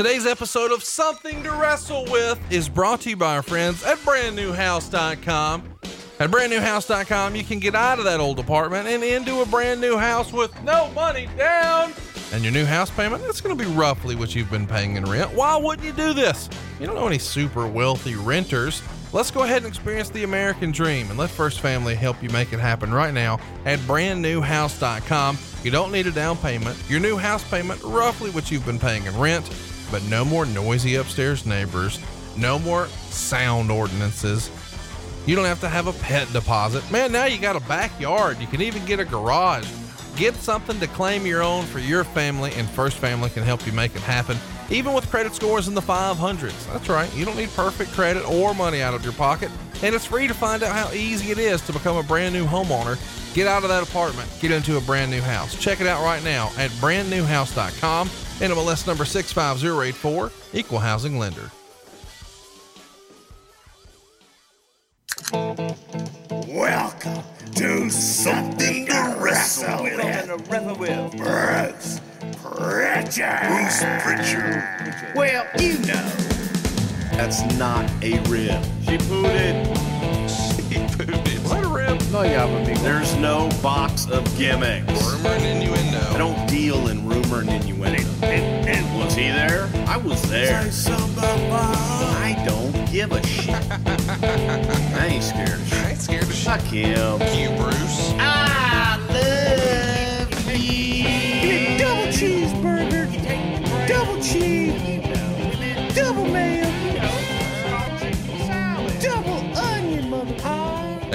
Today's episode of Something to Wrestle With is brought to you by our friends at brandnewhouse.com. At brandnewhouse.com, you can get out of that old apartment and into a brand new house with no money down. And your new house payment, it's going to be roughly what you've been paying in rent. Why wouldn't you do this? You don't know any super wealthy renters. Let's go ahead and experience the American dream and let First Family help you make it happen right now at brandnewhouse.com. You don't need a down payment. Your new house payment, roughly what you've been paying in rent, but no more noisy upstairs neighbors, no more sound ordinances. You don't have to have a pet deposit. Man, now you got a backyard. You can even get a garage. Get something to claim your own for your family, and First Family can help you make it happen, even with credit scores in the 500s. That's right, you don't need perfect credit or money out of your pocket, and it's free to find out how easy it is to become a brand new homeowner. Get out of that apartment, get into a brand new house. Check it out right now at brandnewhouse.com, NMLS number 65084, Equal Housing Lender. Welcome to Something to Wrestle with. Bruce Prichard. Bruce Prichard. Well, you know. That's not a rib. She pooted. She a rip. No, yeah, I'm amigo. There's no box of gimmicks. Rumor and innuendo. I don't deal in rumor and innuendo. And, and was he there? I was there. I don't give a shit. I ain't scared of shit. I ain't scared of shit. Fuck him. You, Bruce. I love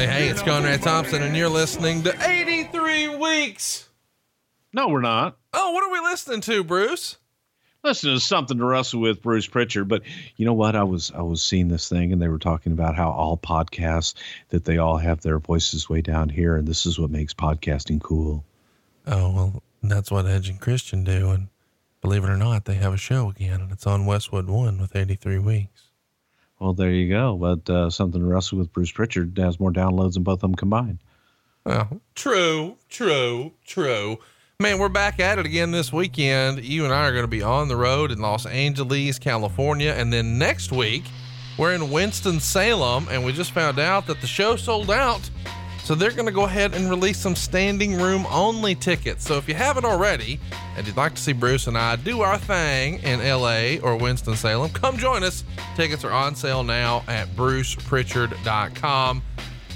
Hey, hey, it's Conrad Thompson, and you're listening to 83 Weeks. No, we're not. Oh, what are we listening to, Bruce? Listen to something to wrestle with Bruce Prichard. But you know what? I was I was seeing this thing and they were talking about how all podcasts that they all have their voices way down here, and this is what makes podcasting cool. Oh, well, that's what Edge and Christian do. And believe it or not, they have a show again, and it's on Westwood One with 83 Weeks. Well, there you go. But uh, something to wrestle with Bruce Prichard has more downloads than both of them combined. Well, true, true, true. Man, we're back at it again this weekend. You and I are going to be on the road in Los Angeles, California. And then next week, we're in Winston-Salem. And we just found out that the show sold out. So they're going to go ahead and release some standing room only tickets. So if you haven't already and you'd like to see Bruce and I do our thing in LA or Winston-Salem, come join us. Tickets are on sale now at brucepritchard.com.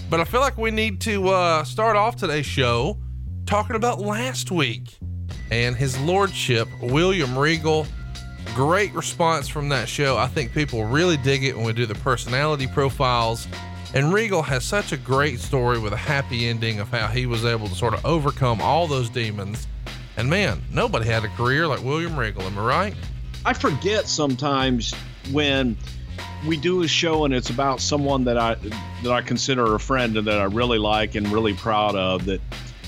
But I feel like we need to uh, start off today's show talking about last week and his lordship, William Regal. Great response from that show. I think people really dig it when we do the personality profiles. And Regal has such a great story with a happy ending of how he was able to sort of overcome all those demons. And man, nobody had a career like William Regal. Am I right? I forget sometimes when we do a show and it's about someone that I that I consider a friend and that I really like and really proud of that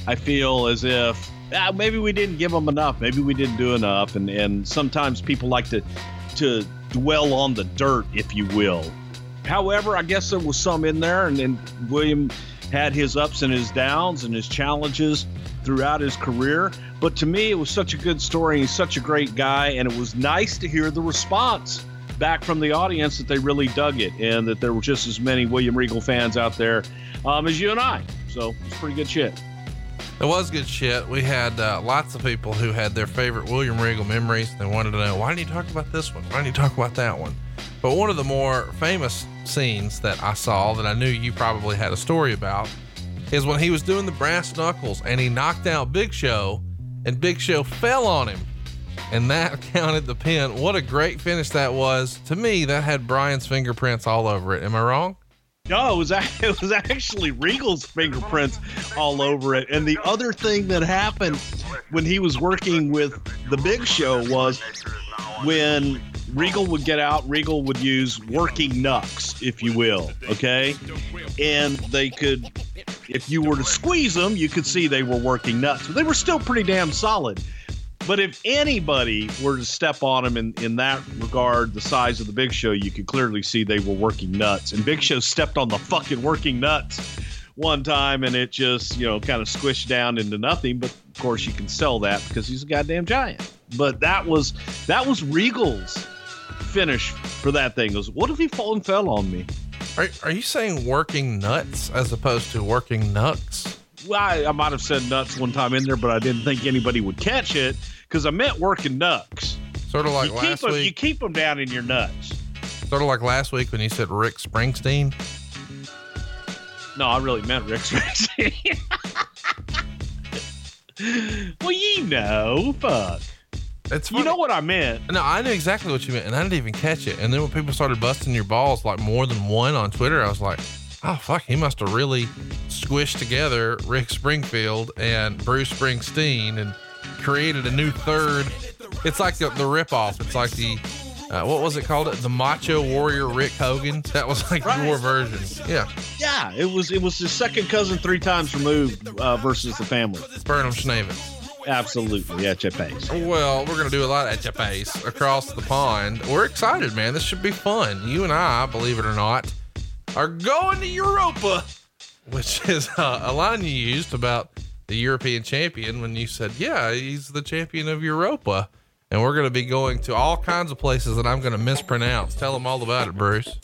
I feel as if ah, maybe we didn't give them enough, maybe we didn't do enough, and and sometimes people like to to dwell on the dirt, if you will. However, I guess there was some in there, and then William had his ups and his downs and his challenges throughout his career. But to me, it was such a good story. He's such a great guy, and it was nice to hear the response back from the audience that they really dug it, and that there were just as many William Regal fans out there um, as you and I. So it's pretty good shit. It was good shit. We had uh, lots of people who had their favorite William Regal memories. They wanted to know why didn't you talk about this one? Why didn't you talk about that one? But one of the more famous scenes that I saw that I knew you probably had a story about is when he was doing the brass knuckles and he knocked out Big Show and Big Show fell on him. And that counted the pin. What a great finish that was. To me, that had Brian's fingerprints all over it. Am I wrong? No, it was it was actually Regal's fingerprints all over it. And the other thing that happened when he was working with the Big Show was when Regal would get out, Regal would use working knucks, if you will. Okay, and they could, if you were to squeeze them, you could see they were working nuts, but they were still pretty damn solid. But if anybody were to step on him in, in that regard, the size of the Big Show, you could clearly see they were working nuts. And Big Show stepped on the fucking working nuts one time and it just, you know, kind of squished down into nothing. But of course, you can sell that because he's a goddamn giant. But that was that was Regal's finish for that thing was, what if he fall and fell on me? Are, are you saying working nuts as opposed to working nuts? Well, I, I might have said nuts one time in there, but I didn't think anybody would catch it because I meant working nuts. Sort of like you keep last them, week. you keep them down in your nuts. Sort of like last week when you said Rick Springsteen. No, I really meant Rick Springsteen. well, you know, fuck. It's You know what I meant. No, I knew exactly what you meant, and I didn't even catch it. And then when people started busting your balls like more than one on Twitter, I was like, "Oh fuck, he must have really squished together Rick Springfield and Bruce Springsteen and created a new third." It's like the, the ripoff. It's like the uh, what was it called? It the Macho Warrior Rick Hogan. That was like Right. your version. Yeah, Yeah, it was it was his second cousin three times removed uh, versus the family. Burnham Schneevitz. Absolutely, at your pace. Well, we're gonna do a lot at your pace across the pond. We're excited, man. This should be fun. You and I, believe it or not, are going to Europa, which is uh, a line you used about the European champion when you said, "Yeah, he's the champion of Europa." And we're going to be going to all kinds of places that I'm going to mispronounce. Tell them all about it, Bruce.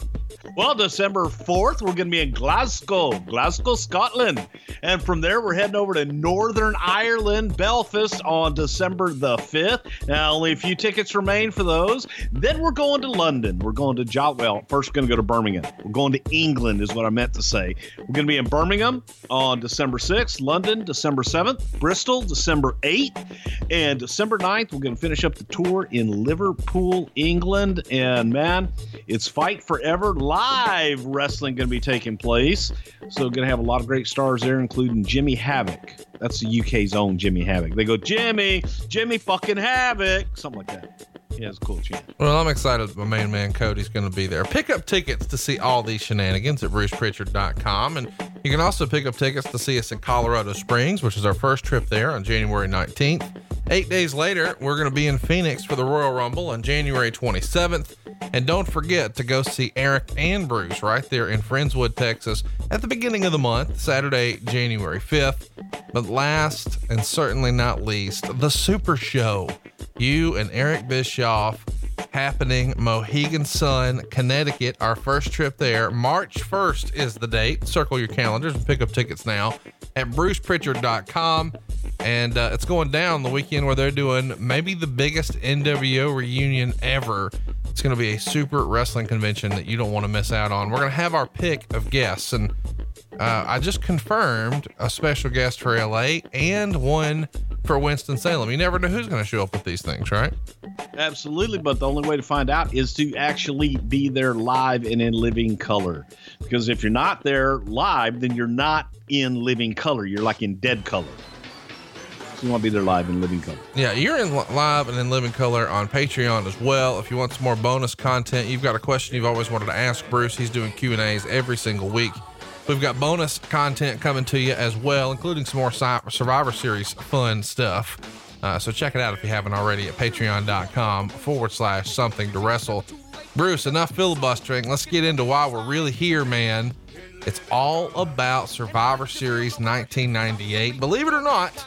Well, December 4th, we're going to be in Glasgow, Glasgow, Scotland. And from there, we're heading over to Northern Ireland, Belfast on December the 5th. Now, only a few tickets remain for those. Then we're going to London. We're going to Jot. Well, first, we're going to go to Birmingham. We're going to England, is what I meant to say. We're going to be in Birmingham on December 6th, London, December 7th, Bristol, December 8th, and December 9th, we're going to finish up the tour in Liverpool, England. And man, it's Fight Forever live wrestling going to be taking place. So, going to have a lot of great stars there, including Jimmy Havoc. That's the UK's own Jimmy Havoc. They go, Jimmy, Jimmy fucking Havoc, something like that. Yeah, it's a cool chant. Well, I'm excited my main man Cody's going to be there. Pick up tickets to see all these shenanigans at brucepritchard.com. And you can also pick up tickets to see us in Colorado Springs, which is our first trip there on January 19th. Eight days later, we're going to be in Phoenix for the Royal Rumble on January 27th. And don't forget to go see Eric and Bruce right there in Friendswood, Texas at the beginning of the month, Saturday, January 5th. But last and certainly not least, the Super Show. You and Eric Bischoff happening Mohegan Sun, Connecticut. Our first trip there. March 1st is the date. Circle your calendars and pick up tickets now at brucepritchard.com. And uh, it's going down the weekend where they're doing maybe the biggest NWO reunion ever. It's going to be a super wrestling convention that you don't want to miss out on. We're going to have our pick of guests. And uh, I just confirmed a special guest for LA and one for Winston-Salem. You never know who's going to show up with these things, right? Absolutely, but the only way to find out is to actually be there live and in living color. Because if you're not there live, then you're not in living color. You're like in dead color. So you want to be there live in living color. Yeah, you're in live and in living color on Patreon as well. If you want some more bonus content, you've got a question you've always wanted to ask Bruce. He's doing Q and A's every single week. We've got bonus content coming to you as well, including some more Survivor Series fun stuff. Uh, so check it out if you haven't already at patreon.com forward slash something to wrestle. Bruce, enough filibustering. Let's get into why we're really here, man. It's all about Survivor Series 1998. Believe it or not,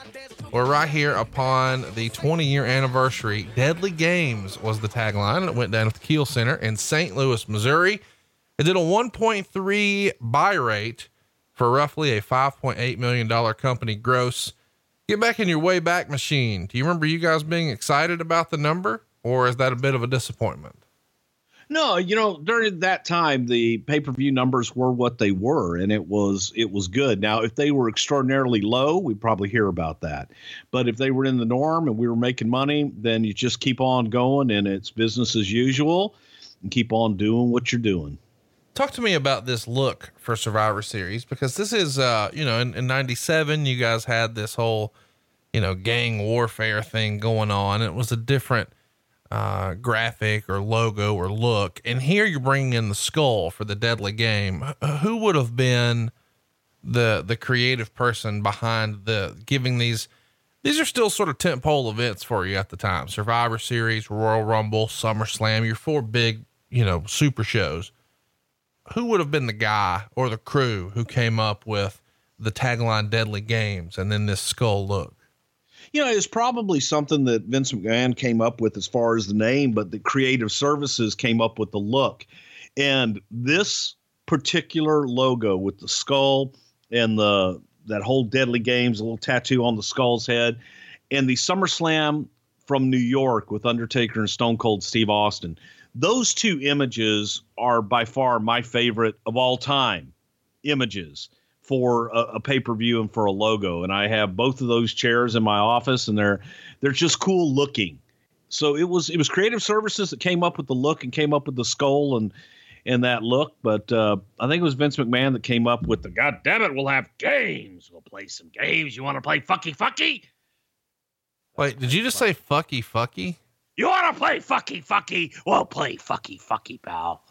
we're right here upon the 20 year anniversary. Deadly Games was the tagline, it went down at the Kiel Center in St. Louis, Missouri. It did a 1.3 buy rate for roughly a $5.8 million company gross. Get back in your way back machine. Do you remember you guys being excited about the number, or is that a bit of a disappointment? No, you know, during that time, the pay per view numbers were what they were, and it was it was good. Now, if they were extraordinarily low, we'd probably hear about that. But if they were in the norm and we were making money, then you just keep on going, and it's business as usual, and keep on doing what you're doing. Talk to me about this look for Survivor Series because this is, uh, you know, in, in 97, you guys had this whole, you know, gang warfare thing going on. It was a different uh, graphic or logo or look. And here you're bringing in the skull for the deadly game. Who would have been the, the creative person behind the giving these, these are still sort of tentpole events for you at the time. Survivor Series, Royal Rumble, SummerSlam, your four big, you know, super shows who would have been the guy or the crew who came up with the tagline deadly games and then this skull look You know, it's probably something that Vince McMahon came up with as far as the name, but the creative services came up with the look. And this particular logo with the skull and the that whole Deadly Games, a little tattoo on the skull's head, and the SummerSlam from New York with Undertaker and Stone Cold Steve Austin. Those two images are by far my favorite of all time images for a, a pay per view and for a logo. And I have both of those chairs in my office, and they're they're just cool looking. So it was it was creative services that came up with the look and came up with the skull and and that look. But uh, I think it was Vince McMahon that came up with the God damn it, we'll have games. We'll play some games. You want to play fucky fucky? Wait, did you just say fucky fucky? You want to play fucky fucky? We'll play fucky fucky, pal.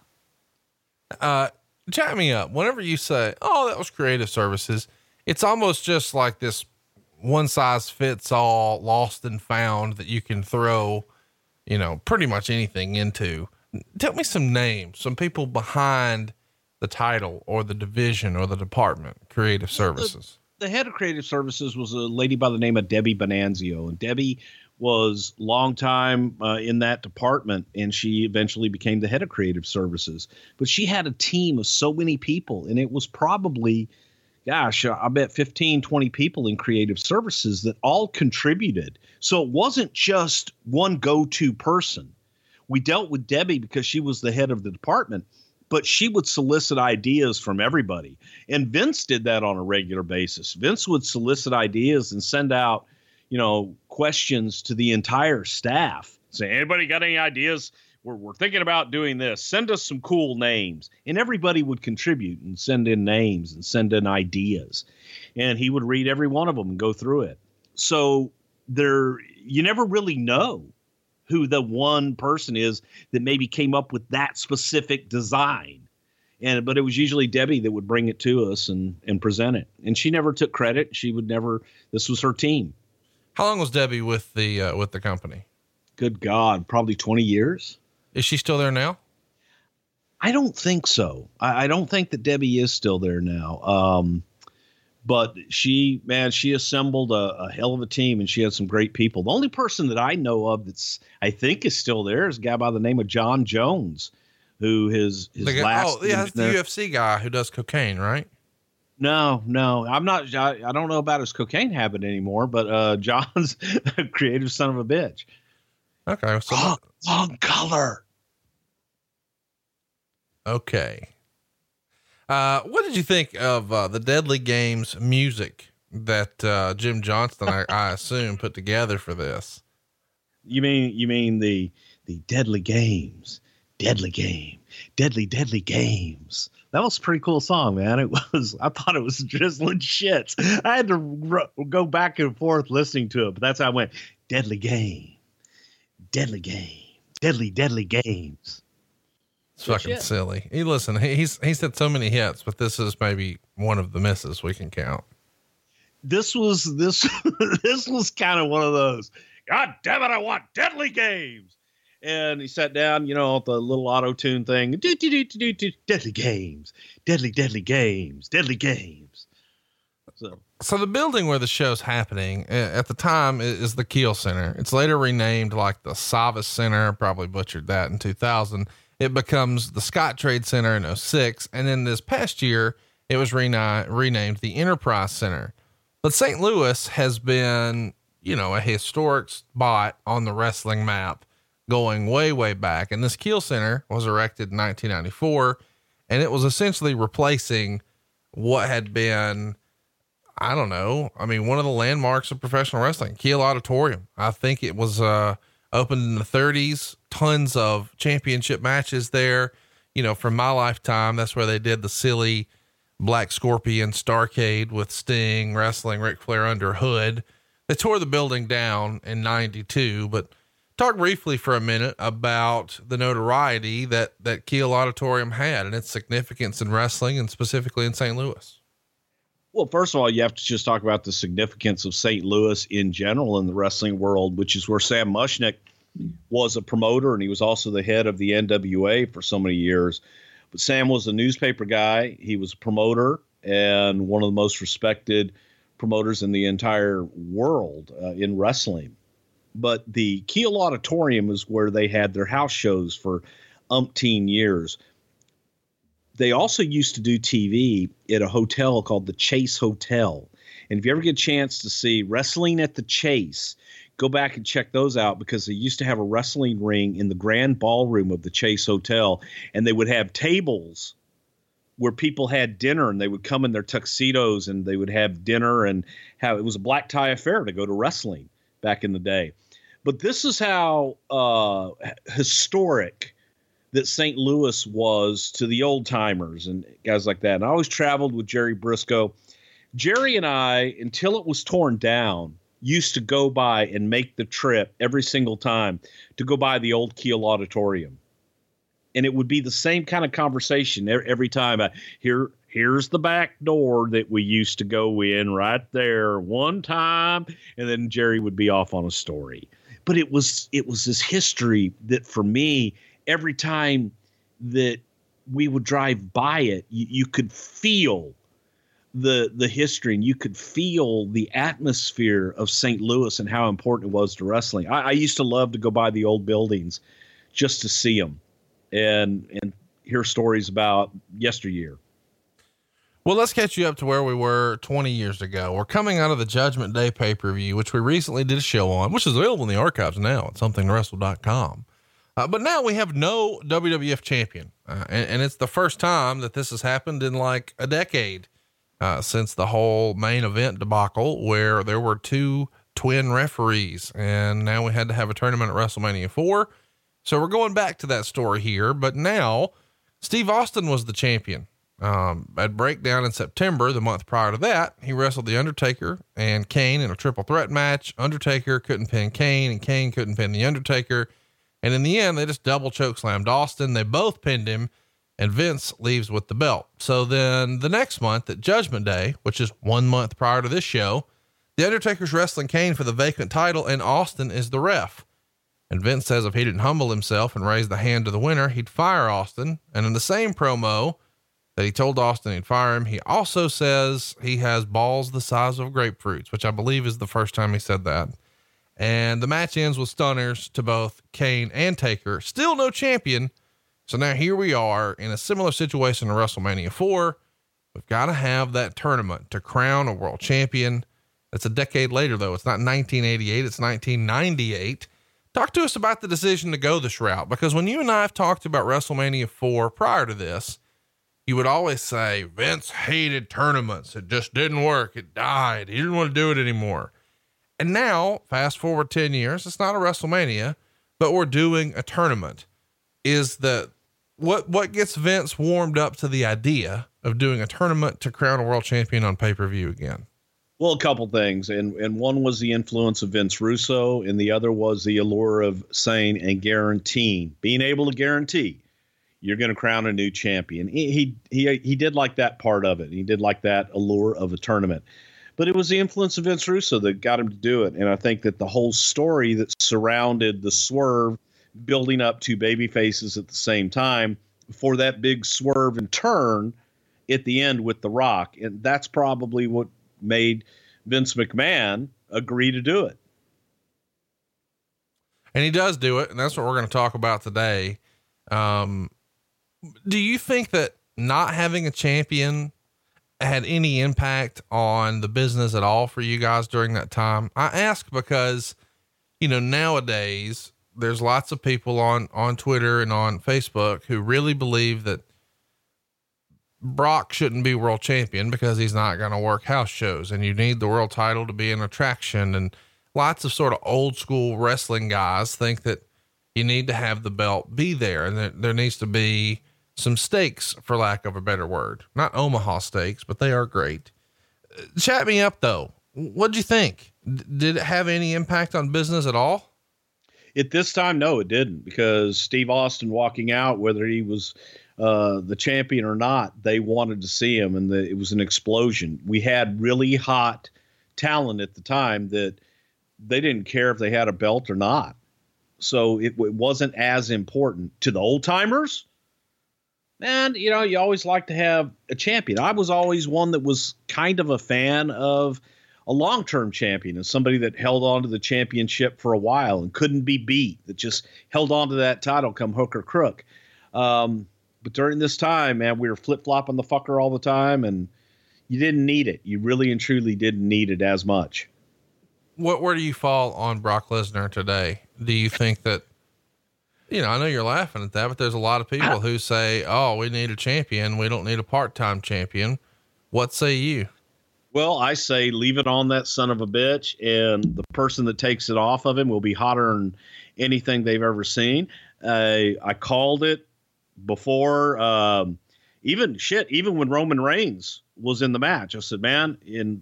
Uh, chat me up. Whenever you say, "Oh, that was creative services," it's almost just like this one size fits all, lost and found that you can throw, you know, pretty much anything into. Tell me some names, some people behind the title or the division or the department, creative services. The, the head of creative services was a lady by the name of Debbie Bonanzio, and Debbie was long time uh, in that department and she eventually became the head of creative services. But she had a team of so many people and it was probably gosh i bet 15 20 people in creative services that all contributed. So it wasn't just one go-to person. We dealt with debbie because she was the head of the department but she would solicit ideas from everybody. And vince did that on a regular basis. Vince would solicit ideas and send out you know, questions to the entire staff. Say, anybody got any ideas? We're, we're thinking about doing this. Send us some cool names. And everybody would contribute and send in names and send in ideas. And he would read every one of them and go through it. So there, you never really know who the one person is that maybe came up with that specific design. And but it was usually Debbie that would bring it to us and and present it. And she never took credit. She would never. This was her team. How long was Debbie with the uh, with the company? Good God, probably twenty years. Is she still there now? I don't think so. I, I don't think that Debbie is still there now. Um, but she, man, she assembled a, a, hell of a team, and she had some great people. The only person that I know of that's I think is still there is a guy by the name of John Jones, who his his last. Oh, yeah, that's the UFC guy who does cocaine, right? No, no, I'm not. I, I, don't know about his cocaine habit anymore, but uh, Jon's a creative son of a bitch. Okay, so long color. Okay. Uh, what did you think of uh, the Deadly Games music that uh, Jim Johnston, I, I assume, put together for this? You mean you mean the the Deadly Games, Deadly Game, Deadly Deadly Games that was a pretty cool song, man. It was, I thought it was drizzling legit. I had to go back and forth listening to it, but that's how I went. Deadly game, deadly game, deadly, deadly games. It's fucking shit. silly. He listen, he's, he's had so many hits, but this is maybe one of the misses we can count. This was, this, this was kind of one of those. God damn it. I want deadly games and he sat down, you know, the little auto tune thing. Do, do, do, deadly games, deadly, deadly games, deadly games. So, so the building where the show's happening eh, at the time is the Kiel Center. It's later renamed like the Savvis Center. Probably butchered that in 2000. It becomes the Scottrade Center in 06. And then this past year, it was rena- renamed the Enterprise Center. But St. Louis has been, you know, a historic spot on the wrestling map going way, way back. And this Kiel Center was erected in 1994, and it was essentially replacing what had been, I don't know, I mean, one of the landmarks of professional wrestling, Kiel Auditorium. I think it was uh, opened in the 30s, tons of championship matches there. You know, from my lifetime, that's where they did the silly Black Scorpion Starcade with Sting wrestling Ric Flair under Hood. They tore the building down in 92, but talk briefly for a minute about the notoriety that that Kiel Auditorium had and its significance in wrestling and specifically in St. Louis. Well, first of all, you have to just talk about the significance of St. Louis in general in the wrestling world, which is where Sam Muchnick was a promoter and he was also the head of the NWA for so many years. But Sam was a newspaper guy, he was a promoter and one of the most respected promoters in the entire world uh, in wrestling. But the Kiel Auditorium is where they had their house shows for umpteen years. They also used to do TV at a hotel called the Chase Hotel. And if you ever get a chance to see wrestling at the Chase, go back and check those out because they used to have a wrestling ring in the grand ballroom of the Chase Hotel, and they would have tables where people had dinner and they would come in their tuxedos and they would have dinner and have it was a black tie affair to go to wrestling back in the day. But this is how uh, historic that St. Louis was to the old timers and guys like that. And I always traveled with Jerry Brisco. Jerry and I, until it was torn down, used to go by and make the trip every single time to go by the old Kiel Auditorium. And it would be the same kind of conversation every time. Uh, here, here's the back door that we used to go in right there one time, and then Jerry would be off on a story. But it was it was this history that for me every time that we would drive by it, you, you could feel the the history and you could feel the atmosphere of St. Louis and how important it was to wrestling. I, I, used to love to go by the old buildings just to see them and and hear stories about yesteryear. Well, let's catch you up to where we were 20 years ago. We're coming out of the Judgment Day pay per view, which we recently did a show on, which is available in the archives now at somethingwrestle.com. Uh, but now we have no WWF champion. Uh, and, and, it's the first time that this has happened in like a decade uh, since the whole main event debacle where there were two twin referees. And now we had to have a tournament at WrestleMania 4. So we're going back to that story here. But now Steve Austin was the champion. Um, at Breakdown in September, the month prior to that, he wrestled The Undertaker and Kane in a triple threat match. Undertaker couldn't pin Kane, and Kane couldn't pin The Undertaker. And in the end, they just double choke slammed Austin. They both pinned him, and Vince leaves with the belt. So then the next month at Judgment Day, which is one month prior to this show, The Undertaker's wrestling Kane for the vacant title, and Austin is the ref. And Vince says if he didn't humble himself and raise the hand to the winner, he'd fire Austin. And in the same promo that he told Austin he'd fire him, he also says he has balls the size of grapefruits, which I believe is the first time he said that. And the match ends with stunners to both Kane and Taker. Still no champion. So now here we are in a similar situation to WrestleMania 4. We've got to have that tournament to crown a world champion. That's a decade later, though. It's not 1988, it's 1998. Talk to us about the decision to go this route because when you and I have talked about WrestleMania 4 prior to this, you would always say Vince hated tournaments. It just didn't work. It died. He didn't want to do it anymore. And now, fast forward 10 years, it's not a WrestleMania, but we're doing a tournament. Is that what what gets Vince warmed up to the idea of doing a tournament to crown a world champion on pay-per-view again? Well, a couple things, and and one was the influence of Vince Russo, and the other was the allure of saying and guaranteeing, being able to guarantee you're going to crown a new champion. He, he he did like that part of it. He did like that allure of a tournament but it was the influence of Vince Russo that got him to do it. And I think that the whole story that surrounded the swerve building up two baby faces at the same time for that big swerve and turn at the end with The Rock. And that's probably what made Vince McMahon agree to do it. And he does do it. And that's what we're going to talk about today. Um, do you think that not having a champion had any impact on the business at all for you guys during that time? I ask because, you know, nowadays there's lots of people on on Twitter and on Facebook who really believe that Brock shouldn't be world champion because he's not going to work house shows and you need the world title to be an attraction and lots of sort of old school wrestling guys think that you need to have the belt be there and there, there needs to be some steaks, for lack of a better word. Not Omaha steaks, but they are great. Chat me up though. What'd you think? D- did it have any impact on business at all? At this time, no, it didn't because Steve Austin walking out, whether he was uh, the champion or not, they wanted to see him, and the, it was an explosion. We had really hot talent at the time that they didn't care if they had a belt or not. So it, it wasn't as important to the old timers and you know you always like to have a champion i was always one that was kind of a fan of a long term champion and somebody that held on to the championship for a while and couldn't be beat, that just held on to that title come hook or crook. Um, but during this time, man, we were flip flopping the fucker all the time, and you didn't need it. You really and truly didn't need it as much. What where do you fall on Brock Lesnar today? Do you think that you know, I know you're laughing at that, but there's a lot of people who say, "Oh, we need a champion. We don't need a part-time champion." What say you? Well, I say leave it on that son of a bitch, and the person that takes it off of him will be hotter than anything they've ever seen. Uh, I called it before, um, even shit, even when Roman Reigns was in the match. I said, man, in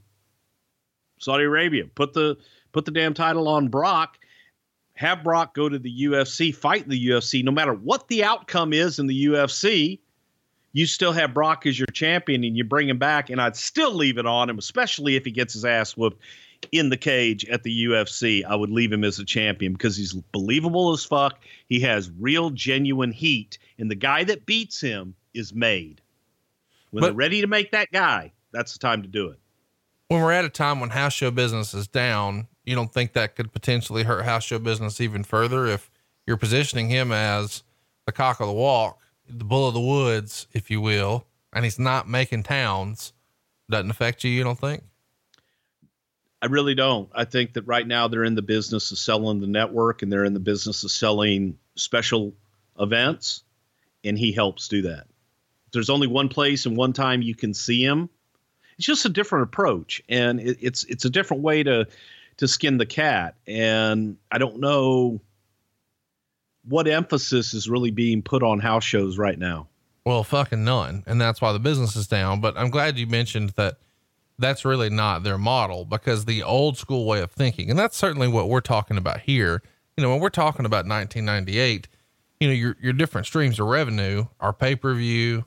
Saudi Arabia, put the put the damn title on Brock. Have Brock go to the UFC, fight the UFC, no matter what the outcome is in the UFC you still have Brock as your champion and you bring him back, and I'd still leave it on him, especially if he gets his ass whooped in the cage at the UFC. I would leave him as a champion because he's believable as fuck. He has real, genuine heat, and the guy that beats him is made. When But- they're ready to make that guy, that's the time to do it. When we're at a time when house show business is down, you don't think that could potentially hurt house show business even further if you're positioning him as the cock of the walk, the bull of the woods, if you will, and he's not making towns. Doesn't affect you, you don't think? I really don't. I think that right now they're in the business of selling the network and they're in the business of selling special events, and he helps do that. There's only one place and one time you can see him. It's just a different approach, and it, it's it's a different way to to skin the cat. And I don't know what emphasis is really being put on house shows right now. Well, fucking none. And that's why the business is down. But I'm glad you mentioned that that's really not their model because the old school way of thinking, and that's certainly what we're talking about here. You know, when we're talking about 1998, you know, your, your different streams of revenue are pay per view,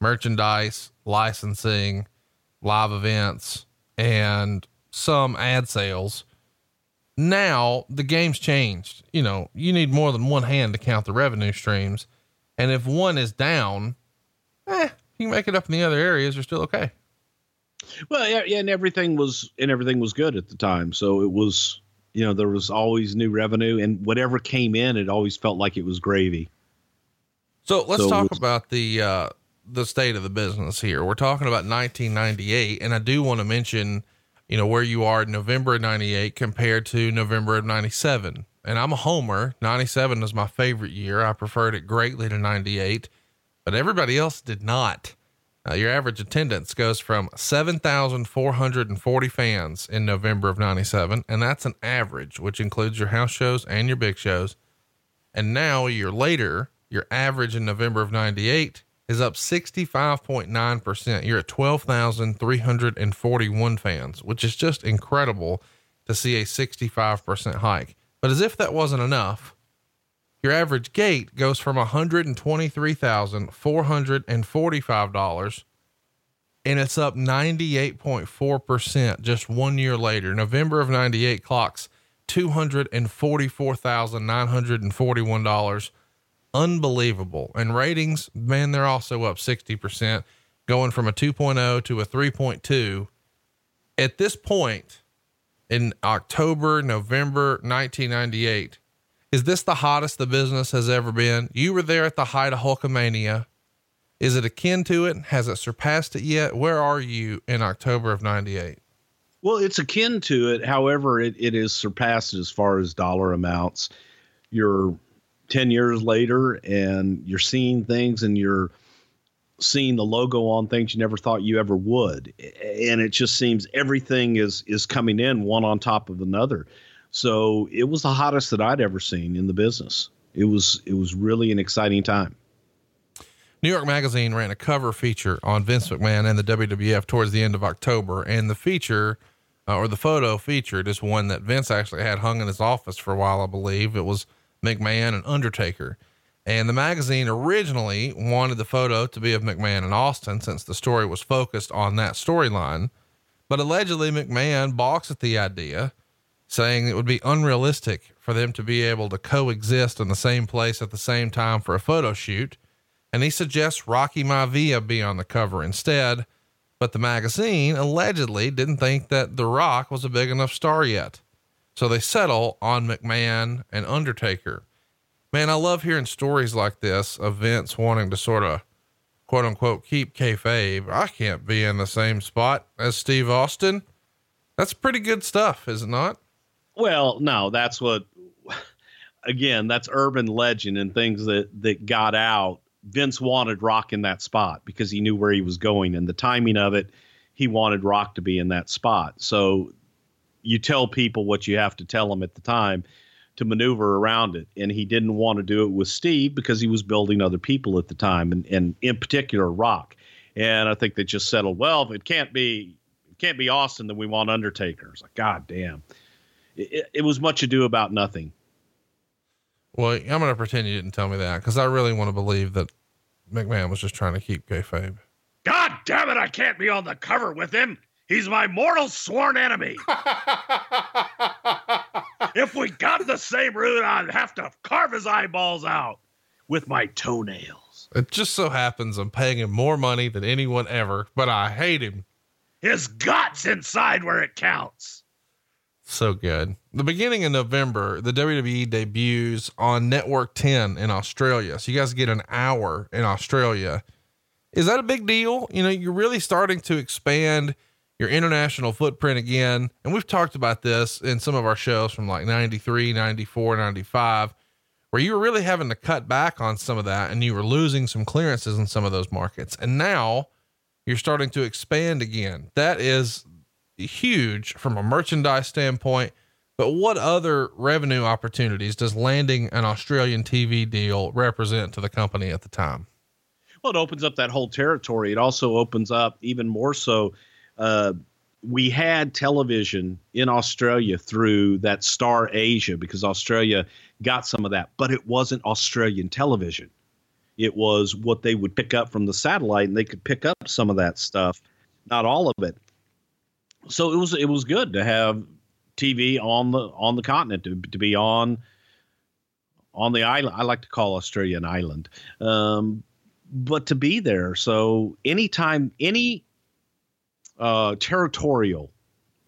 merchandise, licensing, live events, and some ad sales. Now the game's changed. You know, you need more than one hand to count the revenue streams. And if one is down, eh, you can make it up in the other areas. You're still okay. Well, yeah, yeah, and everything was and everything was good at the time. So it was, you know, there was always new revenue, and whatever came in, it always felt like it was gravy. So let's So talk with- about the uh, the state of the business here. We're talking about 1998, and I do want to mention, you know, where you are in November of '98 compared to November of '97. And I'm a homer. '97 is my favorite year. I preferred it greatly to '98, but everybody else did not. Uh, your average attendance goes from 7,440 fans in November of 97, and that's an average, which includes your house shows and your big shows. And now, a year later, your average in November of 98 is up 65.9%. You're at 12,341 fans, which is just incredible to see a 65% hike. But as if that wasn't enough, your average gate goes from $123,445 and it's up 98.4% just one year later. November of 98 clocks $244,941. Unbelievable. And ratings, man, they're also up 60%, going from a 2.0 to a 3.2. At this point in October, November 1998, is this the hottest the business has ever been? You were there at the height of Hulkamania. Is it akin to it? Has it surpassed it yet? Where are you in October of 98? Well, it's akin to it. However, it, it is surpassed as far as dollar amounts. You're 10 years later and you're seeing things and you're seeing the logo on things you never thought you ever would. And it just seems everything is is coming in one on top of another. So it was the hottest that I'd ever seen in the business. It was it was really an exciting time. New York Magazine ran a cover feature on Vince McMahon and the WWF towards the end of October, and the feature uh, or the photo featured is one that Vince actually had hung in his office for a while, I believe. It was McMahon and Undertaker. And the magazine originally wanted the photo to be of McMahon and Austin since the story was focused on that storyline. But allegedly, McMahon balks at the idea, saying it would be unrealistic for them to be able to coexist in the same place at the same time for a photo shoot and he suggests Rocky Maivia be on the cover instead. But the magazine allegedly didn't think that The Rock was a big enough star yet. So they settle on McMahon and Undertaker. Man, I love hearing stories like this of Vince wanting to sort of quote unquote keep kayfabe. I can't be in the same spot as Steve Austin. That's pretty good stuff, is it not? Well, no, that's what again, that's urban legend and things that that got out. Vince wanted Rock in that spot because he knew where he was going and the timing of it, he wanted Rock to be in that spot. So you tell people what you have to tell them at the time to maneuver around it. And he didn't want to do it with Steve because he was building other people at the time and, and in particular Rock. And I think they just settled, well, if it can't be it can't be Austin, then we want Undertaker. It's like, God damn. It, it was much ado about nothing. Well, I'm going to pretend you didn't tell me that because I really want to believe that McMahon was just trying to keep kayfabe. God damn it, I can't be on the cover with him. He's my mortal sworn enemy. if we got the same route, I'd have to carve his eyeballs out with my toenails. It just so happens I'm paying him more money than anyone ever, but I hate him. His guts inside where it counts. So good. The beginning of November, the WWE debuts on Network 10 in Australia. So you guys get an hour in Australia. Is that a big deal? You know, you're really starting to expand your international footprint again. And we've talked about this in some of our shows from like 93, 94, 95, where you were really having to cut back on some of that and you were losing some clearances in some of those markets. And now you're starting to expand again. That is huge from a merchandise standpoint. But what other revenue opportunities does landing an Australian TV deal represent to the company at the time? Well, it opens up that whole territory. It also opens up even more so. Uh, we had television in Australia through that Star Asia because Australia got some of that, but it wasn't Australian television. It was what they would pick up from the satellite, and they could pick up some of that stuff, not all of it. So it was it was good to have TV on the on the continent to, to be on on the island. I like to call Australia an island, um, but to be there. So anytime any uh, territorial,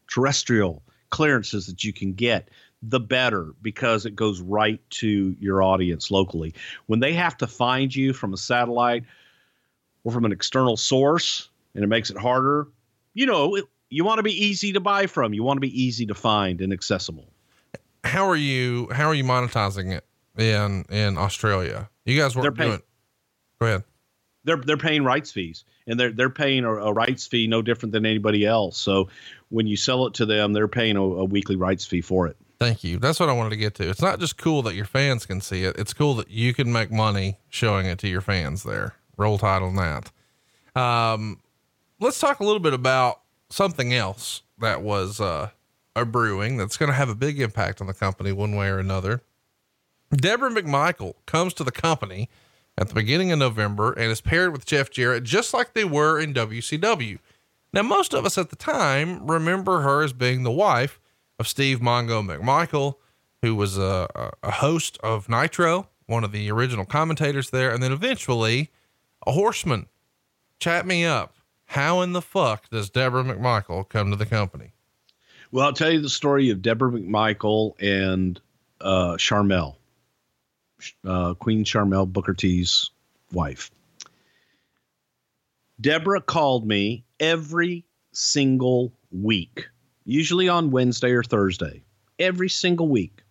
terrestrial clearances that you can get, the better because it goes right to your audience locally. When they have to find you from a satellite or from an external source, and it makes it harder, you know, it, you want to be easy to buy from. You want to be easy to find and accessible. How are you? How are you monetizing it in in Australia? You guys weren't doing. Go ahead. They're they're paying rights fees, and they're they're paying a, a, rights fee no different than anybody else. So when you sell it to them, they're paying a, a weekly rights fee for it. Thank you. That's what I wanted to get to. It's not just cool that your fans can see it. It's cool that you can make money showing it to your fans there. Roll tide on that. Um, let's talk a little bit about something else that was, uh, a brewing that's going to have a big impact on the company one way or another. Deborah McMichael comes to the company at the beginning of November and is paired with Jeff Jarrett, just like they were in WCW. Now, most of us at the time remember her as being the wife of Steve Mongo McMichael, who was a, a host of Nitro, one of the original commentators there, and then eventually a horseman. Chat me up. How in the fuck does Deborah McMichael come to the company? Well, I'll tell you the story of Deborah McMichael and uh, Sharmell, uh, Queen Sharmell Booker T's wife. Deborah called me every single week, usually on Wednesday or Thursday, every single week.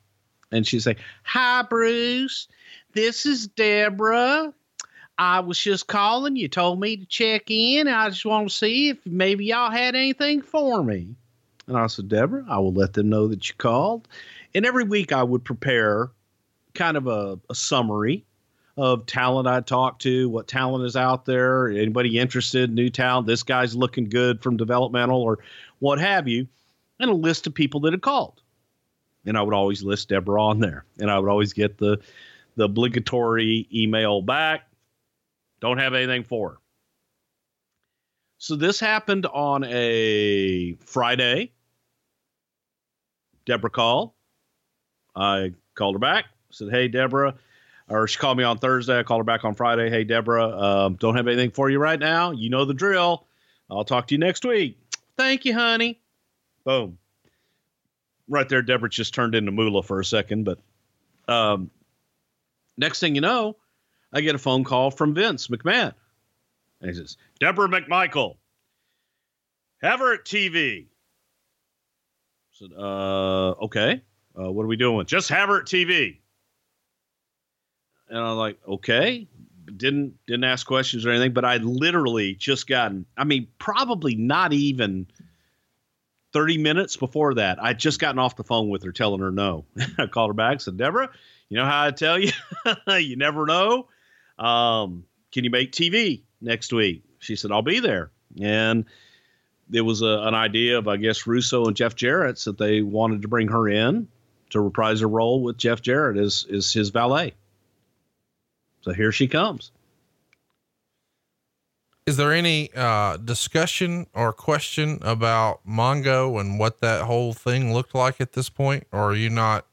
And she'd say, Hi, Bruce. This is Deborah. I was just calling. You told me to check in. I just want to see if maybe y'all had anything for me. And I said, Deborah, I will let them know that you called. And every week I would prepare kind of a, a summary of talent I talked to, what talent is out there, anybody interested, new talent, this guy's looking good from developmental or what have you, and a list of people that had called. And I would always list Deborah on there. And I would always get the the obligatory email back. Don't have anything for her. So this happened on a Friday. Deborah called. I called her back. Said, "Hey, Deborah," or she called me on Thursday. I called her back on Friday. Hey, Deborah, um, don't have anything for you right now. You know the drill. I'll talk to you next week. Thank you, honey. Boom. Right there, Deborah just turned into Moolah for a second, but um, next thing you know, I get a phone call from Vince McMahon. And he says, Deborah McMichael, at TV. I said, uh, okay. Uh, what are we doing? Just have her at TV. And I'm like, okay. Didn't didn't ask questions or anything, but I literally just gotten. I mean, probably not even 30 minutes before that. I'd just gotten off the phone with her, telling her no. I called her back, said, Deborah, you know how I tell you, you never know. Um, can you make TV next week? She said, I'll be there. And there was a, an idea of, I guess, Russo and Jeff Jarrett's that they wanted to bring her in to reprise a role with Jeff Jarrett as, as his valet. So here she comes. Is there any uh, discussion or question about Mongo and what that whole thing looked like at this point? Or are you not,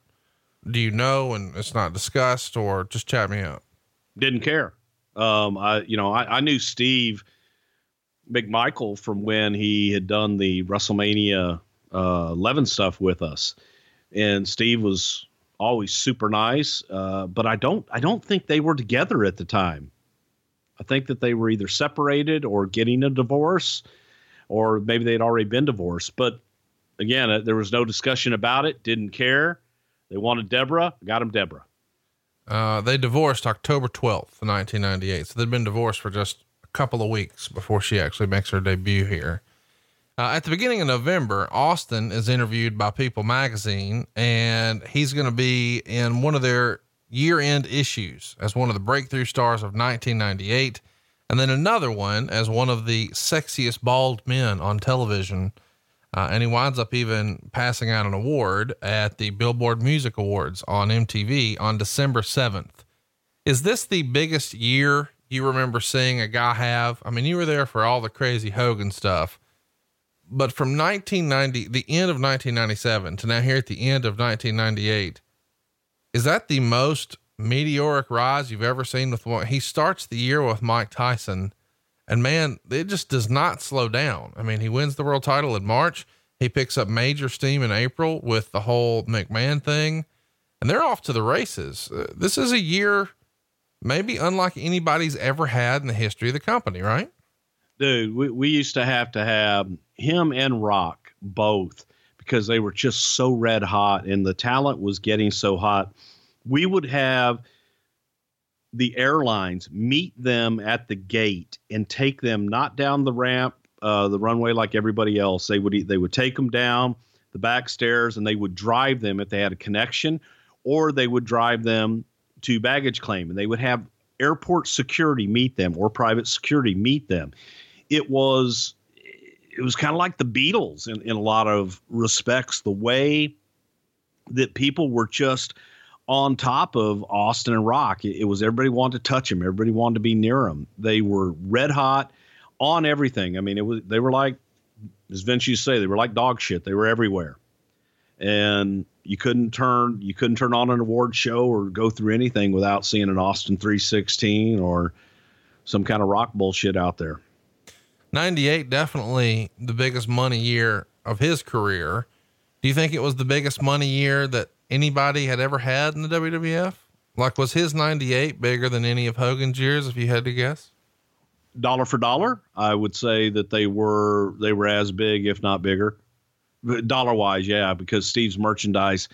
do you know and it's not discussed or just chat me up? Didn't care. Um, I, you know, I, I knew Steve McMichael from when he had done the WrestleMania uh, 11 stuff with us. And Steve was always super nice. Uh, but I don't, I don't think they were together at the time. I think that they were either separated or getting a divorce, or maybe they'd already been divorced. But again, uh, there was no discussion about it. Didn't care. They wanted Deborah. Got him Deborah. Uh, they divorced October 12th, 1998. So they'd been divorced for just a couple of weeks before she actually makes her debut here. Uh, at the beginning of November, Austin is interviewed by People magazine, and he's going to be in one of their year end issues as one of the breakthrough stars of 1998, and then another one as one of the sexiest bald men on television. Uh, and he winds up even passing out an award at the Billboard Music Awards on MTV on December 7th. Is this the biggest year you remember seeing a guy have? I mean, you were there for all the crazy Hogan stuff, but from 1990, the end of 1997 to now here at the end of 1998, is that the most meteoric rise you've ever seen with one? He starts the year with Mike Tyson and man, it just does not slow down. I mean, he wins the world title in March. He picks up major steam in April with the whole McMahon thing, and they're off to the races. Uh, this is a year maybe unlike anybody's ever had in the history of the company, right? Dude, we, we used to have to have him and Rock both because they were just so red hot and the talent was getting so hot. We would have the airlines meet them at the gate and take them not down the ramp, uh, the runway like everybody else. They would they would take them down the back stairs and they would drive them if they had a connection, or they would drive them to baggage claim and they would have airport security meet them or private security meet them. It was it was kind of like the Beatles in, in a lot of respects. The way that people were just on top of Austin and Rock. It, it, was everybody wanted to touch him. Everybody wanted to be near him. They were red hot on everything. I mean, it was they were like, as Vince used to say, they were like dog shit. They were everywhere, and you couldn't turn you couldn't turn on an award show or go through anything without seeing an Austin 316 or some kind of rock bullshit out there. 98 definitely the biggest money year of his career. Do you think it was the biggest money year that anybody had ever had in the WWF? Like, was his 98 bigger than any of Hogan's years, if you had to guess? Dollar for dollar, I would say that they were they were as big, if not bigger. Dollar wise, yeah, because Steve's merchandise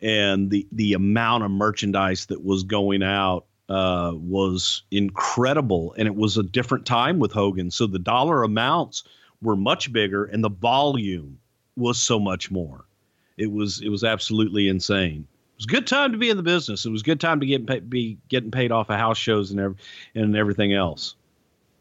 and the the amount of merchandise that was going out uh, was incredible, and it was a different time with Hogan. So the dollar amounts were much bigger, and the volume was so much more. It was it was absolutely insane. It was a good time to be in the business. It was a good time to get pay, be getting paid off of house shows and and everything else.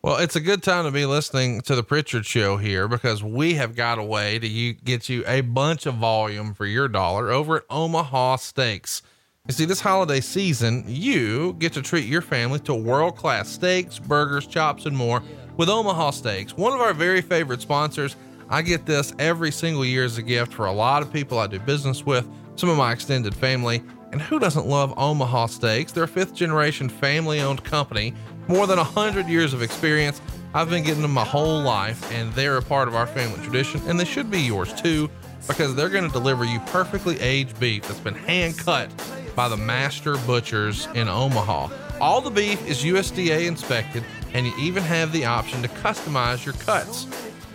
Well, it's a good time to be listening to the Prichard show here because we have got a way to you, get you a bunch of volume for your dollar over at Omaha Steaks. You see, this holiday season, you get to treat your family to world class steaks, burgers, chops, and more with Omaha Steaks, one of our very favorite sponsors. I get this every single year as a gift for a lot of people I do business with, some of my extended family. And who doesn't love Omaha Steaks? They're a fifth generation family owned company More than 100 years of experience. I've been getting them my whole life, and they're a part of our family tradition, and they should be yours too, because they're going to deliver you perfectly aged beef that's been hand cut by the master butchers in Omaha. All the beef is USDA inspected, and you even have the option to customize your cuts.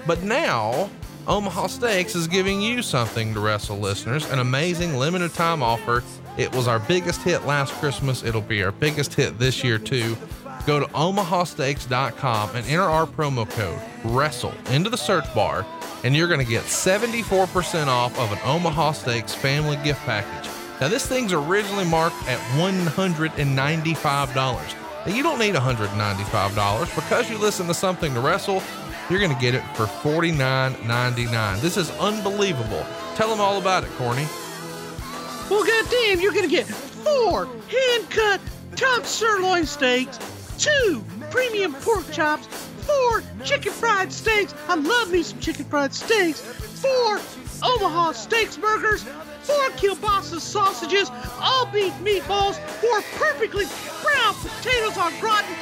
But now, Omaha Steaks is giving you something to wrestle listeners an amazing limited time offer. It was our biggest hit last Christmas. It'll be our biggest hit this year, too. Go to omahasteaks.com and enter our promo code WRESTLE into the search bar, and you're going to get 74% off of an Omaha Steaks family gift package. Now, this thing's originally marked at $195. Now, you don't need $195 because you listen to something to wrestle. You're going to get it for $49.99. This is unbelievable. Tell them all about it, Corny. Well, goddamn, you're gonna get four hand-cut top sirloin steaks, two premium pork chops, four chicken fried steaks. I love me some chicken fried steaks. Four Omaha Steaks burgers, four kielbasa sausages, all beef meatballs, four perfectly brown potatoes au gratin,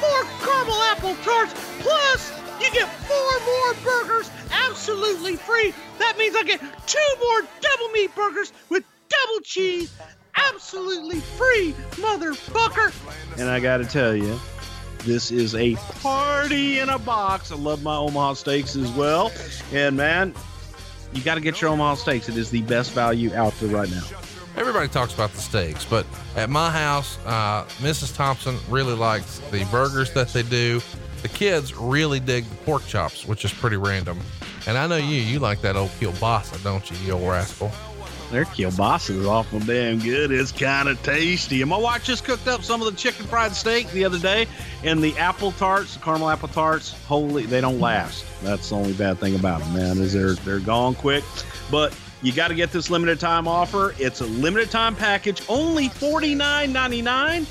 four caramel apple tarts, plus you get four more burgers absolutely free. That means I get two more double meat burgers with double cheese absolutely free, motherfucker. And I gotta tell you, this is a party in a box. I love my Omaha steaks as well. And man, you got to get your Omaha steaks. It is the best value out there right now. Everybody talks about the steaks, but at my house, uh, Mrs. Thompson really likes the burgers that they do. The kids really dig the pork chops, which is pretty random. And I know you, you like that old kielbasa, don't you, you old rascal? Their kielbasa is awful damn good. It's kind of tasty. And my wife just cooked up some of the chicken fried steak the other day, and the apple tarts, the caramel apple tarts, holy, they don't last. That's the only bad thing about them, man, is they're they're gone quick. But you got to get this limited time offer. It's a limited time package, only forty nine ninety nine.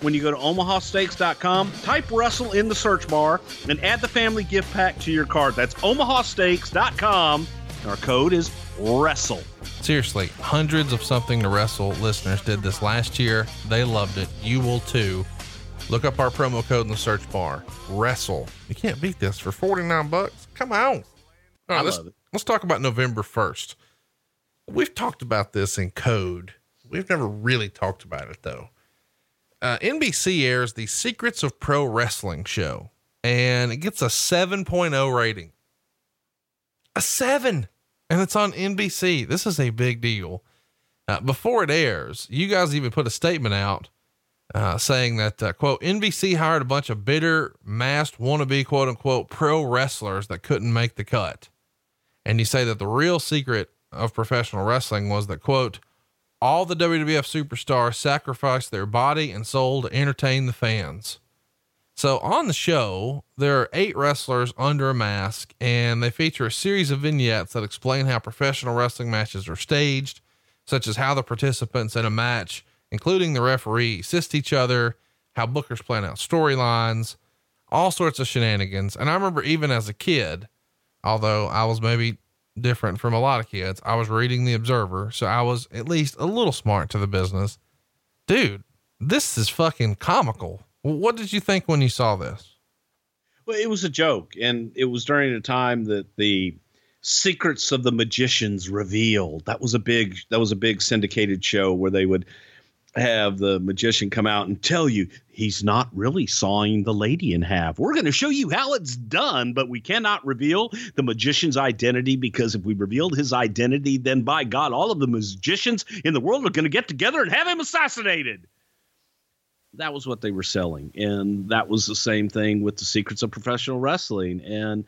When you go to omahasteaks.com, type WRESTLE in the search bar and add the family gift pack to your cart. That's omahasteaks.com. Our code is WRESTLE. Seriously, hundreds of Something to Wrestle listeners did this last year. They loved it. You will too. Look up our promo code in the search bar. Wrestle. You can't beat this for 49 bucks. Come on. All right, I let's, love it. let's talk about November 1st. We've talked about this in code. We've never really talked about it though. Uh, NBC airs the Secrets of Pro Wrestling show and it gets a 7.0 rating. A seven and it's on NBC. This is a big deal. Uh, before it airs, you guys even put a statement out uh, saying that, uh, quote, NBC hired a bunch of bitter, masked, wannabe, quote unquote, pro wrestlers that couldn't make the cut. And you say that the real secret of professional wrestling was that, quote, all the WWF superstars sacrificed their body and soul to entertain the fans. So on the show, there are eight wrestlers under a mask, and they feature a series of vignettes that explain how professional wrestling matches are staged, such as how the participants in a match, including the referee, assist each other, how bookers plan out storylines, all sorts of shenanigans. And I remember even as a kid, although I was maybe different from a lot of kids, I was reading The Observer, so I was at least a little smart to the business. Dude, this is fucking comical. What did you think when you saw this? Well, it was a joke, and it was during a time that the secrets of the magicians revealed. That was a big that was a big syndicated show where they would have the magician come out and tell you he's not really sawing the lady in half. We're going to show you how it's done, but we cannot reveal the magician's identity because if we revealed his identity, then by God, all of the magicians in the world are going to get together and have him assassinated that was what they were selling. And that was the same thing with the secrets of professional wrestling. And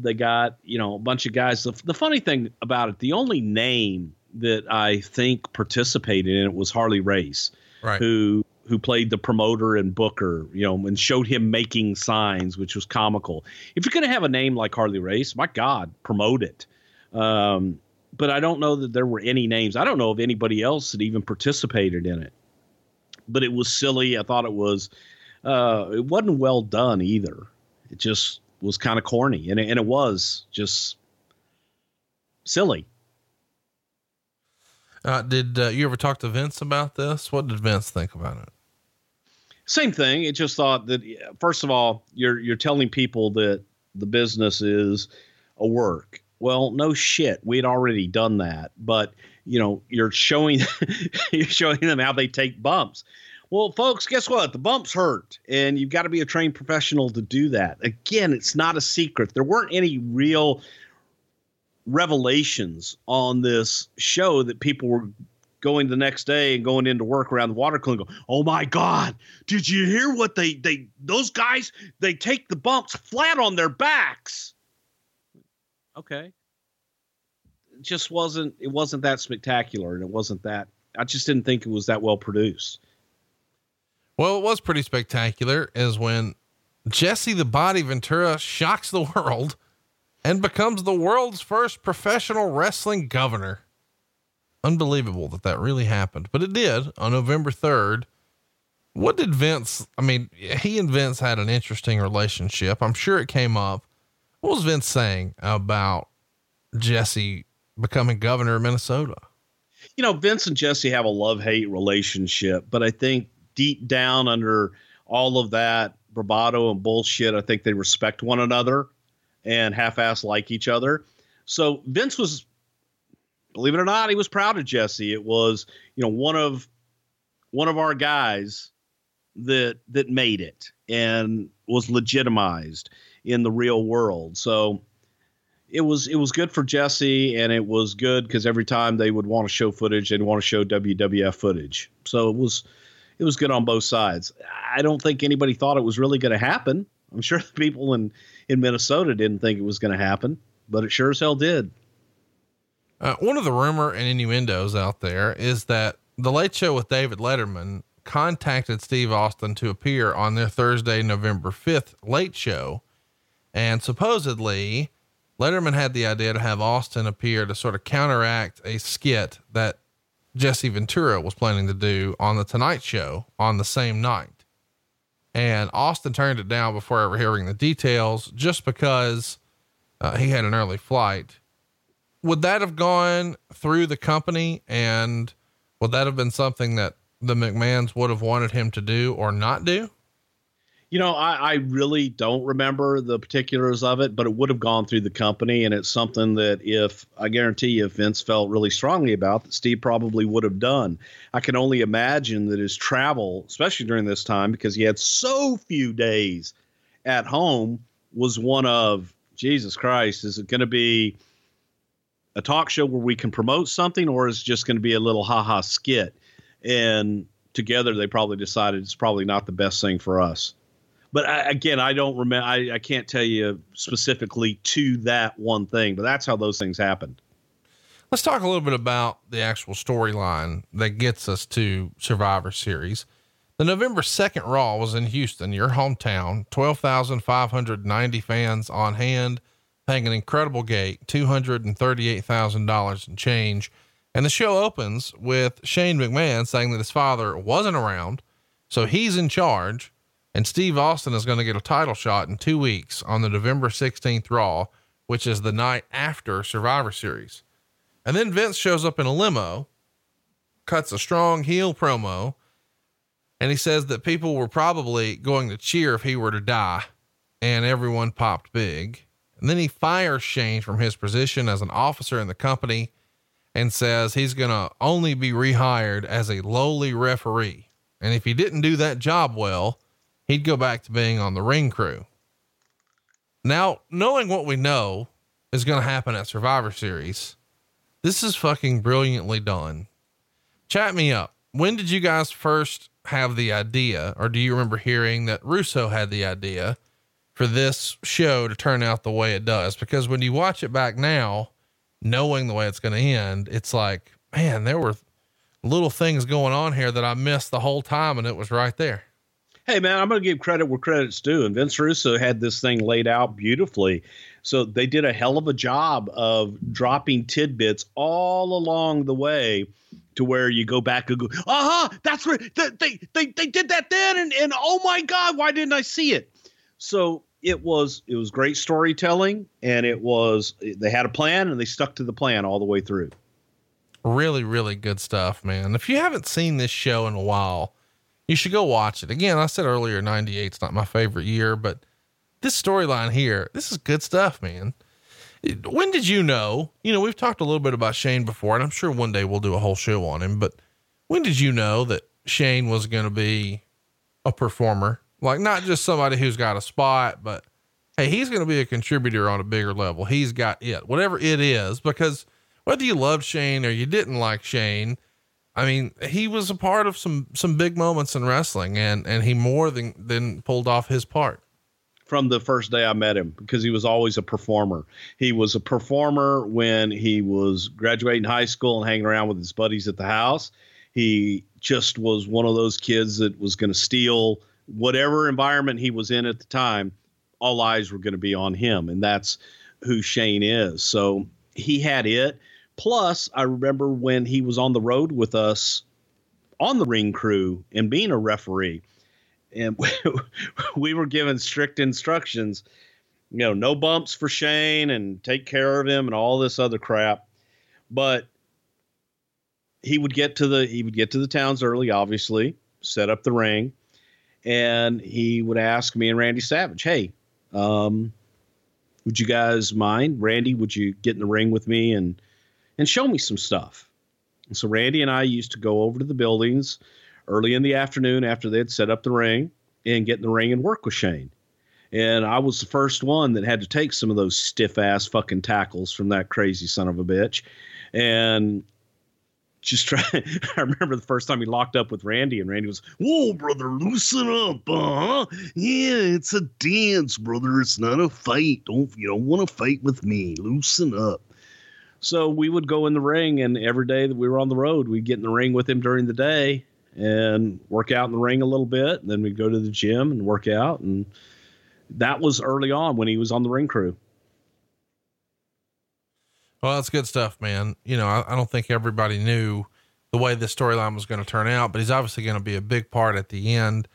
they got you know a bunch of guys. The, the funny thing about it the only name that i think participated in it was harley race Right. who who played the promoter and booker you know and showed him making signs which was comical. If you're going to have a name like harley race my god promote it. Um, but i don't know that there were any names. I don't know of anybody else that even participated in it but it was silly. I thought it was uh, it wasn't well done either. It just was kind of corny, and it, and it was just silly. Uh, did uh, you ever talk to Vince about this? What did Vince think about it? Same thing. It just thought that first of all, you're you're telling people that the business is a work. Well, no shit. We'd already done that, but you know, you're showing you're showing them how they take bumps. Well, folks, guess what? The bumps hurt, and you've got to be a trained professional to do that. Again, it's not a secret. There weren't any real revelations on this show that people were going the next day and going into work around the water cooler and go, "Oh my God, did you hear what they they those guys they take the bumps flat on their backs?" Okay, just wasn't it wasn't that spectacular, and it wasn't that I just didn't think it was that well produced. Well, it was pretty spectacular, is when Jesse the Body Ventura shocks the world and becomes the world's first professional wrestling governor unbelievable that that really happened, but it did on November 3rd. What did Vince, I mean, he and Vince had an interesting relationship. I'm sure it came up. What was Vince saying about Jesse becoming governor of Minnesota? You know, Vince and Jesse have a love hate relationship, but I think deep down under all of that bravado and bullshit, I think they respect one another and half ass like each other. So Vince was believe it or not, he was proud of Jesse. It was, you know, one of one of our guys that that made it and was legitimized in the real world. So it was it was good for Jesse and it was good because every time they would want to show footage, they'd want to show WWF footage. So it was it was good on both sides. I don't think anybody thought it was really going to happen. I'm sure the people in in Minnesota didn't think it was going to happen, but it sure as hell did. Uh, one of the rumor and innuendos out there is that the Late Show with David Letterman contacted Steve Austin to appear on their Thursday, November 5th Late Show. And supposedly, Letterman had the idea to have Austin appear to sort of counteract a skit that Jesse Ventura was planning to do on The Tonight Show on the same night. And Austin turned it down before ever hearing the details just because uh, he had an early flight would that have gone through the company and would that have been something that the McMahons would have wanted him to do or not do? You know, I, I, really don't remember the particulars of it, but it would have gone through the company. And it's something that if I guarantee you, if Vince felt really strongly about, that Steve probably would have done. I can only imagine that his travel, especially during this time, because he had so few days at home, was one of Jesus Christ, is it going to be a talk show where we can promote something, or is it just going to be a little ha ha skit? And together, they probably decided it's probably not the best thing for us. But I, again, I don't remember. I, I can't tell you specifically to that one thing, but that's how those things happened. Let's talk a little bit about the actual storyline that gets us to Survivor Series. The November 2nd Raw was in Houston, your hometown, 12,590 fans on hand paying an incredible gate, $238,000 in change. And the show opens with Shane McMahon saying that his father wasn't around, so he's in charge. And Steve Austin is going to get a title shot in two weeks on the November 16th Raw, which is the night after Survivor Series. And then Vince shows up in a limo, cuts a strong heel promo, and he says that people were probably going to cheer if he were to die. And everyone popped big. And then he fires Shane from his position as an officer in the company and says he's going to only be rehired as a lowly referee. And if he didn't do that job well, he'd go back to being on the ring crew. Now, knowing what we know is going to happen at Survivor Series, this is fucking brilliantly done. Chat me up. When did you guys first have the idea, or do you remember hearing that Russo had the idea for this show to turn out the way it does. Because when you watch it back now, knowing the way it's going to end, it's like, man, there were little things going on here that I missed the whole time, and it was right there. Hey, man, I'm going to give credit where credit's due. And Vince Russo had this thing laid out beautifully. So they did a hell of a job of dropping tidbits all along the way to where you go back and go, aha, that's where they, they, they, they did that then. And, and oh my God, why didn't I see it? So it was it was great storytelling, and it was they had a plan and they stuck to the plan all the way through. Really, really good stuff, man. If you haven't seen this show in a while, You should go watch it. Again, I said earlier, 98 is not my favorite year, but this storyline here, this is good stuff, man. When did you know? You know, we've talked a little bit about Shane before, and I'm sure one day we'll do a whole show on him, but when did you know that Shane was going to be a performer? Like, not just somebody who's got a spot, but hey, he's going to be a contributor on a bigger level. He's got it, whatever it is, because whether you loved Shane or you didn't like Shane, I mean, he was a part of some some big moments in wrestling, and and he more than than pulled off his part from the first day I met him because he was always a performer. He was a performer when he was graduating high school and hanging around with his buddies at the house. He just was one of those kids that was going to steal whatever environment he was in at the time. All eyes were going to be on him, and that's who Shane is. So he had it. Plus, I remember when he was on the road with us on the ring crew and being a referee, and we were given strict instructions. You know, no bumps for Shane and take care of him and all this other crap. But he would get to the he would get to the towns early, obviously, set up the ring, and he would ask me and Randy Savage, "Hey, um, would you guys mind, Randy? Would you get in the ring with me and and show me some stuff. And so Randy and I used to go over to the buildings early in the afternoon after they'd set up the ring and get in the ring and work with Shane. And I was the first one that had to take some of those stiff ass fucking tackles from that crazy son of a bitch. And just try. I remember the first time he locked up with Randy, and Randy was, "Whoa, brother, loosen up, huh? Yeah, it's a dance, brother. It's not a fight. Don't you don't want to fight with me? Loosen up." So we would go in the ring, and every day that we were on the road, we'd get in the ring with him during the day and work out in the ring a little bit. And then we'd go to the gym and work out. And that was early on when he was on the ring crew. Well, that's good stuff, man. You know, I, I don't think everybody knew the way this storyline was going to turn out, but he's obviously going to be a big part at the end.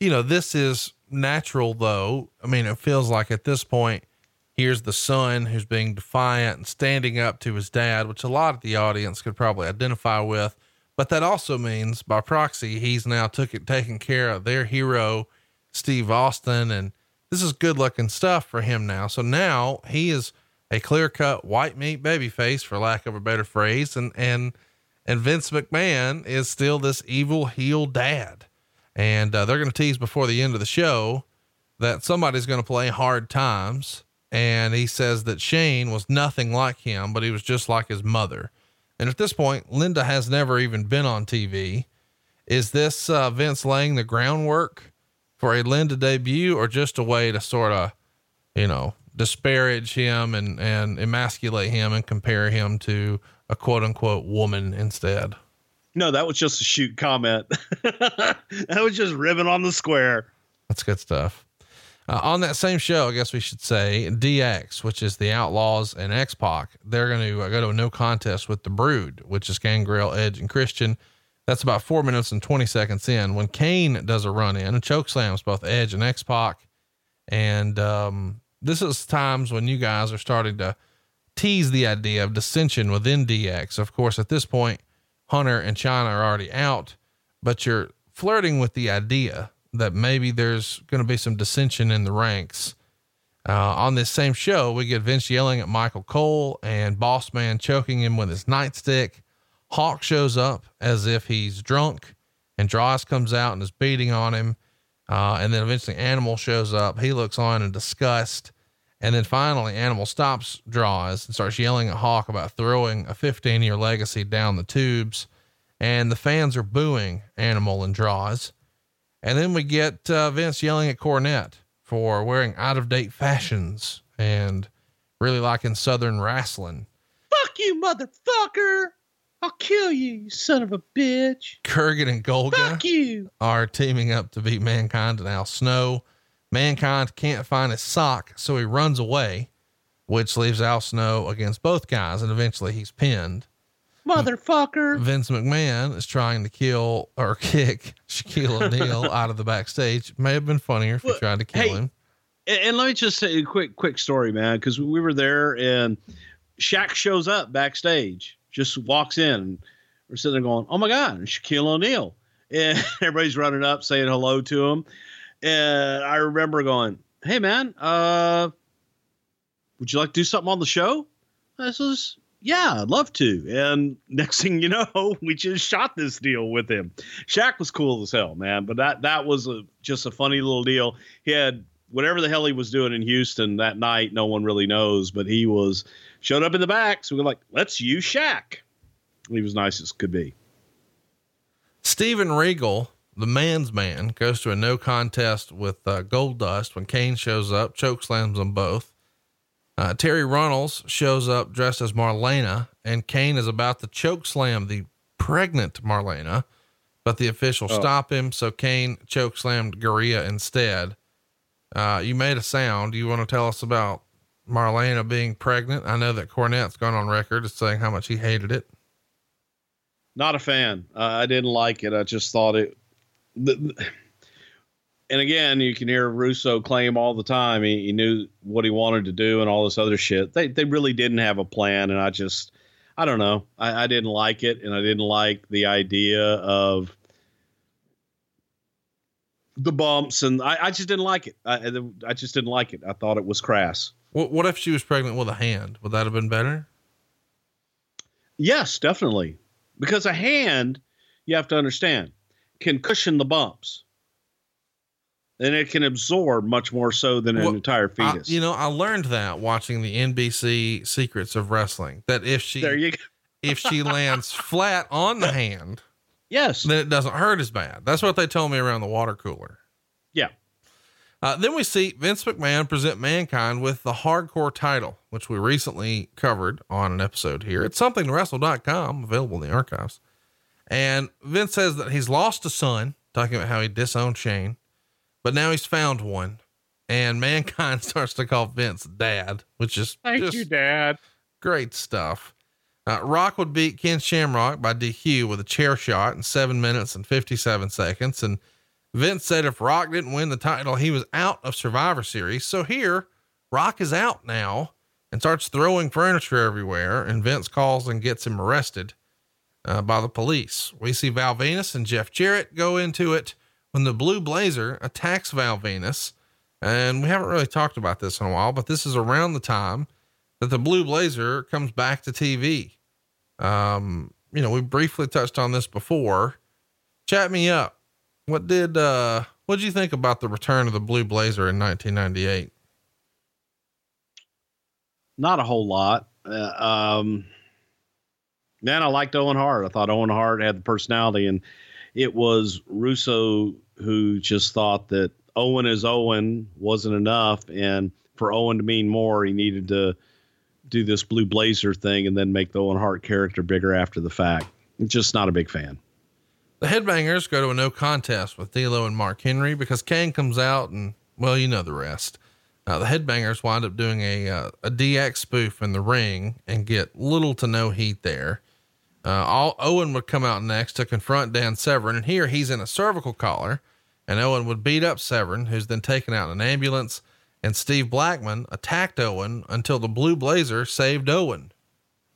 You know, this is natural, though. I mean, it feels like at this point, Here's the son who's being defiant and standing up to his dad, which a lot of the audience could probably identify with. But that also means by proxy, he's now took it, taking care of their hero, Steve Austin. And this is good looking stuff for him now. So now he is a clear cut white meat baby face, for lack of a better phrase. And, and, and Vince McMahon is still this evil heel dad. And uh, they're going to tease before the end of the show that somebody's going to play hard times and he says that Shane was nothing like him, but he was just like his mother. And at this point, Linda has never even been on TV. Is this uh, Vince laying the groundwork for a Linda debut, or just a way to sort of, you know, disparage him and and emasculate him and compare him to a quote unquote woman instead? No, that was just a shoot comment. that was just ribbon on the square. That's good stuff. Uh, on that same show, I guess we should say DX, which is the Outlaws and X Pac. They're going to uh, go to a no contest with the Brood, which is Gangrel, Edge, and Christian. That's about four minutes and 20 seconds in when Kane does a run in and choke slams both Edge and X Pac. And um, this is times when you guys are starting to tease the idea of dissension within DX. Of course, at this point, Hunter and Chyna are already out, but you're flirting with the idea that maybe there's going to be some dissension in the ranks. Uh, on this same show, we get Vince yelling at Michael Cole and Boss Man choking him with his nightstick. Hawk shows up as if he's drunk, and Droz comes out and is beating on him. Uh, and then eventually Animal shows up. He looks on in disgust. And then finally, Animal stops Droz and starts yelling at Hawk about throwing a 15 year legacy down the tubes. And the fans are booing Animal and Droz. And then we get uh, Vince yelling at Cornette for wearing out of date fashions and really liking Southern wrestling. Fuck you, motherfucker. I'll kill you, you son of a bitch. Kurrgan and Golga Fuck you. are teaming up to beat Mankind and Al Snow. Mankind can't find his sock, so he runs away, which leaves Al Snow against both guys, and eventually he's pinned. Motherfucker. Vince McMahon is trying to kill or kick Shaquille O'Neal out of the backstage. May have been funnier if he Well, tried to kill hey, him. And, let me just say a quick, quick story, man, because we were there and Shaq shows up backstage, just walks in. And we're sitting there going, "Oh my God, Shaquille O'Neal!" and everybody's running up saying hello to him. And I remember going, "Hey man, uh, would you like to do something on the show?" I says, "Yeah, I'd love to." And next thing you know, we just shot this deal with him. Shaq was cool as hell, man. But that that was a, just a funny little deal. He had whatever the hell he was doing in Houston that night. No one really knows, but he was showed up in the back. So we are like, "Let's use Shaq." He was nice as could be. Steven Regal, the man's man, goes to a no contest with uh, Goldust when Kane shows up, choke slams them both. Uh, Terri Runnels shows up dressed as Marlena, and Kane is about to choke slam the pregnant Marlena, but the officials oh. stop him. So Kane choke slammed Garea instead. Uh, you made a sound. Do you want to tell us about Marlena being pregnant? I know that Cornette's gone on record as saying how much he hated it. Not a fan. Uh, I didn't like it. I just thought it. The, and again, you can hear Russo claim all the time he, he, knew what he wanted to do and all this other shit. They they really didn't have a plan, and I just I don't know. I, I didn't like it, and I didn't like the idea of the bumps, and I, I just didn't like it. I I just didn't like it. I thought it was crass. What what if she was pregnant with a hand? Would that have been better? Yes, definitely because a hand, you have to understand, can cushion the bumps. And it can absorb much more so than well, an entire fetus. I, you know, I learned that watching the NBC Secrets of Wrestling. That if she there you if she lands flat on the hand, yes, then it doesn't hurt as bad. That's what they told me around the water cooler. Yeah. Uh, then we see Vince McMahon present Mankind with the hardcore title, which we recently covered on an episode here. It's something to wrestle.com, available in the archives. And Vince says that he's lost a son, talking about how he disowned Shane, but now he's found one. And Mankind starts to call Vince dad, which is thank you, dad. Great stuff. Uh, Rock would beat Ken Shamrock by DQ with a chair shot in seven minutes and 57 seconds. And Vince said if Rock didn't win the title, he was out of Survivor Series. So here, Rock is out now and starts throwing furniture everywhere. And Vince calls and gets him arrested uh, by the police. We see Val Venis and Jeff Jarrett go into it when the Blue Blazer attacks Val Venis. And we haven't really talked about this in a while, but this is around the time that the Blue Blazer comes back to TV. Um, you know, we briefly touched on this before. Chat me up. What did uh what did you think about the return of the Blue Blazer in 1998? Not a whole lot. Uh, um, man, I liked Owen Hart. I thought Owen Hart had the personality, and it was Russo who just thought that Owen is Owen wasn't enough, and for Owen to mean more, he needed to do this Blue Blazer thing and then make the Owen Hart character bigger after the fact. Just not a big fan. The Headbangers go to a no contest with D'Lo and Mark Henry because Kane comes out and, well, you know the rest. Uh, the Headbangers wind up doing a, uh, a DX spoof in the ring and get little to no heat there. Uh, all, Owen would come out next to confront Dan Severn, and here he's in a cervical collar, and Owen would beat up Severn, who's then taken out in an ambulance. And Steve Blackman attacked Owen until the Blue Blazer saved Owen.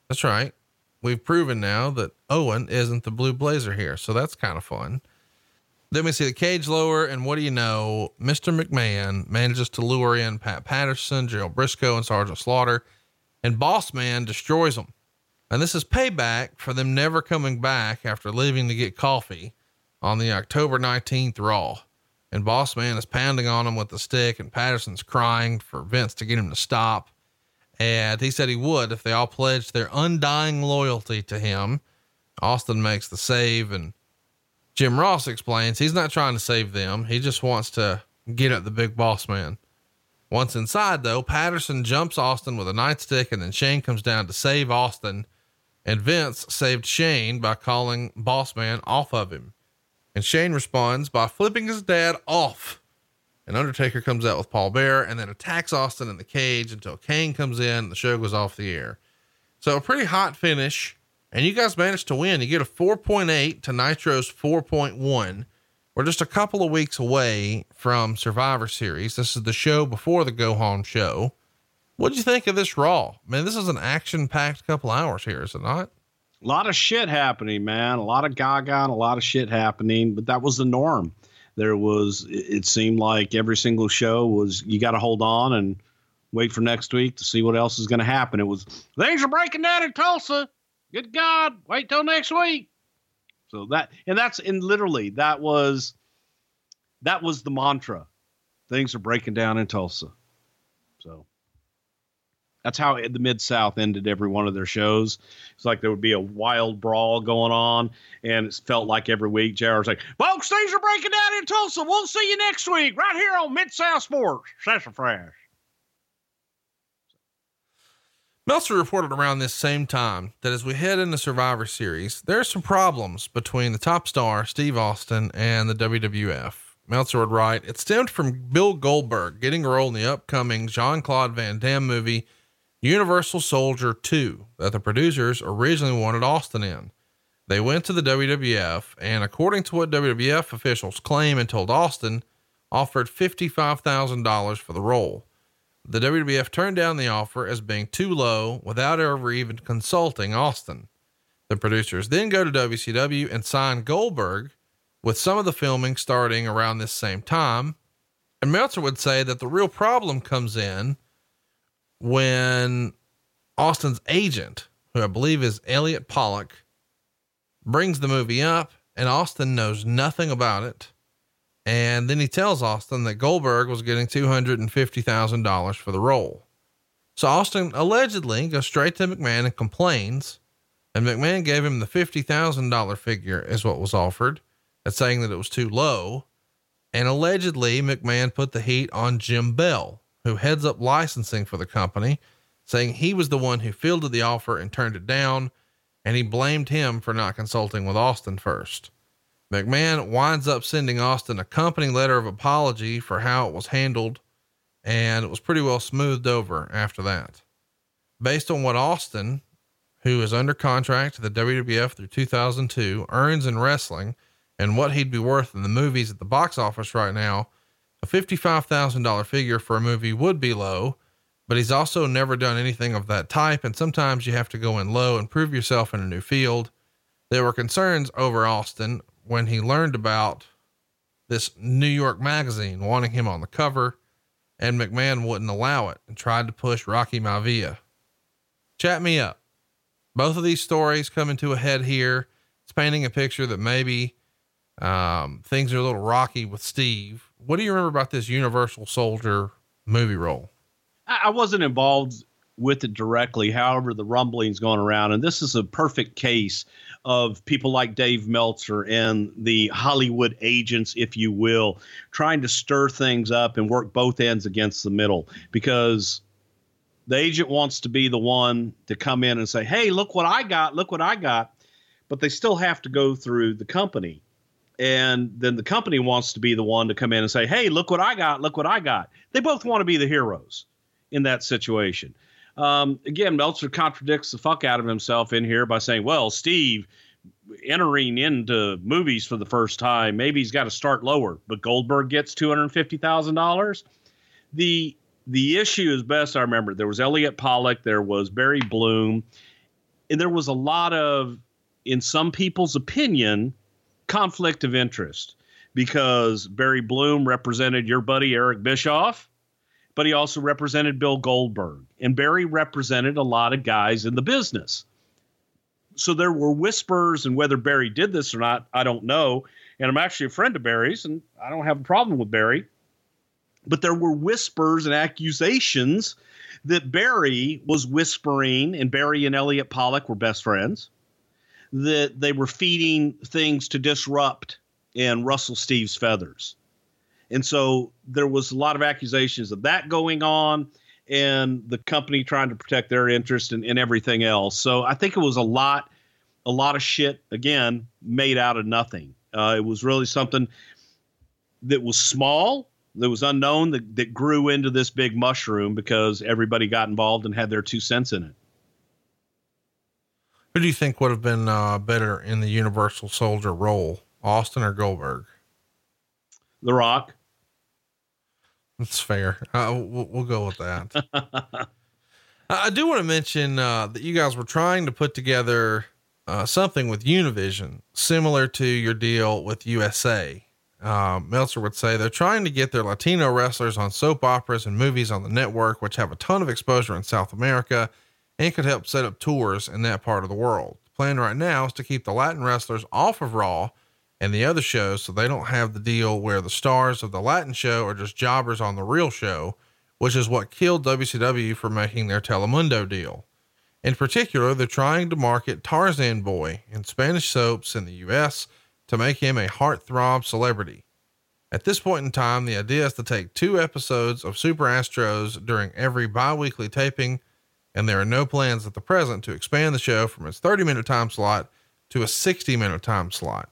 That's right we've proven now that Owen isn't the blue blazer here. So that's kind of fun. Then we see the cage lower, and what do you know? Mr. McMahon manages to lure in Pat Patterson, Gerald Brisco, and Sergeant Slaughter, and Boss Man destroys them. And this is payback for them never coming back after leaving to get coffee on the October 19th Raw. And Boss Man is pounding on him with a stick, and Patterson's crying for Vince to get him to stop. And he said he would if they all pledged their undying loyalty to him. Austin makes the save, and Jim Ross explains he's not trying to save them. He just wants to get at the big boss man. Once inside, though, Patterson jumps Austin with a nightstick, and then Shane comes down to save Austin. And Vince saved Shane by calling Boss Man off of him. And Shane responds by flipping his dad off and Undertaker comes out with Paul Bearer and then attacks Austin in the cage until Kane comes in. the show goes off the air. So a pretty hot finish. And you guys managed to win. You get a 4.8 to Nitro's 4.1. We're just a couple of weeks away from Survivor Series. This is the show before the go home show. What'd you think of this Raw? Man, this is an action packed couple hours here, is it not? A lot of shit happening, man. A lot of gaga and a lot of shit happening, but that was the norm. There was, it seemed like every single show was, you got to hold on and wait for next week to see what else is going to happen. It was, things are breaking down in Tulsa. Good God, wait till next week. So that, and that's, and literally, that was, that was the mantra. Things are breaking down in Tulsa. That's how the Mid South ended every one of their shows. It's like there would be a wild brawl going on, and it felt like every week JR was like, "Folks, things are breaking down in Tulsa. We'll see you next week right here on Mid South Sports." Sassafras. Meltzer reported around this same time that as we head into Survivor Series, there are some problems between the top star, Steve Austin, and the WWF. Meltzer would write, it stemmed from Bill Goldberg getting a role in the upcoming Jean Claude Van Damme movie, Universal Soldier 2, that the producers originally wanted Austin in. They went to the WWF, and according to what WWF officials claim and told Austin, offered $55,000 for the role. The WWF turned down the offer as being too low without ever even consulting Austin. The producers then go to WCW and sign Goldberg, with some of the filming starting around this same time. And Meltzer would say that the real problem comes in when Austin's agent, who I believe is Elliot Pollock, brings the movie up and Austin knows nothing about it. And then he tells Austin that Goldberg was getting $250,000 for the role. So Austin allegedly goes straight to McMahon and complains. And McMahon gave him the $50,000 figure as what was offered, at saying that it was too low. And allegedly, McMahon put the heat on Jim Bell, who heads up licensing for the company, saying he was the one who fielded the offer and turned it down. And he blamed him for not consulting with Austin first. McMahon winds up sending Austin a company letter of apology for how it was handled, and it was pretty well smoothed over after that. Based on what Austin, who is under contract to the WWF through 2002, earns in wrestling and what he'd be worth in the movies at the box office right now, a $55,000 figure for a movie would be low, but he's also never done anything of that type, and sometimes you have to go in low and prove yourself in a new field. There were concerns over Austin when he learned about this New York magazine wanting him on the cover, and McMahon wouldn't allow it and tried to push Rocky Maivia. Chat me up. Both of these stories coming to a head here. It's painting a picture that maybe um, things are a little rocky with Steve. What do you remember about this Universal Soldier movie role? I wasn't involved with it directly. However, the rumblings going around, and this is a perfect case of people like Dave Meltzer and the Hollywood agents, if you will, trying to stir things up and work both ends against the middle because the agent wants to be the one to come in and say, Hey, look what I got. Look what I got. But they still have to go through the company. And then the company wants to be the one to come in and say, Hey, look what I got. Look what I got. They both want to be the heroes in that situation. Um, again, Meltzer contradicts the fuck out of himself in here by saying, well, Steve entering into movies for the first time, maybe he's got to start lower, but Goldberg gets $250,000. The, the issue is best I remember there was Elliot Pollock, there was Barry Bloom, and there was a lot of, in some people's opinion, conflict of interest because Barry Bloom represented your buddy Eric Bischoff but he also represented Bill Goldberg. And Barry represented a lot of guys in the business. So there were whispers, and whether Barry did this or not, I don't know. And I'm actually a friend of Barry's, and I don't have a problem with Barry. But there were whispers and accusations that Barry was whispering, and Barry and Elliot Pollock were best friends, that they were feeding things to disrupt and rustle Steve's feathers. And so there was a lot of accusations of that going on and the company trying to protect their interest and, and everything else. So I think it was a lot, a lot of shit again made out of nothing. Uh, it was really something that was small, that was unknown, that, that grew into this big mushroom because everybody got involved and had their two cents in it. Who do you think would have been uh, better in the Universal Soldier role, Austin or Goldberg? The Rock. That's fair. Uh, we'll, we'll, go with that. I do want to mention uh, that you guys were trying to put together uh, something with Univision, similar to your deal with USA. Um, Meltzer would say they're trying to get their Latino wrestlers on soap operas and movies on the network, which have a ton of exposure in South America and could help set up tours in that part of the world. The plan right now is to keep the Latin wrestlers off of Raw and the other shows so they don't have the deal where the stars of the Latin show are just jobbers on the real show, which is what killed WCW for making their Telemundo deal. In particular, they're trying to market Tarzan Boy in Spanish soaps in the US to make him a heartthrob celebrity. At this point in time, the idea is to take two episodes of Super Astros during every bi weekly taping, and there are no plans at the present to expand the show from its 30 minute time slot to a 60 minute time slot.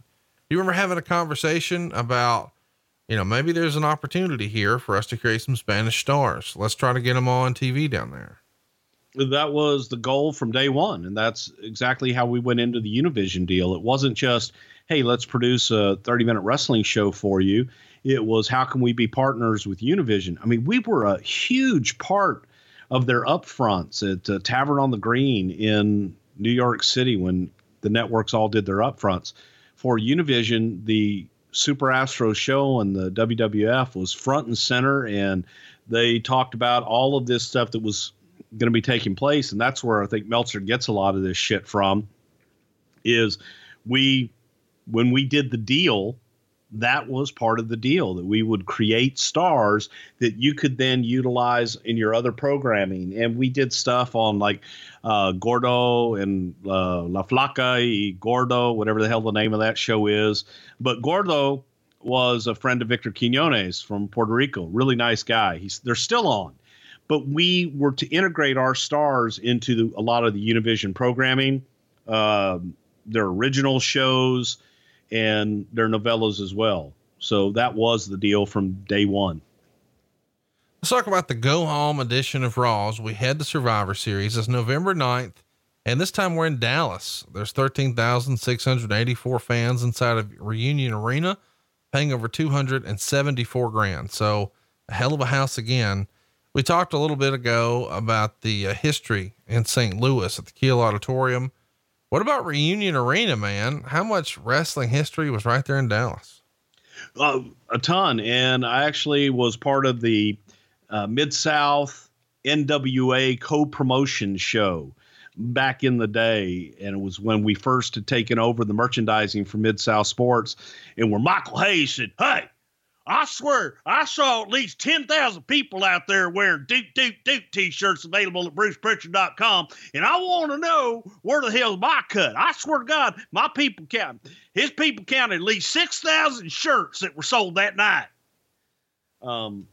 You remember having a conversation about, you know, maybe there's an opportunity here for us to create some Spanish stars. Let's try to get them on TV down there. That was the goal from day one. And that's exactly how we went into the Univision deal. It wasn't just, hey, let's produce a 30 minute wrestling show for you. It was how can we be partners with Univision? I mean, we were a huge part of their upfronts at uh, Tavern on the Green in New York City when the networks all did their upfronts. For Univision, the Super Astros show and the WWF was front and center, and they talked about all of this stuff that was going to be taking place. And that's where I think Meltzer gets a lot of this shit from. Is we when we did the deal, that was part of the deal that we would create stars that you could then utilize in your other programming. And we did stuff on like uh, Gordo and uh, La Flaca y Gordo, whatever the hell the name of that show is. But Gordo was a friend of Victor Quinones from Puerto Rico. Really nice guy. He's they're still on. But we were to integrate our stars into the, a lot of the Univision programming, uh, their original shows and their novellas as well. So that was the deal from day one. Let's talk about the go home edition of Raws. We head to Survivor Series. It's November 9th, and this time we're in Dallas. There's 13,684 fans inside of Reunion Arena, paying over 274 grand. So a hell of a house again. We talked a little bit ago about the uh, history in St. Louis at the Kiel Auditorium. What about Reunion Arena, man? How much wrestling history was right there in Dallas? Uh, a ton. And I actually was part of the uh, Mid South NWA co promotion show back in the day. And it was when we first had taken over the merchandising for Mid South Sports. And where Michael Hayes said, Hey, I swear, I saw at least 10,000 people out there wearing Duke, Duke, Duke t shirts available at BrucePrichard.com. And I want to know where the hell's my cut. I swear to God, my people count, his people counted at least 6,000 shirts that were sold that night. Um,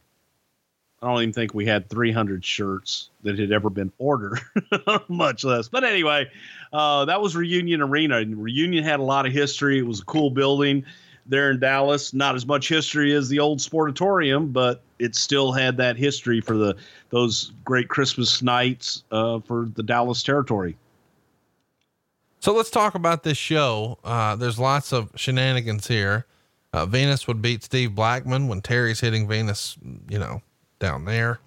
I don't even think we had 300 shirts that had ever been ordered, much less. But anyway, uh, that was Reunion Arena. Reunion had a lot of history. It was a cool building there in Dallas. Not as much history as the old Sportatorium, but it still had that history for the those great Christmas nights uh, for the Dallas territory. So let's talk about this show. Uh, there's lots of shenanigans here. Uh, Venis would beat Steve Blackman when Terri's hitting Venis, you know, down there.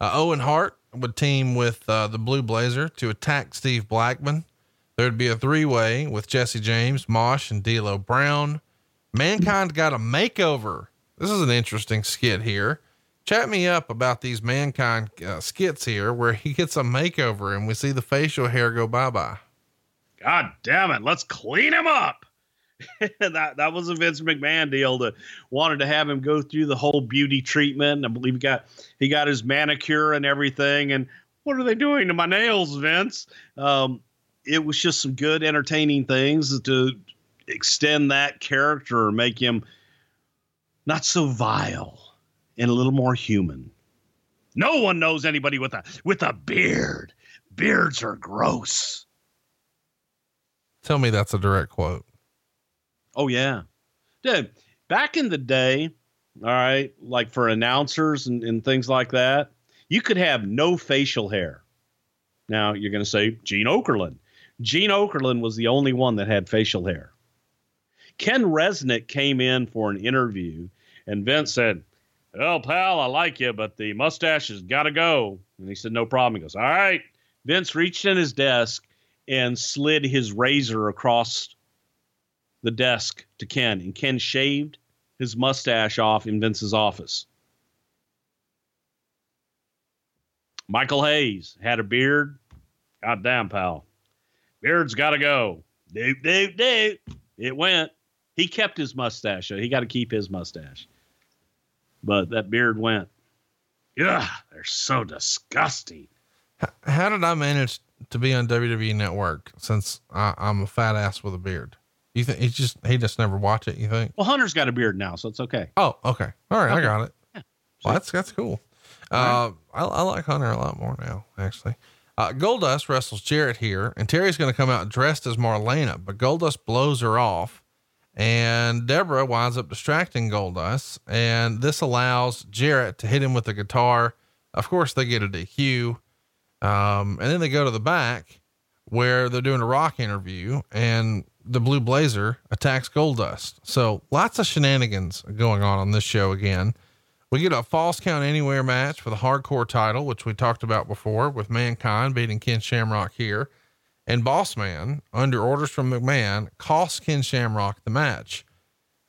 Uh, Owen Hart would team with uh, the Blue Blazer to attack Steve Blackman. There'd be a three way with Jesse James, Mosh, and D'Lo Brown. Mankind got a makeover. This is an interesting skit here. Chat me up about these Mankind uh, skits here where he gets a makeover and we see the facial hair go bye bye. God damn it. Let's clean him up. that that was a Vince McMahon deal that wanted to have him go through the whole beauty treatment. I believe he got he got his manicure and everything. And what are they doing to my nails, Vince? Um, it was just some good entertaining things to extend that character or make him not so vile and a little more human. No one knows anybody with a with a beard. Beards are gross. Tell me that's a direct quote. Oh yeah. Dude, back in the day, all right, like for announcers and, and things like that, you could have no facial hair. Now you're gonna say Gene Okerlund. Gene Okerlund was the only one that had facial hair. Ken Resnick came in for an interview, and Vince said, Well, pal, I like you, but the mustache has got to go. And he said, No problem. He goes, All right. Vince reached in his desk and slid his razor across the desk to Ken, and Ken shaved his mustache off in Vince's office. Michael Hayes had a beard. God damn, pal. Beard's got to go. Doop, doop, doop. It went. He kept his mustache. He got to keep his mustache. But that beard went. Yeah, they're so disgusting. How did I manage to be on WWE Network since I, I'm a fat ass with a beard? You think he just he just never watch it? You think? Well, Hunter's got a beard now, so it's okay. Oh, okay, all right, I got it. Yeah. Well, that's that's cool. Uh, I, I like Hunter a lot more now, actually. Uh, Goldust wrestles Jarrett here, and Terri's going to come out dressed as Marlena, but Goldust blows her off, and Deborah winds up distracting Goldust, and this allows Jarrett to hit him with the guitar. Of course, they get a DQ, um, and then they go to the back where they're doing a rock interview, and the Blue Blazer attacks Goldust. So lots of shenanigans going on on this show again. We get a false count anywhere match for the hardcore title, which we talked about before with Mankind beating Ken Shamrock here. And Boss Man, under orders from McMahon, costs Ken Shamrock the match.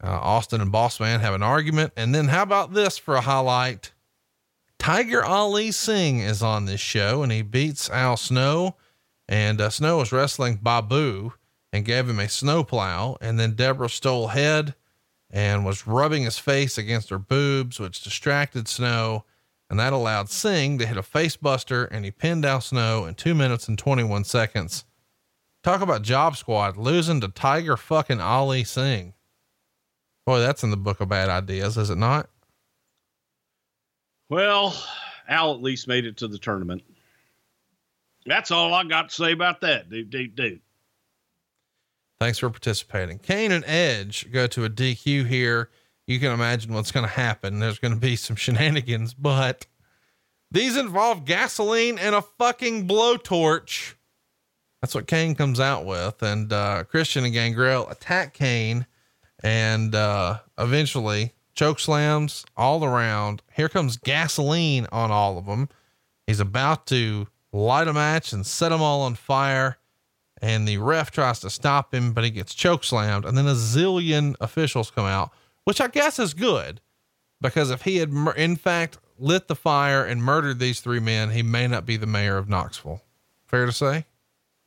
Uh, Austin and Boss Man have an argument. And then how about this for a highlight? Tiger Ali Singh is on this show and he beats Al Snow. And uh, Snow was wrestling Babu and gave him a snowplow. And then Deborah stole head and was rubbing his face against her boobs, which distracted Snow. And that allowed Singh to hit a face buster and he pinned Al Snow in two minutes and 21 seconds. Talk about job squad losing to Tiger fucking Ali Singh. Boy, that's in the book of bad ideas, is it not? Well, Al at least made it to the tournament. That's all I got to say about that, dude, dude, dude. Thanks for participating. Kane and Edge go to a DQ here. You can imagine what's going to happen. There's going to be some shenanigans, but these involve gasoline and a fucking blowtorch. That's what Kane comes out with. And uh, Christian and Gangrel attack Kane and uh, eventually choke slams all around. Here comes gasoline on all of them. He's about to light a match and set them all on fire and the ref tries to stop him, but he gets choke slammed. And then a zillion officials come out, which I guess is good because if he had, in fact, lit the fire and murdered these three men, he may not be the mayor of Knoxville. Fair to say?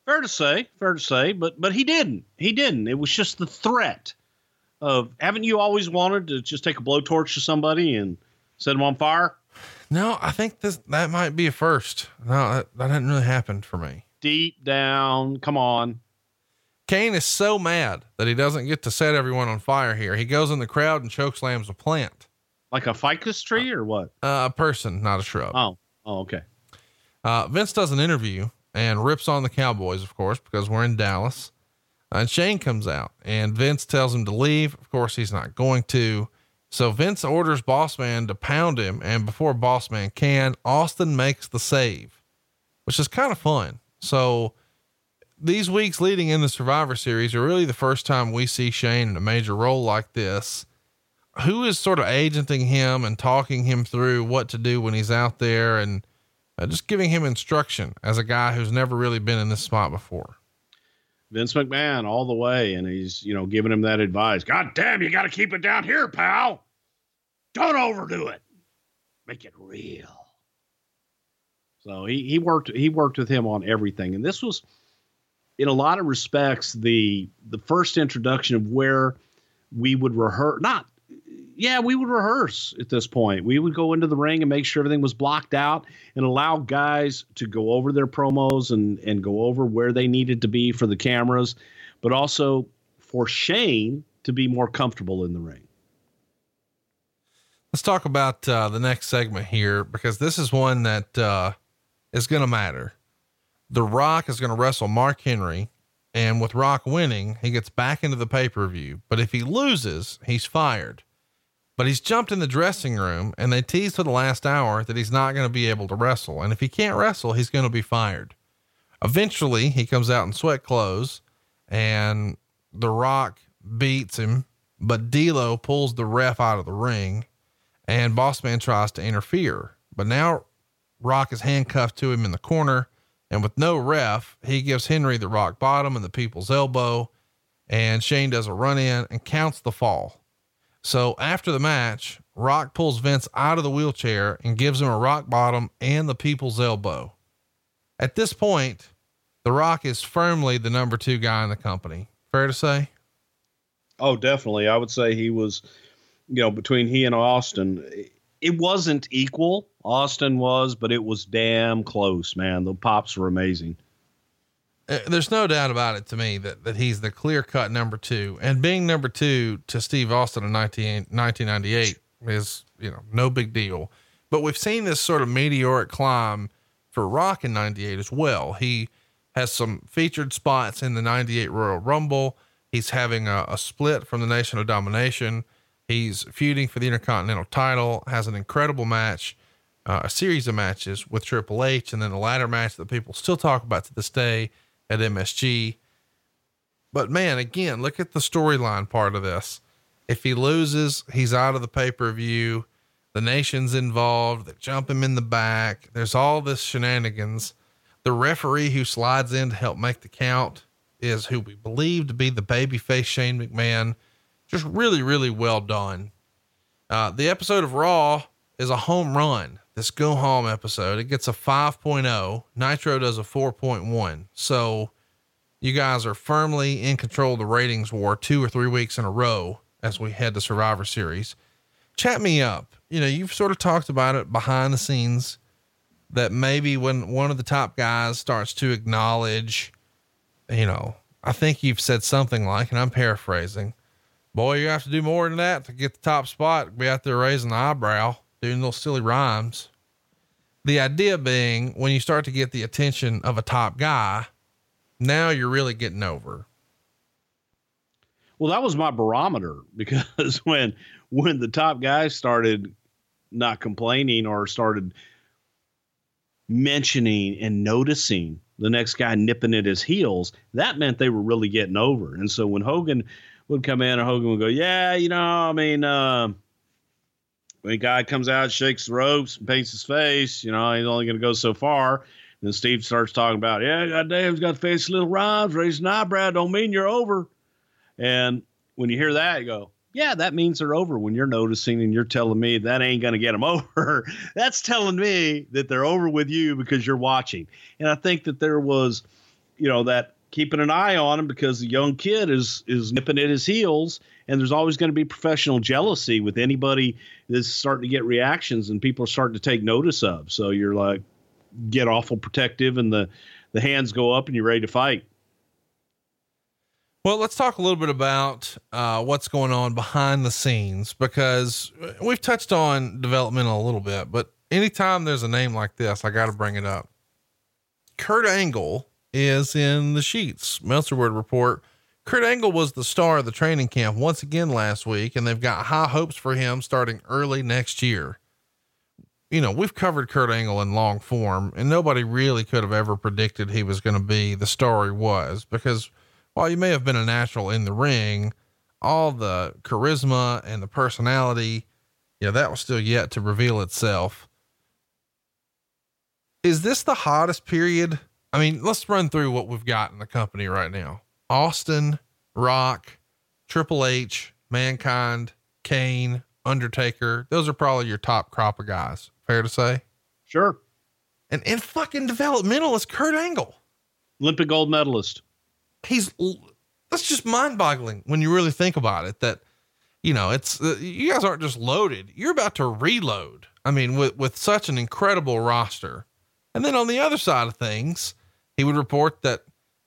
Fair to say, fair to say, but but he didn't. He didn't. It was just the threat of haven't you always wanted to just take a blowtorch to somebody and set them on fire? No, I think this that might be a first. No, that, that didn't really happen for me. Deep down, come on. Kane is so mad that he doesn't get to set everyone on fire here. He goes in the crowd and choke slams a plant, Like a ficus tree or what? uh, a person, not a shrub. Oh, oh, okay. Uh, Vince does an interview and rips on the Cowboys, of course, because we're in Dallas. And Shane comes out and Vince tells him to leave. Of course, he's not going to. So Vince orders Bossman to pound him. And before Bossman can, Austin makes the save, which is kind of fun. So these weeks leading in the Survivor Series are really the first time we see Shane in a major role like this. Who is sort of agenting him and talking him through what to do when he's out there and uh, just giving him instruction as a guy who's never really been in this spot before. Vince McMahon all the way, and he's you know giving him that advice. God damn, you got to keep it down here, pal. Don't overdo it. Make it real. So he he worked he worked with him on everything, and this was, in a lot of respects, the the first introduction of where we would rehearse. Not, yeah, we would rehearse at this point. We would go into the ring and make sure everything was blocked out, and allow guys to go over their promos and and go over where they needed to be for the cameras, but also for Shane to be more comfortable in the ring. Let's talk about uh, the next segment here because this is one that uh, is going to matter. The Rock is going to wrestle Mark Henry, and with Rock winning, he gets back into the pay per view. But if he loses, he's fired. But he's jumped in the dressing room, and they tease for the last hour that he's not going to be able to wrestle. And if he can't wrestle, he's going to be fired. Eventually, he comes out in sweat clothes, and The Rock beats him, but D'Lo pulls the ref out of the ring and Bossman tries to interfere. But now Rock is handcuffed to him in the corner And with no ref, he gives Henry the rock bottom and the people's elbow. And Shane does a run in and counts the fall. So after the match, Rock pulls Vince out of the wheelchair and gives him a rock bottom and the people's elbow. At this point, The Rock is firmly the number two guy in the company. Fair to say? Oh, definitely. I would say he was, you know, between he and Austin, it wasn't equal. Austin was, but it was damn close, man. The pops were amazing. Uh, there's no doubt about it to me that, that he's the clear cut number two and being number two to Steve Austin in 19, 1998 is, you know, no big deal. But we've seen this sort of meteoric climb for Rock in 98 as well. He has some featured spots in the 98 Royal Rumble. He's having a, a split from the Nation of Domination. He's feuding for the Intercontinental title, has an incredible match, uh, a series of matches with Triple H, and then the ladder match that people still talk about to this day at MSG. But man, again, look at the storyline part of this. If he loses, he's out of the pay per view. The nation's involved. They jump him in the back. There's all this shenanigans. The referee who slides in to help make the count is who we believe to be the babyface Shane McMahon. Just really, really well done. Uh, the episode of Raw is a home run. This go home episode, it gets a 5.0. Nitro does a 4.1. So you guys are firmly in control of the ratings war two or three weeks in a row as we head to Survivor Series. Chat me up. You know, you've sort of talked about it behind the scenes that maybe when one of the top guys starts to acknowledge, you know, I think you've said something like, and I'm paraphrasing, boy, you have to do more than that to get the top spot, be out there raising the eyebrow, doing those silly rhymes. The idea being when you start to get the attention of a top guy, now you're really getting over. Well, that was my barometer because when when the top guys started not complaining or started mentioning and noticing the next guy nipping at his heels, that meant they were really getting over. And so when Hogan would come in and Hogan would go, Yeah, you know, I mean, uh, a guy comes out, shakes the ropes, and paints his face, you know, he's only going to go so far. Then Steve starts talking about, Yeah, goddamn, he's got face little rhymes, raising an eyebrow, don't mean you're over. And when you hear that, you go, yeah, that means they're over when you're noticing and you're telling me that ain't going to get them over. That's telling me that they're over with you because you're watching. And I think that there was, you know, that keeping an eye on him because the young kid is is nipping at his heels and there's always going to be professional jealousy with anybody that's starting to get reactions and people are starting to take notice of. So you're like get awful protective and the the hands go up and you're ready to fight. Well, let's talk a little bit about uh, what's going on behind the scenes because we've touched on developmental a little bit, but anytime there's a name like this, I got to bring it up. Kurt Angle is in the sheets. Meltzer would report Kurt Angle was the star of the training camp once again last week, and they've got high hopes for him starting early next year. You know, we've covered Kurt Angle in long form, and nobody really could have ever predicted he was going to be the star he was because while you may have been a natural in the ring, all the charisma and the personality, know, that was still yet to reveal itself. Is this the hottest period? I mean, let's run through what we've got in the company right now. Austin, Rock, Triple H, Mankind, Kane, Undertaker. Those are probably your top crop of guys. Fair to say? Sure. And in fucking developmental is Kurt Angle. Olympic gold medalist he's that's just mind boggling when you really think about it that you know it's uh, you guys aren't just loaded you're about to reload i mean with with such an incredible roster and then on the other side of things he would report that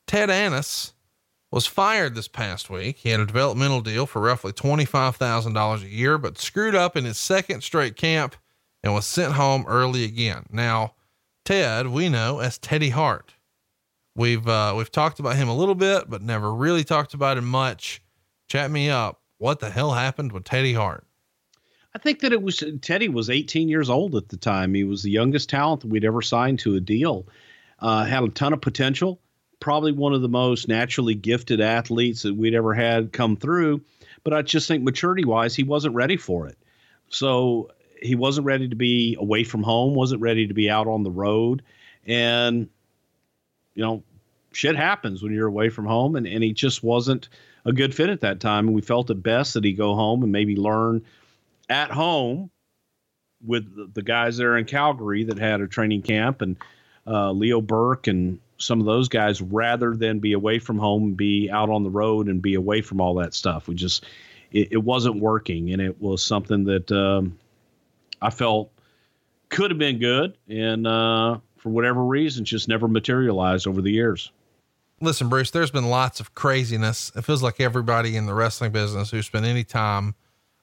ted annis was fired this past week he had a developmental deal for roughly $25000 a year but screwed up in his second straight camp and was sent home early again now ted we know as teddy hart We've uh, we've talked about him a little bit, but never really talked about him much. Chat me up. What the hell happened with Teddy Hart? I think that it was Teddy was 18 years old at the time. He was the youngest talent that we'd ever signed to a deal. Uh, had a ton of potential. Probably one of the most naturally gifted athletes that we'd ever had come through. But I just think maturity wise, he wasn't ready for it. So he wasn't ready to be away from home. wasn't ready to be out on the road. And you know, shit happens when you're away from home, and and he just wasn't a good fit at that time. And we felt it best that he go home and maybe learn at home with the guys there in Calgary that had a training camp and uh, Leo Burke and some of those guys rather than be away from home, be out on the road and be away from all that stuff. We just, it, it wasn't working. And it was something that um, I felt could have been good. And uh, for whatever reason, just never materialized over the years. Listen, Bruce, there's been lots of craziness. It feels like everybody in the wrestling business who spent any time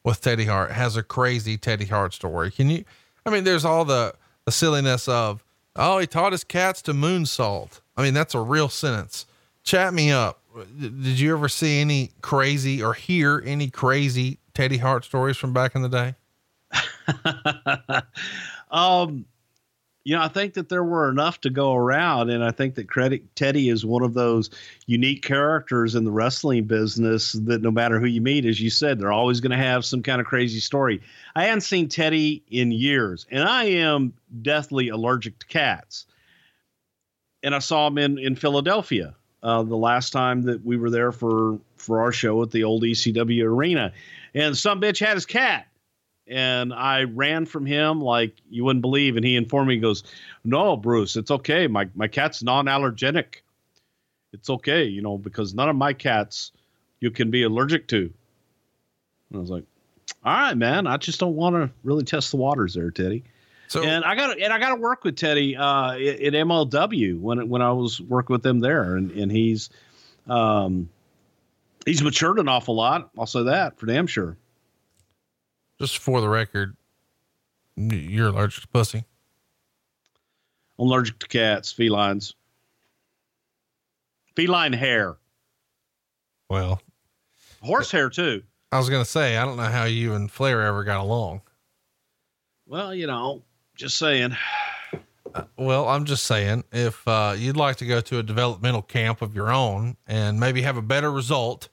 with Teddy Hart has a crazy Teddy Hart story. Can you, I mean, there's all the, the silliness of, oh, he taught his cats to moonsault. I mean, that's a real sentence. Chat me up. Did you ever see any crazy or hear any crazy Teddy Hart stories from back in the day? um, you know, I think that there were enough to go around, and I think that credit Teddy is one of those unique characters in the wrestling business that no matter who you meet, as you said, they're always going to have some kind of crazy story. I hadn't seen Teddy in years, and I am deathly allergic to cats. And I saw him in in Philadelphia uh, the last time that we were there for for our show at the old ECW arena, and some bitch had his cat and I ran from him like you wouldn't believe. And he informed me, he goes, No, Bruce, it's okay. My my cat's non allergenic. It's okay, you know, because none of my cats you can be allergic to. And I was like, All right, man, I just don't want to really test the waters there, Teddy. So, and I got and I got to work with Teddy uh, at MLW when when I was working with them there, and and he's um, he's matured an awful lot. I'll say that for damn sure. Just for the record, you're allergic to pussy. I'm allergic to cats, felines, feline hair. Well, horse hair too. I was gonna say I don't know how you and Flair ever got along. Well, you know, just saying. Uh, well, I'm just saying, if uh, you'd like to go to a developmental camp of your own and maybe have a better result,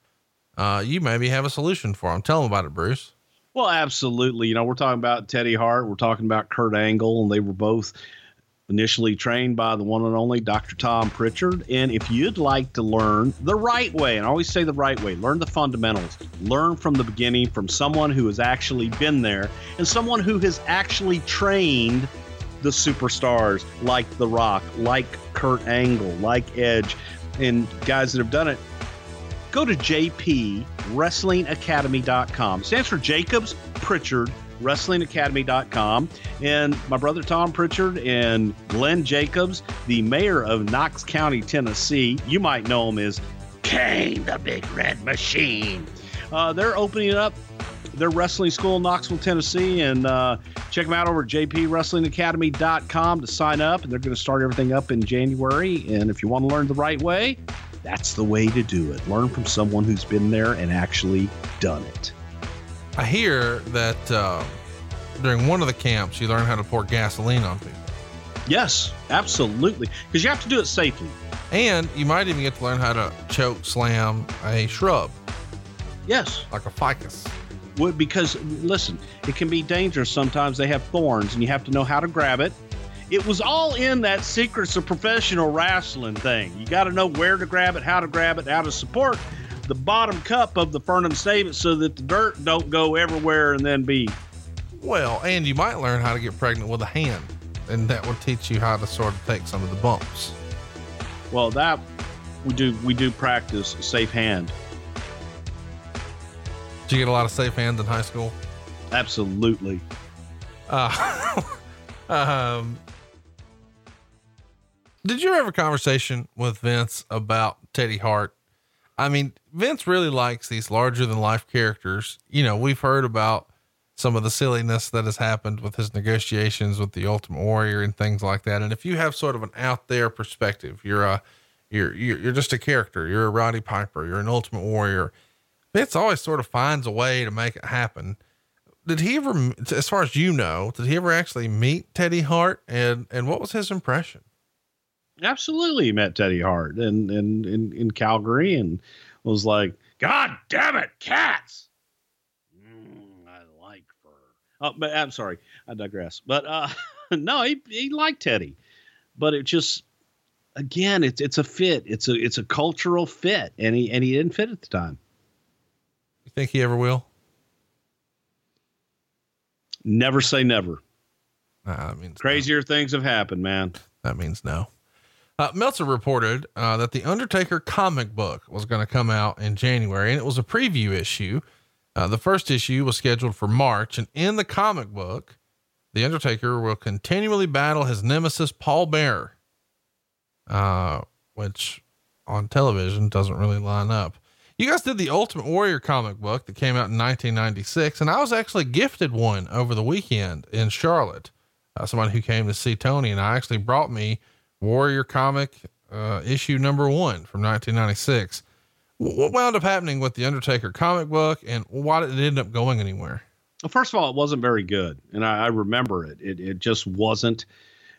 uh, you maybe have a solution for them. Tell them about it, Bruce. Well, absolutely. You know, we're talking about Teddy Hart, we're talking about Kurt Angle, and they were both initially trained by the one and only Dr. Tom Prichard. And if you'd like to learn the right way, and I always say the right way, learn the fundamentals, learn from the beginning from someone who has actually been there and someone who has actually trained the superstars like The Rock, like Kurt Angle, like Edge, and guys that have done it go to jpwrestlingacademy.com. Stands for Jacobs Prichard wrestlingacademy.com and my brother Tom Prichard and Glenn Jacobs, the mayor of Knox County, Tennessee. You might know him as Kane, the Big Red Machine. Uh, they're opening up their wrestling school in Knoxville, Tennessee, and uh, check them out over at jpwrestlingacademy.com to sign up. And they're going to start everything up in January. And if you want to learn the right way, that's the way to do it. Learn from someone who's been there and actually done it. I hear that uh, during one of the camps, you learn how to pour gasoline on people. Yes, absolutely. Because you have to do it safely. And you might even get to learn how to choke slam a shrub. Yes. Like a ficus. Well, because, listen, it can be dangerous sometimes. They have thorns, and you have to know how to grab it it was all in that secrets of professional wrestling thing. You got to know where to grab it, how to grab it, how to support the bottom cup of the Fernum Stave so that the dirt don't go everywhere and then be. Well, and you might learn how to get pregnant with a hand, and that would teach you how to sort of take some of the bumps. Well, that we do we do practice safe hand. Did you get a lot of safe hands in high school? Absolutely. Uh, um, did you ever have a conversation with Vince about Teddy Hart? I mean, Vince really likes these larger than life characters. You know, we've heard about some of the silliness that has happened with his negotiations with the Ultimate Warrior and things like that. And if you have sort of an out there perspective, you're a you're you're, just a character. You're a Roddy Piper. You're an Ultimate Warrior. Vince always sort of finds a way to make it happen. Did he ever, as far as you know, did he ever actually meet Teddy Hart? And and what was his impression? absolutely he met Teddy Hart and in, in, in Calgary and was like, God damn it, cats. Mm, I like fur. Oh, but I'm sorry, I digress. But uh, no, he, he liked Teddy, but it just again, it's it's a fit. It's a it's a cultural fit, and he and he didn't fit at the time. You think he ever will? Never say never. Nah, that means Crazier things have happened, man. That means no. Uh, Meltzer reported uh, that the Undertaker comic book was going to come out in January, and it was a preview issue. Uh, the first issue was scheduled for March, and in the comic book, the Undertaker will continually battle his nemesis Paul Bearer, uh, which on television doesn't really line up. You guys did the Ultimate Warrior comic book that came out in 1996, and I was actually gifted one over the weekend in Charlotte. Uh, somebody who came to see Tony and I actually brought me Warrior comic uh, issue number one from 1996. What wound up happening with the Undertaker comic book, and why did it end up going anywhere? Well, first of all, it wasn't very good, and I, I remember it. It it just wasn't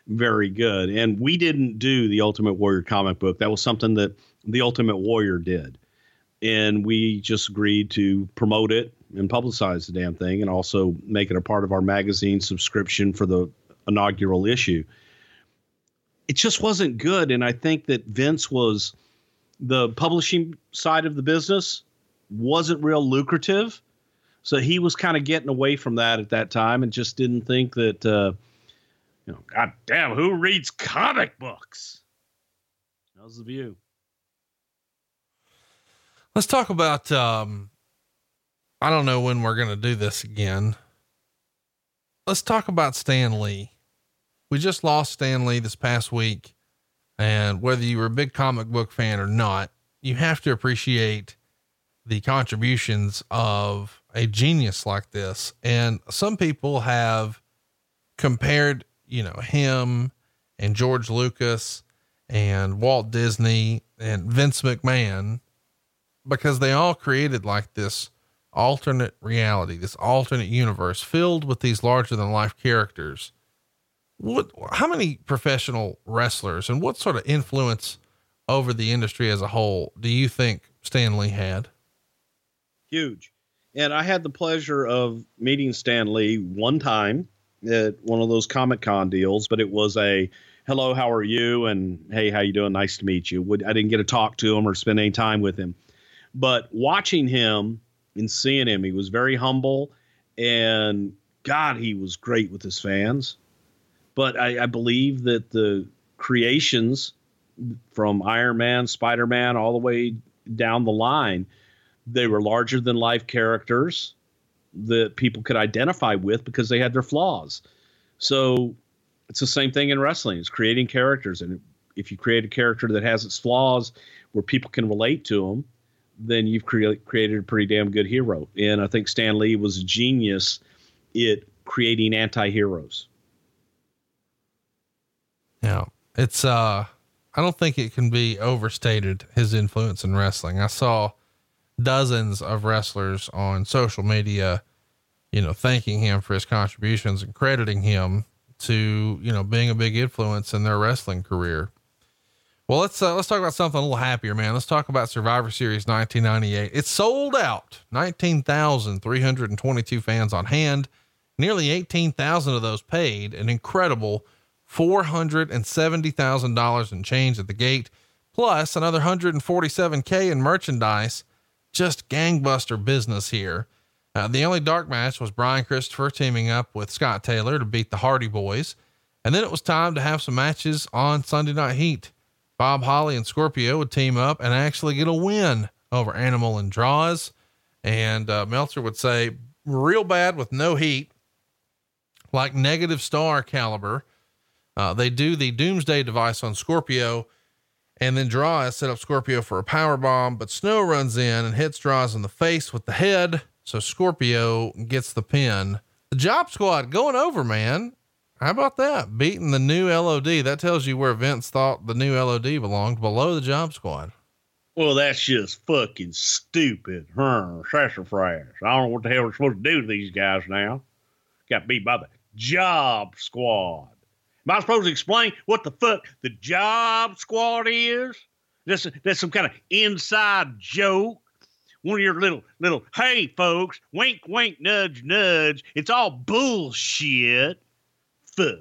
very good. And we didn't do the Ultimate Warrior comic book. That was something that the Ultimate Warrior did, and we just agreed to promote it and publicize the damn thing, and also make it a part of our magazine subscription for the inaugural issue. It just wasn't good, and I think that Vince was the publishing side of the business wasn't real lucrative. So he was kind of getting away from that at that time and just didn't think that, uh, you know, God damn, who reads comic books? That was the view. Let's talk about. Um, I don't know when we're going to do this again. Let's talk about Stan Lee. We just lost Stan Lee this past week. And whether you were a big comic book fan or not, you have to appreciate the contributions of a genius like this. And some people have compared, you know, him and George Lucas and Walt Disney and Vince McMahon because they all created like this alternate reality, this alternate universe filled with these larger than life characters. What, how many professional wrestlers and what sort of influence over the industry as a whole do you think Stan Lee had? Huge. And I had the pleasure of meeting Stan Lee one time at one of those Comic Con deals, but it was a hello, how are you? And hey, how you doing? Nice to meet you. Would I didn't get to talk to him or spend any time with him, but watching him and seeing him, he was very humble and God, he was great with his fans. But I, I believe that the creations from Iron Man, Spider Man, all the way down the line, they were larger than life characters that people could identify with because they had their flaws. So it's the same thing in wrestling. It's creating characters, and if you create a character that has its flaws, where people can relate to them, then you've crea- created a pretty damn good hero. And I think Stan Lee was a genius at creating anti-heroes. Yeah. It's, uh, I don't think it can be overstated his influence in wrestling. I saw dozens of wrestlers on social media, you know, thanking him for his contributions and crediting him to, you know, being a big influence in their wrestling career. Well, let's uh, let's talk about something a little happier, man. Let's talk about Survivor Series 1998. It sold out. 19,322 fans on hand. Nearly 18,000 of those paid. An incredible $470,000 in change at the gate, plus another 147k in merchandise. Just gangbuster business here. Uh, the only dark match was Brian Christopher teaming up with Scott Taylor to beat the Hardy Boys. And then it was time to have some matches on Sunday Night Heat. Bob Holly and Scorpio would team up and actually get a win over Animal and Droz. And uh, Meltzer would say, real bad with no heat, like negative star caliber. Uh, they do the doomsday device on Scorpio, and then Droz set up Scorpio for a power bomb, but Snow runs in and hits Droz in the face with the head. So Scorpio gets the pin. The job squad going over, man. How about that? Beating the new LOD. That tells you where Vince thought the new LOD belonged below the job squad. Well, that's just fucking stupid. Huh? Sassafras. I don't know what the hell we're supposed to do to these guys now. Got beat by the job squad. Am I supposed to explain what the fuck the job squad is? That's, that's some kind of inside joke. One of your little, little, hey, folks, wink, wink, nudge, nudge. It's all bullshit. Fuck.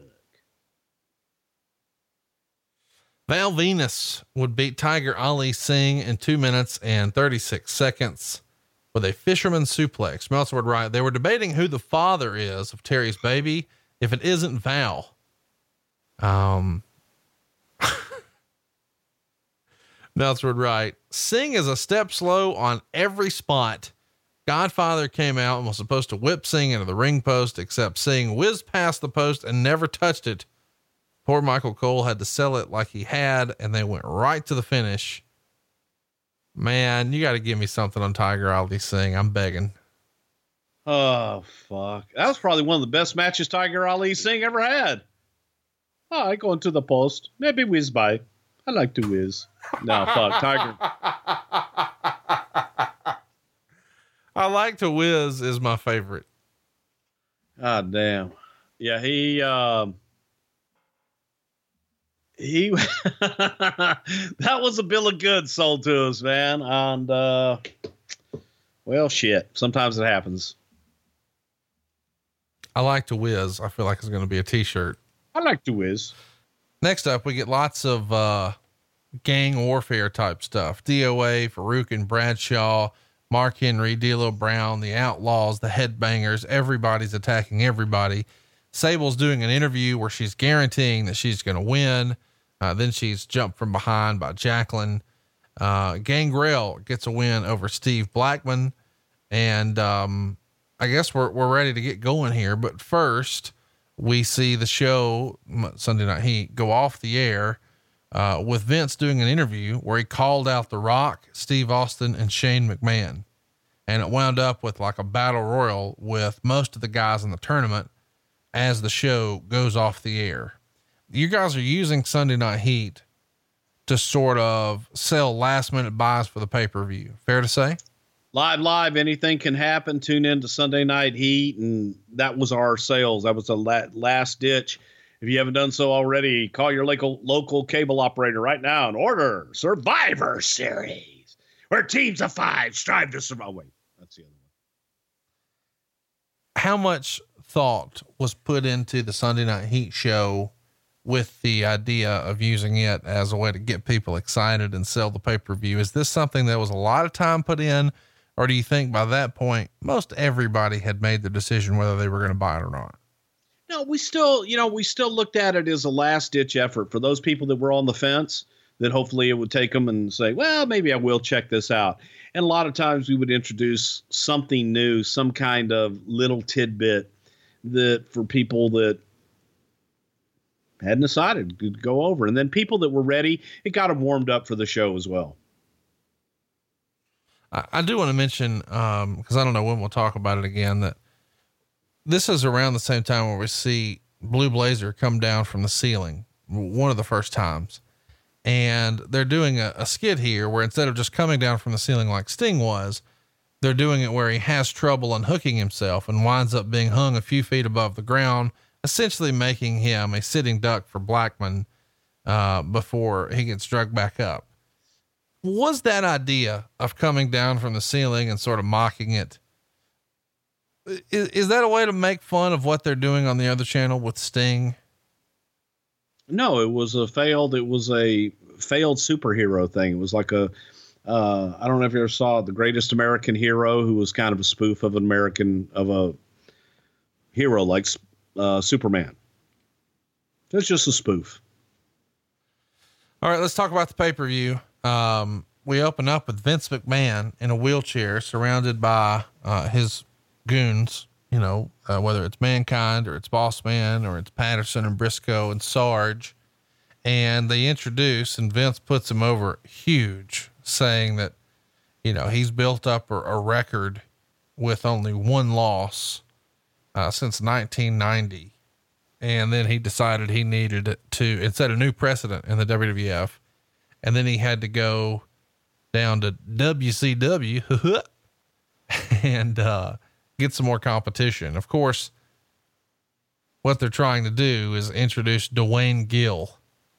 Val Venis would beat Tiger Ali Singh in two minutes and 36 seconds with a fisherman suplex. Meltzer would write, they were debating who the father is of Terri's baby. If it isn't Val, um, Meltzer would write, Singh is a step slow on every spot. Godfather came out and was supposed to whip Singh into the ring post, except Singh whizzed past the post and never touched it. Poor Michael Cole had to sell it like he had, and they went right to the finish. Man, you got to give me something on Tiger Ali Singh. I'm begging. Oh fuck! That was probably one of the best matches Tiger Ali Singh ever had. Oh, I go into the post. Maybe whiz by. I like to whiz. No, fuck Tiger. I like to whiz is my favorite. God damn. Yeah, he um he that was a bill of goods sold to us, man. And uh well shit. Sometimes it happens. I like to whiz. I feel like it's going to be a t-shirt. I like to whiz. Next up, we get lots of uh, gang warfare type stuff. DOA, Faarooq and Bradshaw, Mark Henry, D'Lo Brown, the Outlaws, the Headbangers. Everybody's attacking everybody. Sable's doing an interview where she's guaranteeing that she's going to win. Uh, then she's jumped from behind by Jacqueline. Uh, Gangrel gets a win over Steve Blackman. And um, I guess we're, we're ready to get going here. But first, we see the show Sunday Night Heat go off the air uh, with Vince doing an interview where he called out The Rock, Steve Austin, and Shane McMahon. And it wound up with like a battle royal with most of the guys in the tournament as the show goes off the air. You guys are using Sunday Night Heat to sort of sell last minute buys for the pay per view. Fair to say? Live live anything can happen. Tune in to sunday night heat and that was our sales. That was the last ditch. If you haven't done so already call your local local cable operator right now and order survivor series where teams of five strive to survive. Oh, wait that's the other one. How much thought was put into the sunday night heat show with the idea of using it as a way to get people excited and sell the pay-per-view? Is this something that was a lot of time put in or do you think by that point, most everybody had made the decision whether they were going to buy it or not? No, we still, you know, we still looked at it as a last ditch effort for those people that were on the fence that hopefully it would take them and say, well, maybe I will check this out. And a lot of times we would introduce something new, some kind of little tidbit that for people that hadn't decided could go over. And then people that were ready, it got them warmed up for the show as well. I, I do want to mention, um, cause I don't know when we'll talk about it again, that this is around the same time where we see Blue Blazer come down from the ceiling, one of the first times. And they're doing a, a skit here where instead of just coming down from the ceiling like Sting was, they're doing it where he has trouble unhooking himself and winds up being hung a few feet above the ground, essentially making him a sitting duck for Blackman uh, before he gets dragged back up was that idea of coming down from the ceiling and sort of mocking it? Is, is that a way to make fun of what they're doing on the other channel with Sting? No, it was a failed. It was a failed superhero thing. It was like a. Uh, I don't know if you ever saw the Greatest American Hero, who was kind of a spoof of an American of a hero like uh, Superman. It's just a spoof. All right, let's talk about the pay per view. Um, we open up with Vince McMahon in a wheelchair surrounded by uh, his goons, you know, uh, whether it's Mankind or it's Boss Man or it's Patterson and Brisco and Sarge. And they introduce, and Vince puts him over huge, saying that, you know, he's built up a, a record with only one loss uh, since 1990. And then he decided he needed to, it set a new precedent in the WWF and then he had to go down to WCW and uh, get some more competition. Of course, what they're trying to do is introduce Duane Gill,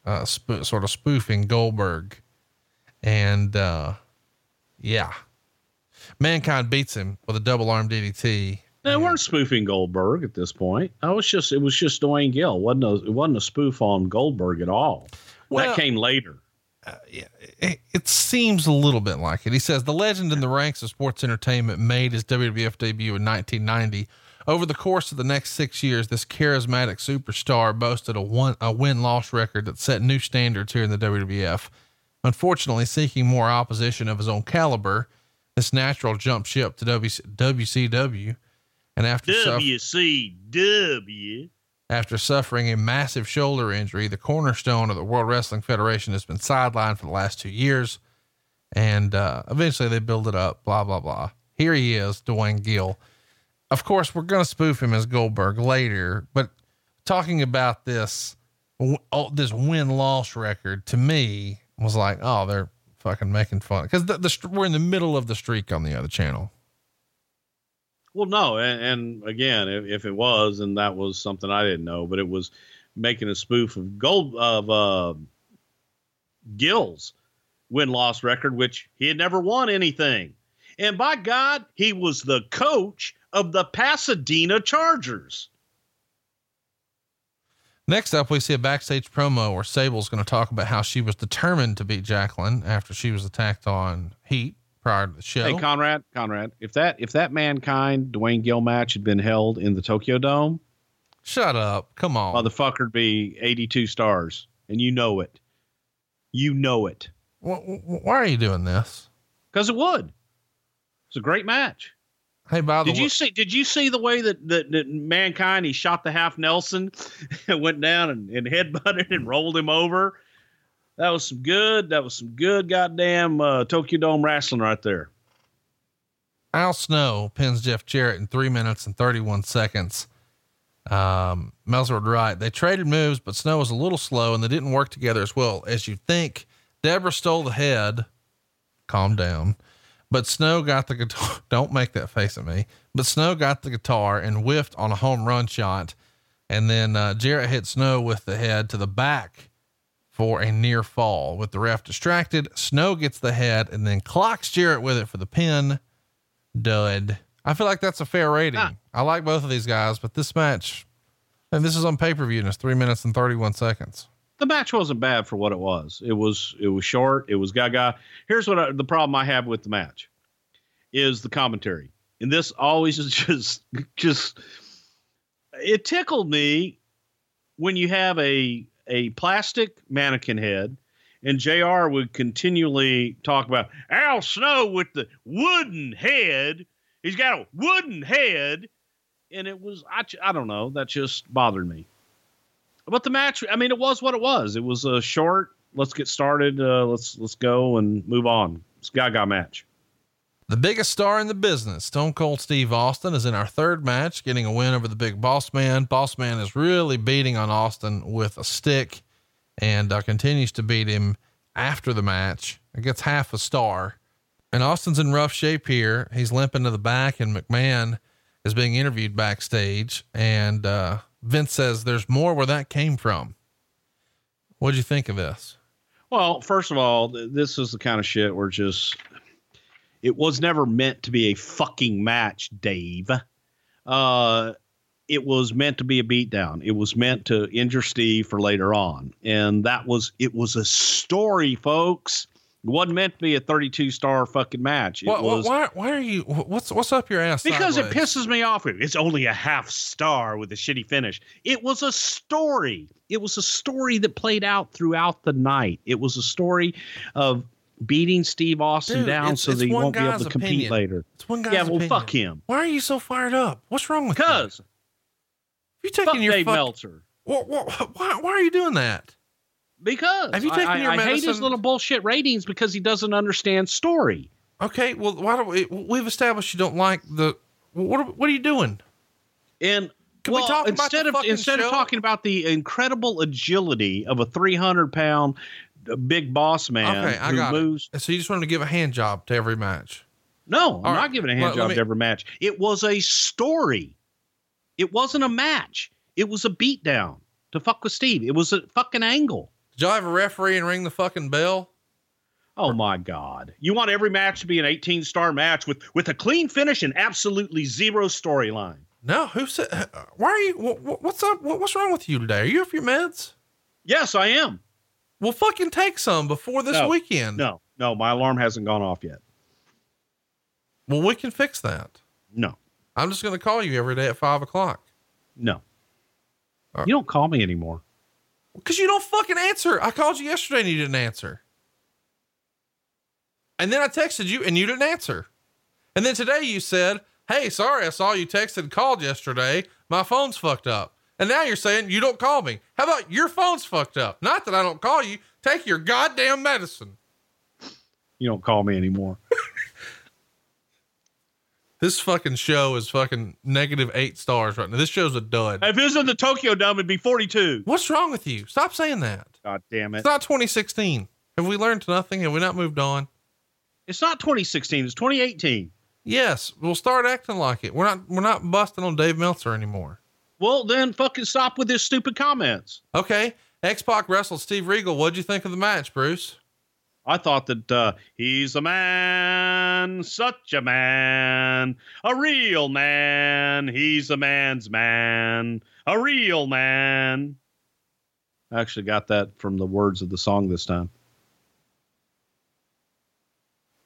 uh, sp- sort of spoofing Goldberg, and uh, yeah, mankind beats him with a double arm DDT. They weren't spoofing Goldberg at this point. I was just it was just Duane Gill. wasn't a, It wasn't a spoof on Goldberg at all. Well, that came later. Uh, it, it seems a little bit like it. He says the legend in the ranks of sports entertainment made his WWF debut in 1990. Over the course of the next six years, this charismatic superstar boasted a one a win loss record that set new standards here in the WWF. Unfortunately, seeking more opposition of his own caliber, this natural jumped ship to WC, WCW, and after WCW. After suffering a massive shoulder injury, the cornerstone of the World Wrestling Federation has been sidelined for the last two years. And uh, eventually they build it up, blah, blah, blah. Here he is, Duane Gill. Of course, we're going to spoof him as Goldberg later, but talking about this, this win loss record to me was like, oh, they're fucking making fun because the, the, we're in the middle of the streak on the other channel. Well, no, and, and again, if, if it was, and that was something I didn't know, but it was making a spoof of gold of uh, Gill's win loss record, which he had never won anything. And by God, he was the coach of the Pasadena Chargers. Next up, we see a backstage promo where Sable's going to talk about how she was determined to beat Jacqueline after she was attacked on Heat prior to the show. Hey, Conrad, Conrad, if that if that mankind Duane Gill match had been held in the Tokyo Dome, Shut up. Come on. motherfucker'd be 82 stars, and you know it. You know it. Wh- wh- why are you doing this? because it would. It's a great match. Hey, by the Did way, you see? Did you see the way that that, that mankind he shot the half Nelson and went down and, and headbutted and rolled him over? That was some good. That was some good goddamn uh, Tokyo Dome wrestling right there. Al Snow pins Jeff Jarrett in three minutes and 31 seconds. Um, Meltzer right. They traded moves, but Snow was a little slow and they didn't work together as well as you think. Deborah stole the head. Calm down. But Snow got the guitar. Don't make that face at me. But Snow got the guitar and whiffed on a home run shot. And then uh, Jarrett hit Snow with the head to the back for a near fall. With the ref distracted, Snow gets the head and then clocks Jarrett with it for the pin. Dud. I feel like that's a fair rating. Ah. I like both of these guys, but this match, and this is on pay per view, and it's three minutes and 31 seconds. The match wasn't bad for what it was. It was it was short. It was gaga. Here's what I, the problem I have with the match is the commentary, and this always is just just it tickled me when you have a a plastic mannequin head and JR would continually talk about Al Snow with the wooden head. He's got a wooden head. And it was, I, I don't know, that just bothered me. But the match, I mean, it was what it was. It was a short, let's get started. Uh, let's, let's go and move on. It's Gaga match. The biggest star in the business, Stone Cold Steve Austin, is in our third match, getting a win over the big boss man. Boss man is really beating on Austin with a stick and uh, continues to beat him after the match. It gets half a star. And Austin's in rough shape here. He's limping to the back, and McMahon is being interviewed backstage. And uh, Vince says there's more where that came from. What'd you think of this? Well, first of all, th- this is the kind of shit where just it was never meant to be a fucking match, Dave. Uh, it was meant to be a beatdown. It was meant to injure Steve for later on, and that was it. Was a story, folks. It wasn't meant to be a 32 star fucking match. It What, was why, why are you? What's what's up your ass? because it pisses me off. It's only a half star with a shitty finish. It was a story. It was a story that played out throughout the night. It was a story of beating Steve Austin Dude, down it's- so it's that he won't be able to compete opinion. later. It's one guy's Yeah, well, opinion. fuck him. Why are you so fired up? What's wrong with you? Because you fuck taking your Dave fuck, Meltzer. Wha- why, why are you doing that? Because Have you taken I, your I hate his medicine? little bullshit ratings because he doesn't understand story. Okay, well, why don't we? We've established you don't like the. What? are- What are you doing? And Can we well, talk about instead the of instead show? of talking about the incredible agility of a 300 pound big boss man Okay, I got moves it. So you just want to give a hand job to every match? No, I'm All not giving a Well, hand let job me- to every match. It was a story. It wasn't a match. It was a beatdown to fuck with Steve. It was a fucking angle. Did y'all have a referee and ring the fucking bell? Oh my God. You want every match to be an 18 star match with, with a clean finish and absolutely zero storyline. No. Who said? Why are you? What, what's up? What, what's wrong with you today? Are you off your meds? Yes, I am. Well, fucking take some before this No, weekend. No, no, my alarm hasn't gone off yet. Well, we can fix that. No, I'm just going to call you every day at five o'clock no. Right. You don't call me anymore. because you don't fucking answer. I called you yesterday and you didn't answer. And then I texted you and you didn't answer. And then today you said, Hey, sorry, I saw you texted and called yesterday. My phone's fucked up. And now you're saying you don't call me. How about your phone's fucked up? Not that I don't call you. Take your goddamn medicine. You don't call me anymore. This fucking show is fucking negative eight stars right now. This show's a dud. if it was in the Tokyo Dome, it'd be 42. What's wrong with you? Stop saying that. God damn it. It's not 2016. Have we learned nothing? Have we not moved on? It's not 2016, it's 2018. Yes, we'll start acting like it. We're not we're not busting on Dave Meltzer anymore. Well, then fucking stop with this stupid comments. Okay. X Pac wrestled Steve Regal. What'd you think of the match, Bruce? I thought that uh, he's a man, such a man, a real man. He's a man's man, a real man. I actually got that from the words of the song this time.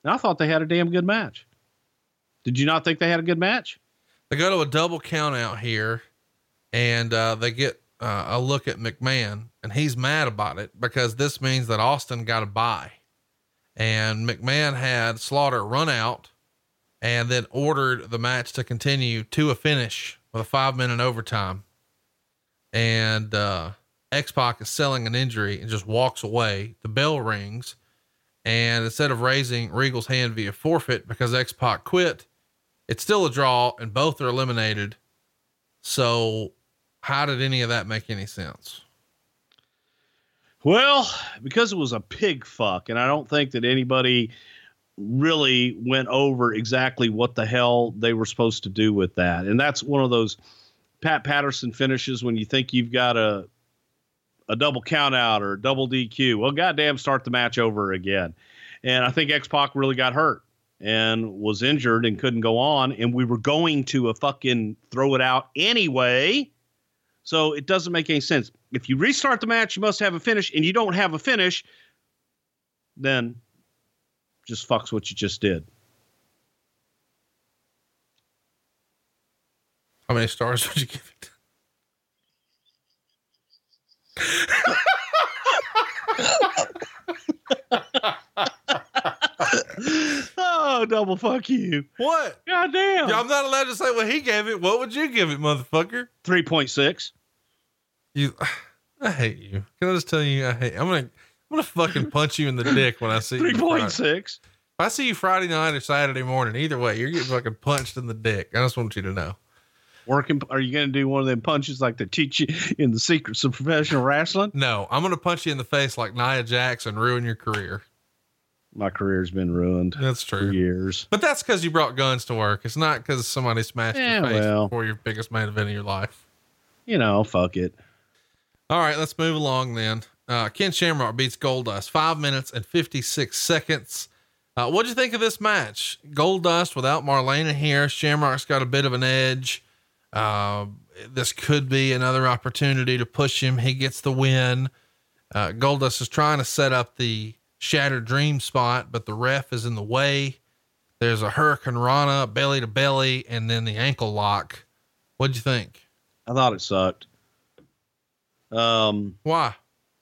And I thought they had a damn good match. Did you not think they had a good match? They go to a double count out here and uh, they get uh, a look at McMahon and he's mad about it because this means that Austin got a bye. And McMahon had Slaughter run out and then ordered the match to continue to a finish with a five minute overtime. And uh, X Pac is selling an injury and just walks away. The bell rings. And instead of raising Regal's hand via forfeit because X Pac quit, it's still a draw and both are eliminated. So, how did any of that make any sense? Well, because it was a pig fuck, and I don't think that anybody really went over exactly what the hell they were supposed to do with that. And that's one of those Pat Patterson finishes when you think you've got a a double count out or double DQ. Well, goddamn, start the match over again. And I think X Pac really got hurt and was injured and couldn't go on. And we were going to a fucking throw it out anyway. So it doesn't make any sense. If you restart the match, you must have a finish, and you don't have a finish, then just fucks what you just did. How many stars would you give it? Oh, double fuck you. What? God damn. I'm not allowed to say what he gave it. What would you give it, motherfucker? 3.6. You, I hate you. Can I just tell you, I hate. I'm gonna, I'm gonna fucking punch you in the dick when I see you. 3.6. If I see you Friday night or Saturday morning, either way, you're getting fucking punched in the dick. I just want you to know. Working. Are you going to do one of them punches like they teach you in the secrets of professional wrestling? No, I'm gonna punch you in the face like Nia Jax and ruin your career. My career's been ruined That's for true. years. But that's because you brought guns to work. It's not because somebody smashed Yeah, your face well. before your biggest main event of your life. You know, fuck it. All right, let's move along then. Uh, Ken Shamrock beats Goldust five minutes and 56 seconds. Uh, what'd you think of this match? Goldust without Marlena here. Shamrock's got a bit of an edge. Uh, this could be another opportunity to push him. He gets the win. Uh, Goldust is trying to set up the Shattered Dream spot, but the ref is in the way. There's a hurricanrana, belly to belly, and then the ankle lock. What'd you think? I thought it sucked. Um, Why?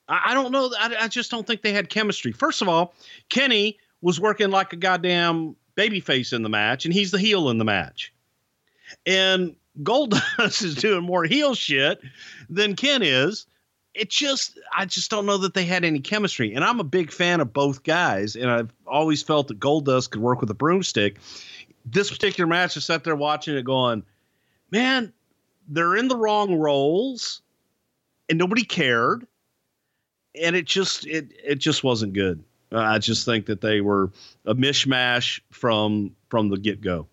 I, I don't know. I, I just don't think they had chemistry. First of all, Kenny was working like a goddamn babyface in the match, and he's the heel in the match. And Goldust is doing more heel shit than Ken is. It just, I just don't know that they had any chemistry. And I'm a big fan of both guys, and I've always felt that Goldust could work with a broomstick. This particular match, I sat there watching it, going, "Man, they're in the wrong roles, and nobody cared." and it just it it just wasn't good. I just think that they were a mishmash from from the get go.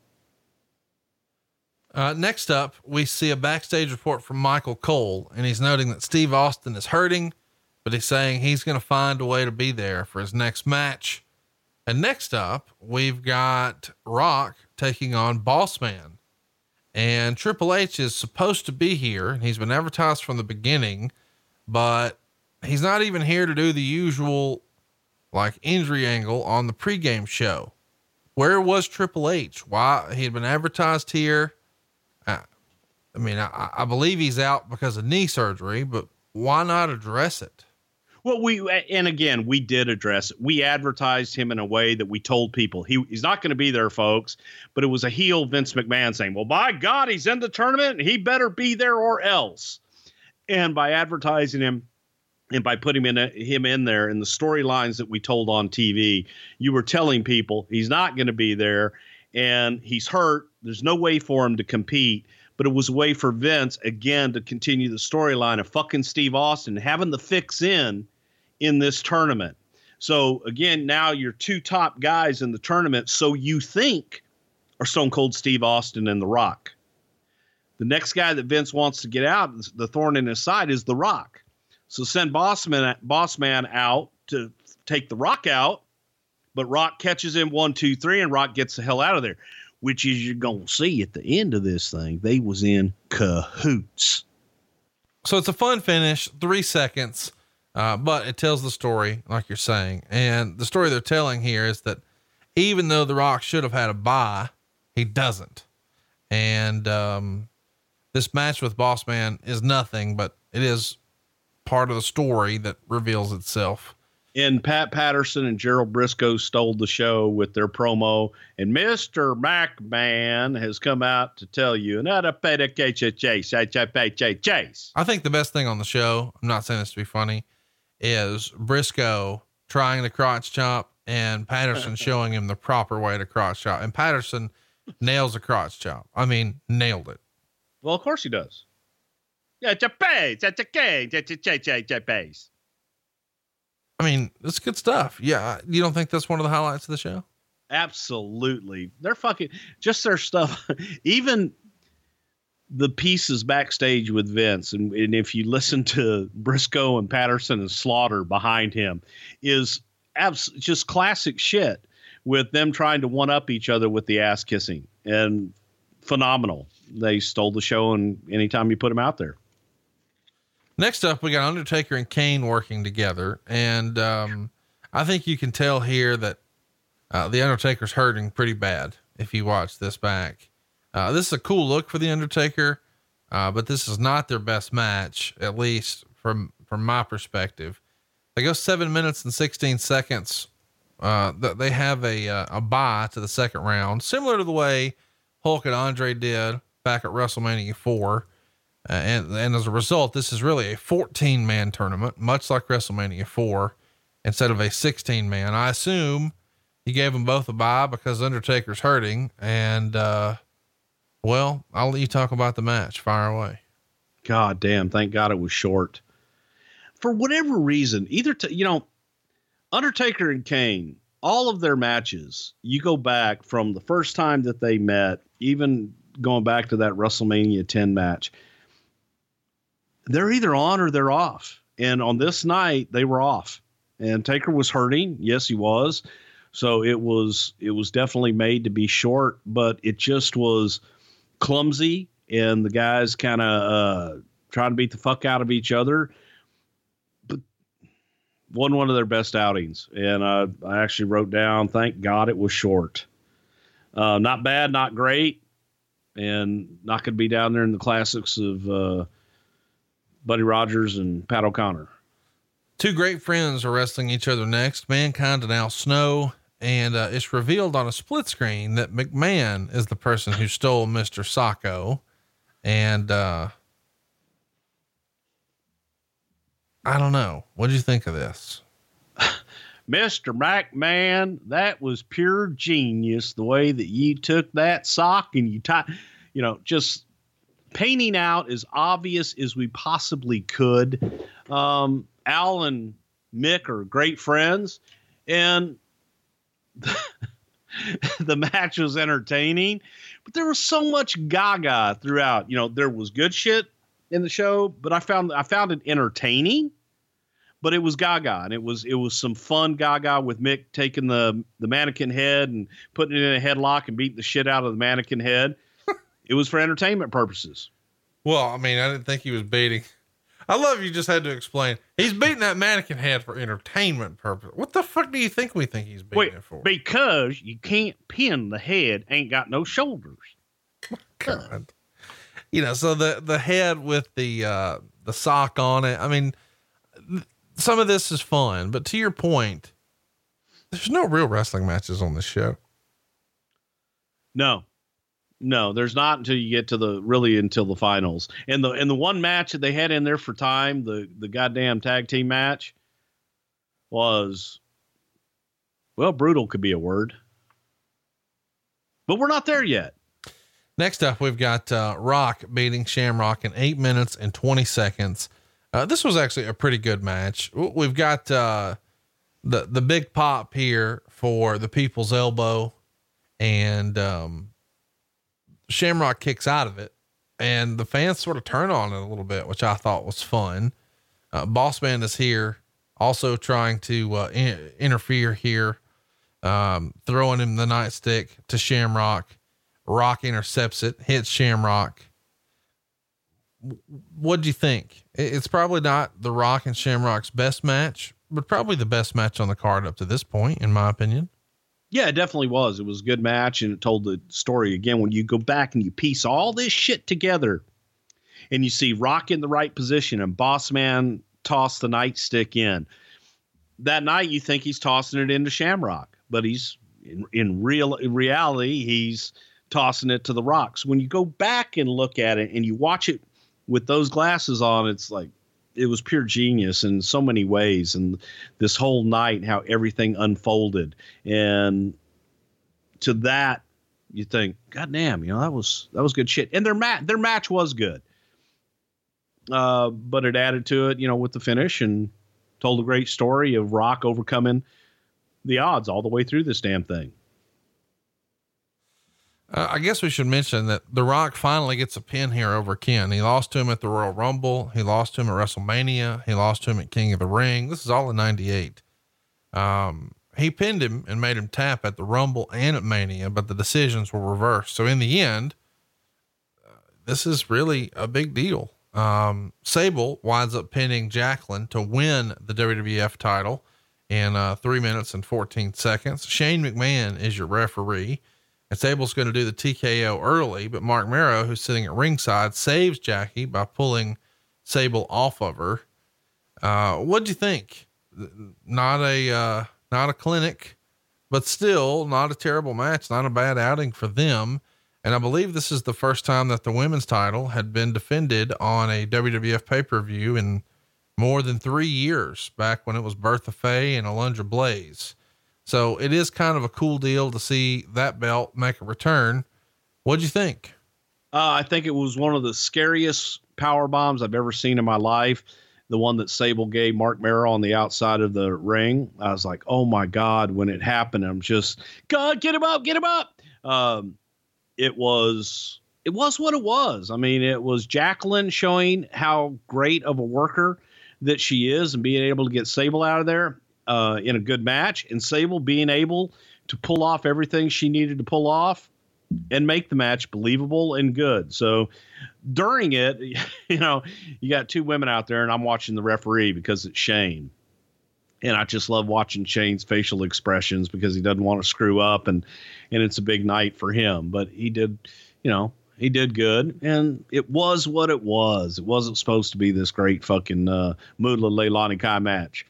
Uh, next up, we see a backstage report from Michael Cole, and he's noting that Steve Austin is hurting, but he's saying he's going to find a way to be there for his next match. And next up, we've got Rock taking on Bossman. And Triple H is supposed to be here, and he's been advertised from the beginning, but he's not even here to do the usual like injury angle on the pregame show. Where was Triple H? Why he had been advertised here? I mean, I, I believe he's out because of knee surgery, but why not address it? Well, we and again we did address it. We advertised him in a way that we told people he, he's not going to be there, folks. But it was a heel Vince McMahon saying, "Well, by God, he's in the tournament. He better be there or else." And by advertising him and by putting him in, him in there in the storylines that we told on TV, you were telling people he's not going to be there and he's hurt. There's no way for him to compete but it was a way for Vince again to continue the storyline of fucking Steve Austin having the fix in in this tournament. So again, now your two top guys in the tournament, so you think are Stone Cold Steve Austin and The Rock. The next guy that Vince wants to get out, the thorn in his side, is The Rock. So send Bossman, Bossman out to take The Rock out, but Rock catches him one, two, three, and Rock gets the hell out of there which is you're going to see at the end of this thing, they was in cahoots. So it's a fun finish, three seconds, uh, but it tells the story, like you're saying. And the story they're telling here is that even though The Rock should have had a bye, he doesn't. And um, this match with Boss Man is nothing, but it is part of the story that reveals itself and Pat Patterson and Gerald Brisco stole the show with their promo. And Mr. McMahon has come out to tell you, not a chase, chase, chase. I think the best thing on the show, I'm not saying this to be funny, is Brisco trying the crotch chop and Patterson showing him the proper way to crotch chop. And Patterson nails a crotch chop. I mean, nailed it. Well, of course he does. Yeah, Japan, Japan, Japan. I mean, it's good stuff. Yeah. You don't think that's one of the highlights of the show? Absolutely. They're fucking just their stuff. Even the pieces backstage with Vince, and, and if you listen to Brisco and Patterson and Slaughter behind him, is abs- just classic shit with them trying to one up each other with the ass kissing and phenomenal. They stole the show, and anytime you put them out there. Next up, we got Undertaker and Kane working together, and um, I think you can tell here that uh, the Undertaker's hurting pretty bad. If you watch this back, uh, this is a cool look for the Undertaker, uh, but this is not their best match, at least from from my perspective. They go seven minutes and sixteen seconds. Uh, they have a uh, a bye to the second round, similar to the way Hulk and Andre did back at WrestleMania four. Uh, and, and as a result, this is really a 14 man tournament, much like WrestleMania 4 instead of a 16 man. I assume he gave them both a bye because Undertaker's hurting. And, uh, well, I'll let you talk about the match. Fire away. God damn. Thank God it was short. For whatever reason, either, t- you know, Undertaker and Kane, all of their matches, you go back from the first time that they met, even going back to that WrestleMania 10 match they're either on or they're off. And on this night, they were off. And Taker was hurting. Yes, he was. So it was it was definitely made to be short, but it just was clumsy, and the guys kind of uh, trying to beat the fuck out of each other. But won one of their best outings, and uh, I actually wrote down, "Thank God it was short." Uh, not bad, not great, and not going to be down there in the classics of uh, Buddy Rogers and Pat O'Connor. Two great friends are wrestling each other next, Mankind and Al Snow. And uh, it's revealed on a split screen that McMahon is the person who stole Mr. Socko. And uh, I don't know. What do you think of this? Mr. McMahon, that was pure genius. The way that you took that sock and you tied, you know, just painting out as obvious as we possibly could. Um, Al and Mick are great friends, and the match was entertaining, but there was so much gaga throughout. You know, there was good shit in the show, but I found I found it entertaining. But it was gaga, and it was it was some fun gaga with Mick taking the the mannequin head and putting it in a headlock and beating the shit out of the mannequin head it was for entertainment purposes. Well, I mean, I didn't think he was beating. I love you just had to explain. He's beating that mannequin head for entertainment purpose. What the fuck do you think we think he's beating Wait, it for? because you can't pin the head, ain't got no shoulders. God. You know, so the the head with the uh the sock on it. I mean, th- some of this is fun, but to your point, there's no real wrestling matches on this show. No, no, there's not until you get to the really until the finals. And the and the one match that they had in there for time, the the goddamn tag team match, was well, brutal could be a word, but we're not there yet. Next up, we've got uh, Rock beating Shamrock in eight minutes and 20 seconds. Uh, this was actually a pretty good match. We've got uh, the the big pop here for the people's elbow, and um, Shamrock kicks out of it, and the fans sort of turn on it a little bit, which I thought was fun. Uh, Boss Man is here, also trying to uh, in- interfere here, um, throwing him the nightstick to Shamrock. Rock intercepts it, hits Shamrock. What do you think? It's probably not the Rock and Shamrock's best match, but probably the best match on the card up to this point, in my opinion. Yeah, it definitely was. It was a good match and it told the story again. When you go back and you piece all this shit together and you see Rock in the right position and Boss Man toss the nightstick in. That night you think he's tossing it into Shamrock, but he's in, in real in reality, he's tossing it to the rocks. When you go back and look at it and you watch it with those glasses on, it's like it was pure genius in so many ways and this whole night how everything unfolded. And to that you think god damn you know that was that was good shit. And their match their match was good. Uh but it added to it you know with the finish and told a great story of rock overcoming the odds all the way through this damn thing Uh, I guess we should mention that The Rock finally gets a pin here over Ken. He lost to him at the Royal Rumble. He lost to him at WrestleMania. He lost to him at King of the Ring. This is all in 98. Um, he pinned him and made him tap at the Rumble and at Mania, but the decisions were reversed. So in the end, uh, this is really a big deal. Um, Sable winds up pinning Jacqueline to win the WWF title in uh, three minutes and 14 seconds. Shane McMahon is your referee. And Sable's going to do the TKO early, but Marc Mero, who's sitting at ringside, saves Jackie by pulling Sable off of her. Uh, what do you think? Not a, uh, not a clinic, but still not a terrible match, not a bad outing for them. And I believe this is the first time that the women's title had been defended on a WWF pay per view in more than three years back when it was Bertha Faye and Alundra Blaze. So it is kind of a cool deal to see that belt make a return. What'd you think? Uh, I think it was one of the scariest power bombs I've ever seen in my life. The one that Sable gave Marc Mero on the outside of the ring. I was like, oh my God, when it happened, I'm just, God, get him up, get him up. Um, it was, it was what it was. I mean, it was Jacqueline showing how great of a worker that she is and being able to get Sable out of there uh, in a good match, and Sable being able to pull off everything she needed to pull off and make the match believable and good. So during it, you know, you got two women out there, and I'm watching the referee because it's Shane. And I just love watching Shane's facial expressions because he doesn't want to screw up, and and it's a big night for him. But he did, you know, he did good, and it was what it was. It wasn't supposed to be this great fucking uh, Moolah Leilani Kai match.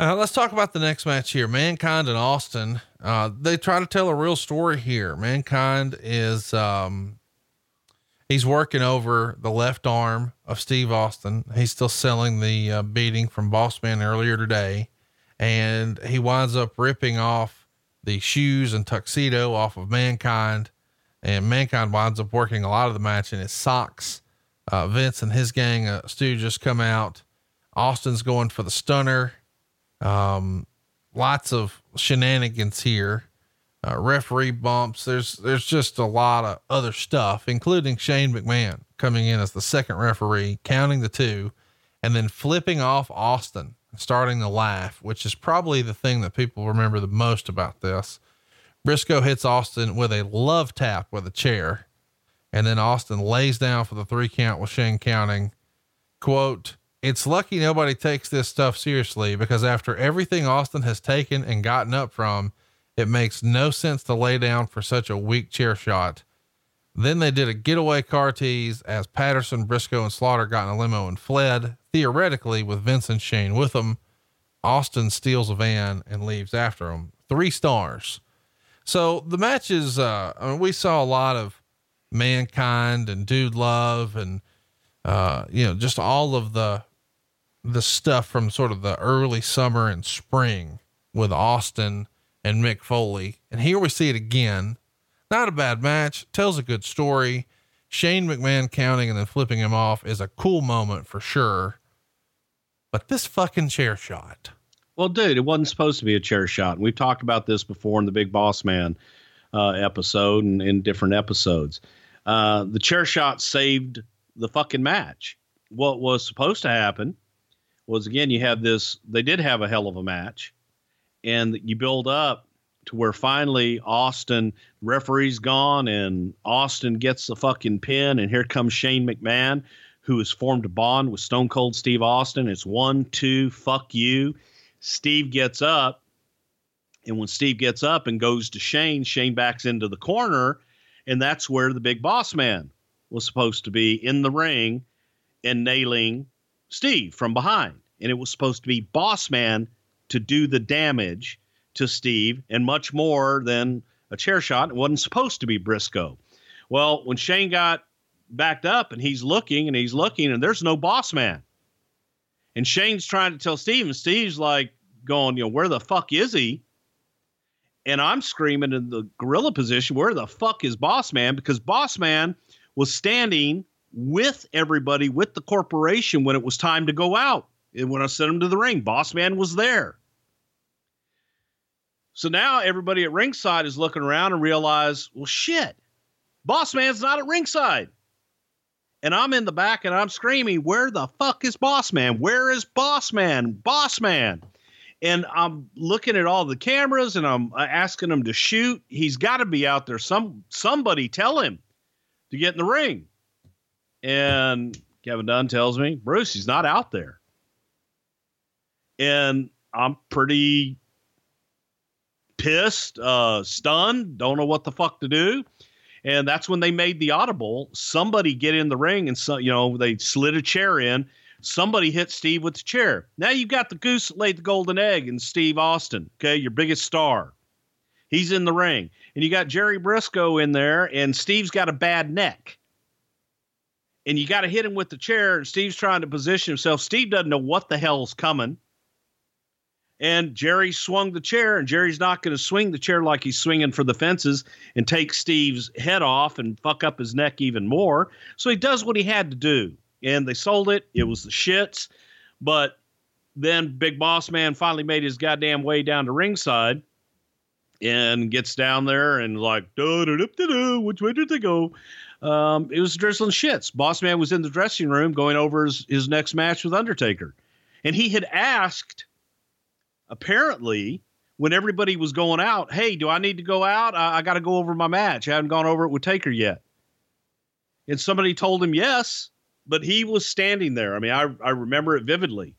Uh, let's talk about the next match here. Mankind and Austin. Uh, they try to tell a real story here. Mankind is, um, he's working over the left arm of Steve Austin. He's still selling the uh, beating from Bossman earlier today. And he winds up ripping off the shoes and tuxedo off of Mankind. And Mankind winds up working a lot of the match in his socks. Uh, Vince and his gang of stooges come out. Austin's going for the stunner. Um, lots of shenanigans here. Uh, referee bumps. There's there's just a lot of other stuff, including Shane McMahon coming in as the second referee, counting the two, and then flipping off Austin, starting to laugh, which is probably the thing that people remember the most about this. Brisco hits Austin with a love tap with a chair, and then Austin lays down for the three count with Shane counting, quote, it's lucky nobody takes this stuff seriously because after everything Austin has taken and gotten up from, it makes no sense to lay down for such a weak chair shot. Then they did a getaway car tease as Patterson, Brisco, and Slaughter got in a limo and fled, theoretically with Vince and Shane with them. Austin steals a van and leaves after them. Three stars. So the matches, uh, I mean, we saw a lot of mankind and dude love and, uh, you know, just all of the, the stuff from sort of the early summer and spring with Austin and Mick Foley. And here we see it again. Not a bad match, tells a good story. Shane McMahon counting and then flipping him off is a cool moment for sure. But this fucking chair shot. Well, dude, it wasn't supposed to be a chair shot. We've talked about this before in the Big Boss Man uh, episode and in different episodes. Uh, the chair shot saved the fucking match. What was supposed to happen was again, you have this, they did have a hell of a match, and you build up to where finally Austin, referee's gone, and Austin gets the fucking pin, and here comes Shane McMahon, who has formed a bond with Stone Cold Steve Austin. It's one, two, fuck you. Steve gets up, and when Steve gets up and goes to Shane, Shane backs into the corner, and that's where the big boss man was supposed to be in the ring and nailing Steve from behind. And it was supposed to be boss man to do the damage to Steve and much more than a chair shot. It wasn't supposed to be Brisco. Well, when Shane got backed up and he's looking and he's looking and there's no boss man. And Shane's trying to tell Steve, and Steve's like going, you know, where the fuck is he? And I'm screaming in the gorilla position, where the fuck is boss man? Because boss man was standing with everybody, with the corporation when it was time to go out. When I sent him to the ring, boss man was there. So now everybody at ringside is looking around and realize, well, shit, boss man's not at ringside. And I'm in the back and I'm screaming, where the fuck is boss man? Where is boss man? Boss man. And I'm looking at all the cameras and I'm uh, asking him to shoot. He's got to be out there. Some somebody tell him to get in the ring. And Kevin Dunn tells me, Bruce, he's not out there. And I'm pretty pissed, uh, stunned, don't know what the fuck to do. And that's when they made the audible. Somebody get in the ring and so you know, they slid a chair in. Somebody hit Steve with the chair. Now you've got the goose that laid the golden egg and Steve Austin, okay, your biggest star. He's in the ring. And you got Jerry Brisco in there, and Steve's got a bad neck. And you got to hit him with the chair, and Steve's trying to position himself. Steve doesn't know what the hell's coming and Jerry swung the chair, and Jerry's not going to swing the chair like he's swinging for the fences and take Steve's head off and fuck up his neck even more. So he does what he had to do, and they sold it. It was the shits, but then Big Boss Man finally made his goddamn way down to ringside and gets down there and like, which way did they go? Um, it was drizzling shits. Boss Man was in the dressing room going over his, his next match with Undertaker. And he had asked apparently when everybody was going out, hey, do I need to go out? I, I got to go over my match. I haven't gone over it with Taker yet. And somebody told him yes, but he was standing there. I mean, I, I remember it vividly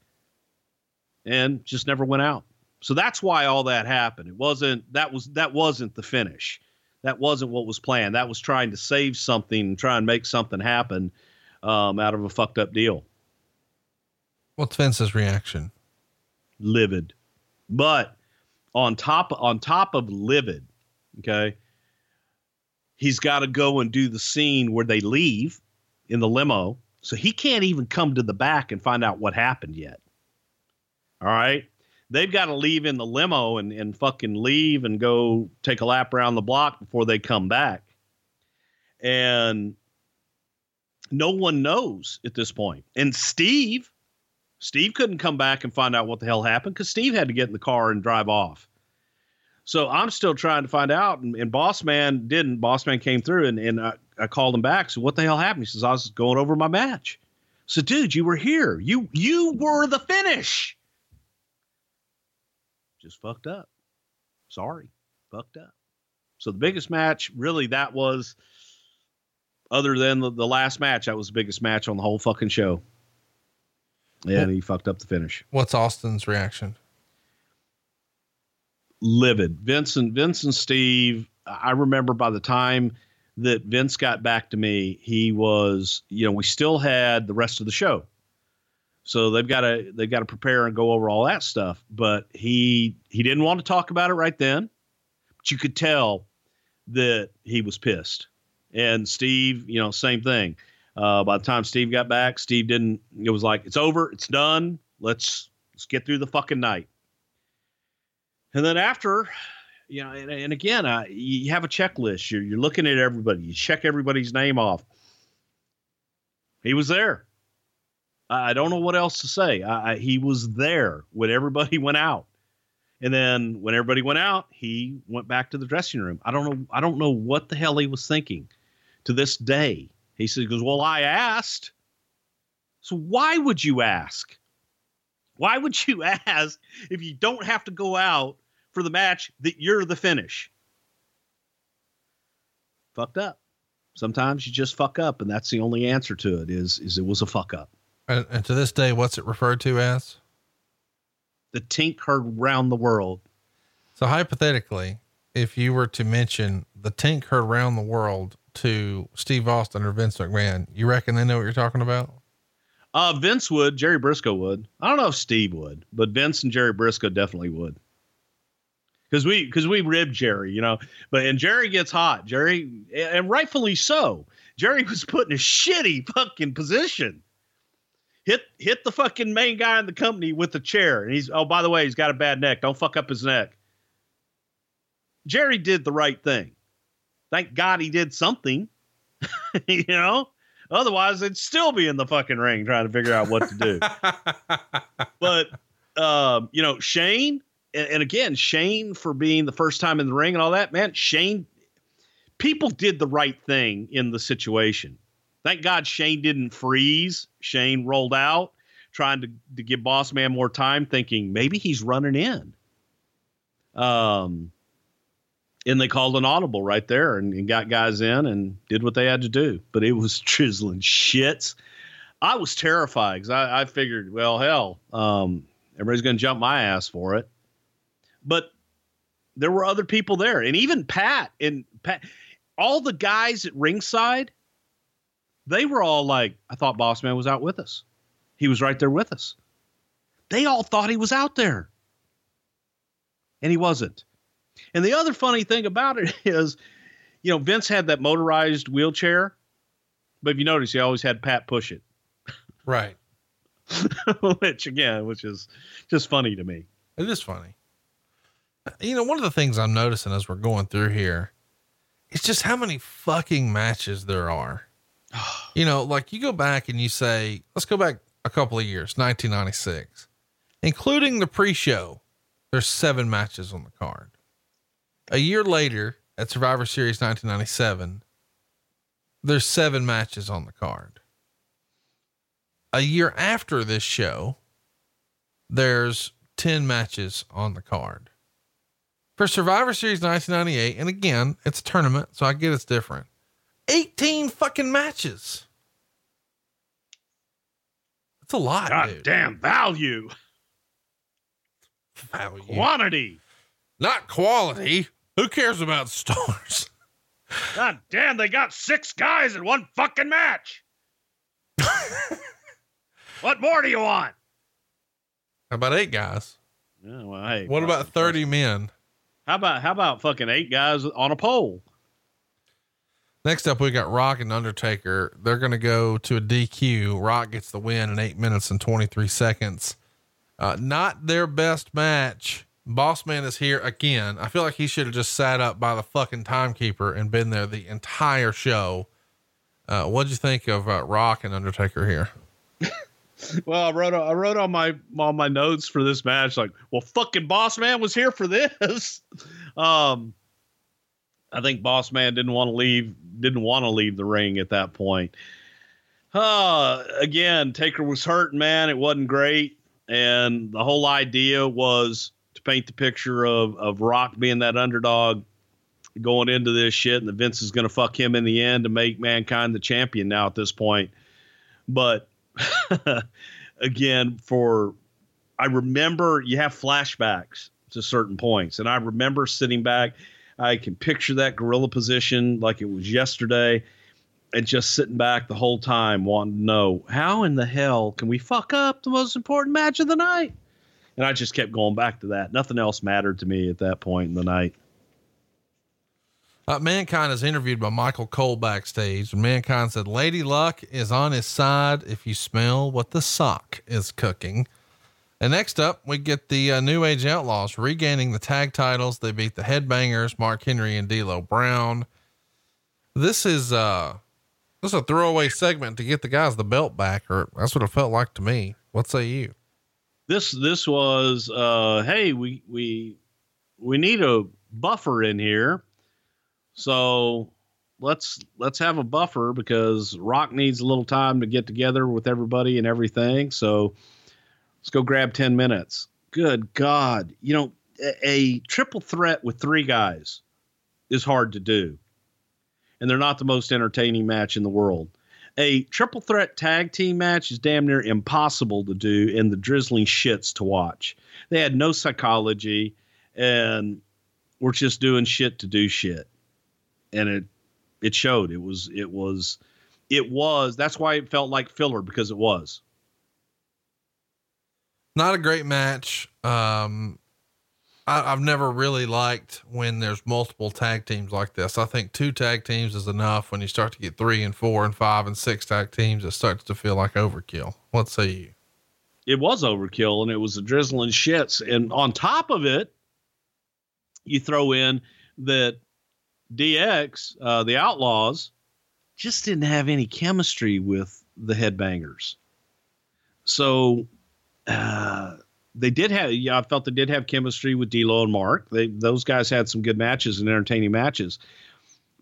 and just never went out. So that's why all that happened. It wasn't that was that wasn't the finish. That wasn't what was planned. That was trying to save something and try and make something happen um, out of a fucked up deal. What's Vince's reaction? Livid. But on top on top of livid, okay, he's got to go and do the scene where they leave in the limo. So he can't even come to the back and find out what happened yet. All right. They've got to leave in the limo and, and fucking leave and go take a lap around the block before they come back. And no one knows at this point. And Steve Steve couldn't come back and find out what the hell happened because Steve had to get in the car and drive off. So I'm still trying to find out. And, and Boss Man didn't. Boss Man came through and, and I, I called him back. So what the hell happened? He says, I was going over my match. So, dude, you were here. You you were the finish. Just fucked up. Sorry. Fucked up. So the biggest match, really, that was other than the, the last match, that was the biggest match on the whole fucking show. And he fucked up the finish. What's Austin's reaction? Livid. Vincent, and Vince and Steve. I remember by the time that Vince got back to me, he was, you know, we still had the rest of the show. So they've got to they've got to prepare and go over all that stuff. But he he didn't want to talk about it right then. But you could tell that he was pissed. And Steve, you know, same thing. Uh, by the time Steve got back, Steve didn't. It was like it's over, it's done. Let's let's get through the fucking night. And then after, you know, and, and again, uh, you have a checklist. You're, you're looking at everybody. You check everybody's name off. He was there. I don't know what else to say. I, I, he was there when everybody went out, and then when everybody went out, he went back to the dressing room. I don't know. I don't know what the hell he was thinking. To this day, he says, "Goes well, I asked." So why would you ask? Why would you ask if you don't have to go out for the match that you're the finish? Fucked up. Sometimes you just fuck up, and that's the only answer to it. Is is it was a fuck up. And, and to this day, what's it referred to as? The tink heard round the world. So hypothetically, if you were to mention the tink heard round the world to Steve Austin or Vince McMahon, you reckon they know what you're talking about? Uh, Vince would, Jerry Brisco would. I don't know if Steve would, but Vince and Jerry Brisco definitely would. Cause we, cause we ribbed Jerry, you know, but, and Jerry gets hot. Jerry, and rightfully so. Jerry was put in a shitty fucking position. Hit, hit the fucking main guy in the company with the chair. And he's, oh, by the way, he's got a bad neck. Don't fuck up his neck. Jerry did the right thing. Thank God he did something, you know? Otherwise, they'd still be in the fucking ring trying to figure out what to do. but, um, you know, Shane, and, and again, Shane for being the first time in the ring and all that, man, Shane, people did the right thing in the situation. Thank God Shane didn't freeze. Shane rolled out, trying to, to give Boss Man more time, thinking maybe he's running in. Um, and they called an audible right there and, and, got guys in and did what they had to do. But it was chiseling shits. I was terrified because I, I, figured, well, hell, um, everybody's going to jump my ass for it. But there were other people there, and even Pat and Pat, all the guys at ringside, they were all like, I thought Boss Man was out with us. He was right there with us. They all thought he was out there, and he wasn't. And the other funny thing about it is, you know, Vince had that motorized wheelchair, but if you notice, he always had Pat push it. Right. which again, which is just funny to me. It is funny. You know, one of the things I'm noticing as we're going through here is just how many fucking matches there are. you know, like you go back and you say, let's go back a couple of years, 1996, including the pre show, there's seven matches on the card. A year later, at Survivor Series 1997, there's seven matches on the card. A year after this show, there's 10 matches on the card. For Survivor Series 1998, and again, it's a tournament, so I get it's different. 18 fucking matches. That's a lot. God dude. damn value. Value. Quantity. Not quality. Who cares about stars? God damn, they got six guys in one fucking match. what more do you want? How about eight guys? Yeah, well, hey, What about 30 men? How about how about fucking eight guys on a pole? Next up, we got Rock and Undertaker. They're going to go to a DQ. Rock gets the win in eight minutes and 23 seconds. Uh, not their best match. Boss Man is here again. I feel like he should have just sat up by the fucking timekeeper and been there the entire show. Uh, what'd you think of uh, Rock and Undertaker here? Well, I wrote I wrote on my on my notes for this match like, well, fucking Boss Man was here for this. um, I think Boss Man didn't want to leave didn't want to leave the ring at that point. Uh, again, Taker was hurt, man. It wasn't great, and the whole idea was to paint the picture of of Rock being that underdog going into this shit, and the Vince is going to fuck him in the end to make mankind the champion now at this point. But again for I remember you have flashbacks to certain points, and I remember sitting back. I can picture that gorilla position like it was yesterday, and just sitting back the whole time, wanting to know how in the hell can we fuck up the most important match of the night. And I just kept going back to that. Nothing else mattered to me at that point in the night. Uh, Mankind is interviewed by Michael Cole backstage, and Mankind said, Lady Luck is on his side if you smell what the sock is cooking. And next up, we get the uh, New Age Outlaws regaining the tag titles. They beat the Headbangers, Mark Henry and D'Lo Brown. This is uh, this is a throwaway segment to get the guys the belt back, or that's what it felt like to me. What say you? This this was uh, hey we we we need a buffer in here, so let's let's have a buffer because Rock needs a little time to get together with everybody and everything. So Let's go grab 10 minutes. Good God. You know, a, a triple threat with three guys is hard to do. And they're not the most entertaining match in the world. A triple threat tag team match is damn near impossible to do and the drizzling shits to watch. They had no psychology and were just doing shit to do shit. And it it showed. It was it was it was that's why it felt like filler because it was not a great match. Um, I, have never really liked when there's multiple tag teams like this. I think two tag teams is enough. When you start to get three and four and five and six tag teams, it starts to feel like overkill. What say you? It was overkill and it was a drizzling shits. And on top of it, you throw in that DX, uh, the Outlaws, just didn't have any chemistry with the headbangers. So uh, they did have, yeah, I felt they did have chemistry with D'Lo and Mark. They those guys had some good matches and entertaining matches.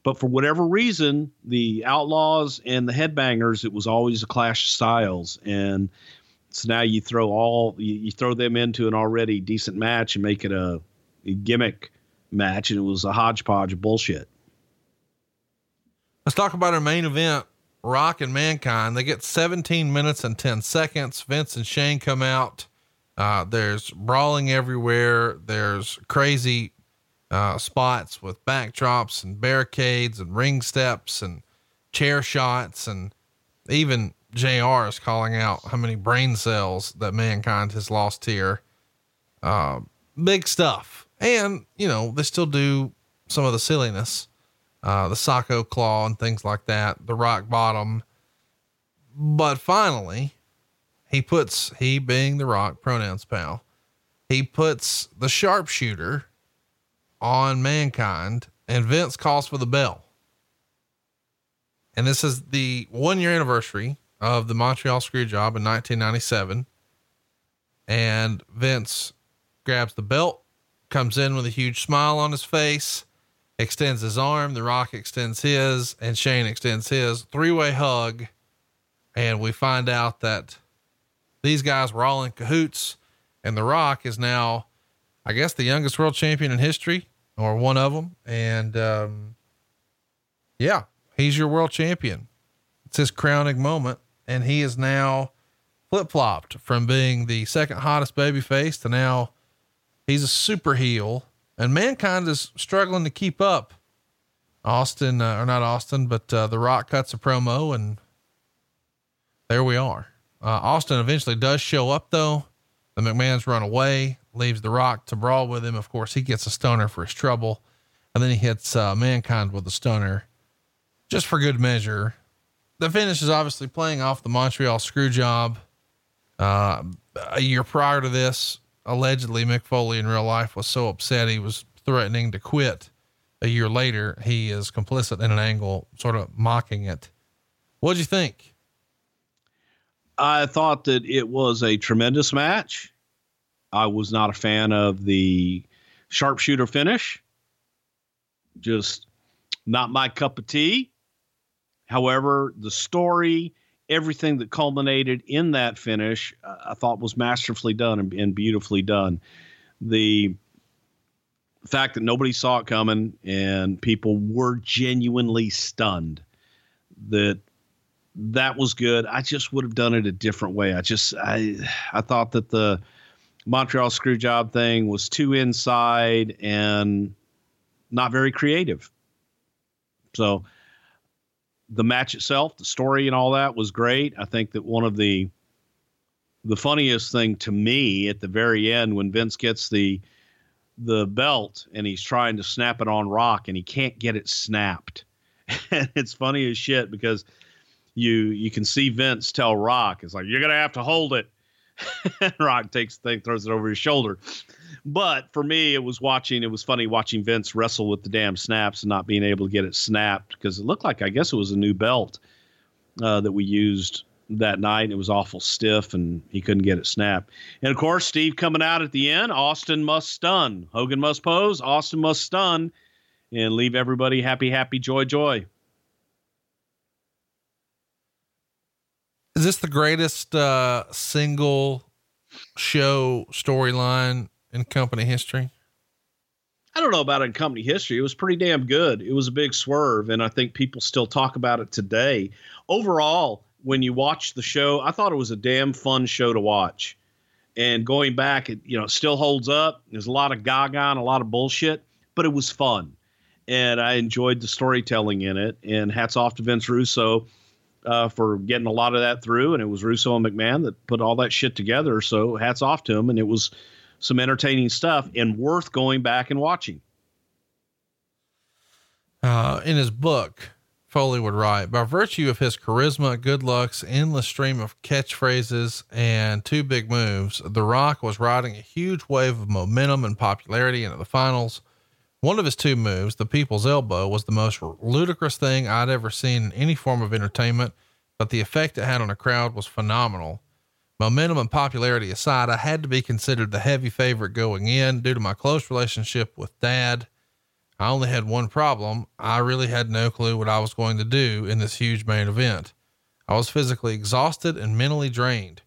But for whatever reason, the Outlaws and the Headbangers, it was always a clash of styles, and so now you throw all you, you throw them into an already decent match and make it a, a gimmick match, and it was a hodgepodge of bullshit. Let's talk about our main event. Rock and Mankind. They get 17 minutes and 10 seconds. Vince and Shane come out. Uh, there's brawling everywhere. There's crazy uh, spots with backdrops and barricades and ring steps and chair shots. And even JR is calling out how many brain cells that Mankind has lost here. Uh, big stuff. And, you know, they still do some of the silliness uh, the Socko Claw and things like that, the rock bottom. But finally, he puts, he being the rock pronouns pal, he puts the sharpshooter on mankind and Vince calls for the bell. And this is the one year anniversary of the Montreal screw job in 1997. And Vince grabs the belt, comes in with a huge smile on his face extends his arm, The Rock extends his, and Shane extends his. Three way hug. And we find out that these guys were all in cahoots, and The Rock is now, I guess, the youngest world champion in history, or one of them. And um, yeah, he's your world champion. It's his crowning moment. And he is now flip flopped from being the second hottest baby face to now he's a super heel and mankind is struggling to keep up. Austin, uh, or not Austin, but uh, The Rock cuts a promo, and there we are. Uh, Austin eventually does show up, though. The McMahon's run away, leaves The Rock to brawl with him. Of course, he gets a stunner for his trouble, and then he hits uh, Mankind with a stunner just for good measure. The finish is obviously playing off the Montreal screw job. Uh, a year prior to this, allegedly Mick Foley in real life was so upset he was threatening to quit. A year later, he is complicit in an angle, sort of mocking it. What'd you think? I thought that it was a tremendous match. I was not a fan of the sharpshooter finish. Just not my cup of tea. However, the story everything that culminated in that finish, uh, I thought was masterfully done and, and, beautifully done. The fact that nobody saw it coming and people were genuinely stunned that that was good. I just would have done it a different way. I just I I thought that the Montreal screw job thing was too inside and not very creative. So the match itself, the story and all that was great. I think that one of the the funniest thing to me at the very end when Vince gets the the belt and he's trying to snap it on Rock and he can't get it snapped. and it's funny as shit because you you can see Vince tell Rock, it's like, you're gonna have to hold it. Rock takes the thing, throws it over his shoulder. But for me, it was watching, it was funny watching Vince wrestle with the damn snaps and not being able to get it snapped because it looked like, I guess it was a new belt uh, that we used that night. It was awful stiff and he couldn't get it snapped. And of course, Steve coming out at the end, Austin must stun. Hogan must pose, Austin must stun and leave everybody happy, happy, joy, joy. Is this the greatest uh, single show storyline in company history? I don't know about in company history. It was pretty damn good. It was a big swerve, and I think people still talk about it today. Overall, when you watch the show, I thought it was a damn fun show to watch. And going back, it you know still holds up. There's a lot of gaga and a lot of bullshit, but it was fun, and I enjoyed the storytelling in it. And hats off to Vince Russo uh, for getting a lot of that through. And it was Russo and McMahon that put all that shit together. So hats off to him. And it was some entertaining stuff and worth going back and watching. Uh, in his book, Foley would write, by virtue of his charisma, good looks, endless stream of catchphrases, and two big moves, The Rock was riding a huge wave of momentum and popularity into the finals. One of his two moves, the people's elbow, was the most ludicrous thing I'd ever seen in any form of entertainment, but the effect it had on a crowd was phenomenal. Momentum and popularity aside, I had to be considered the heavy favorite going in due to my close relationship with dad. I only had one problem. I really had no clue what I was going to do in this huge main event. I was physically exhausted and mentally drained.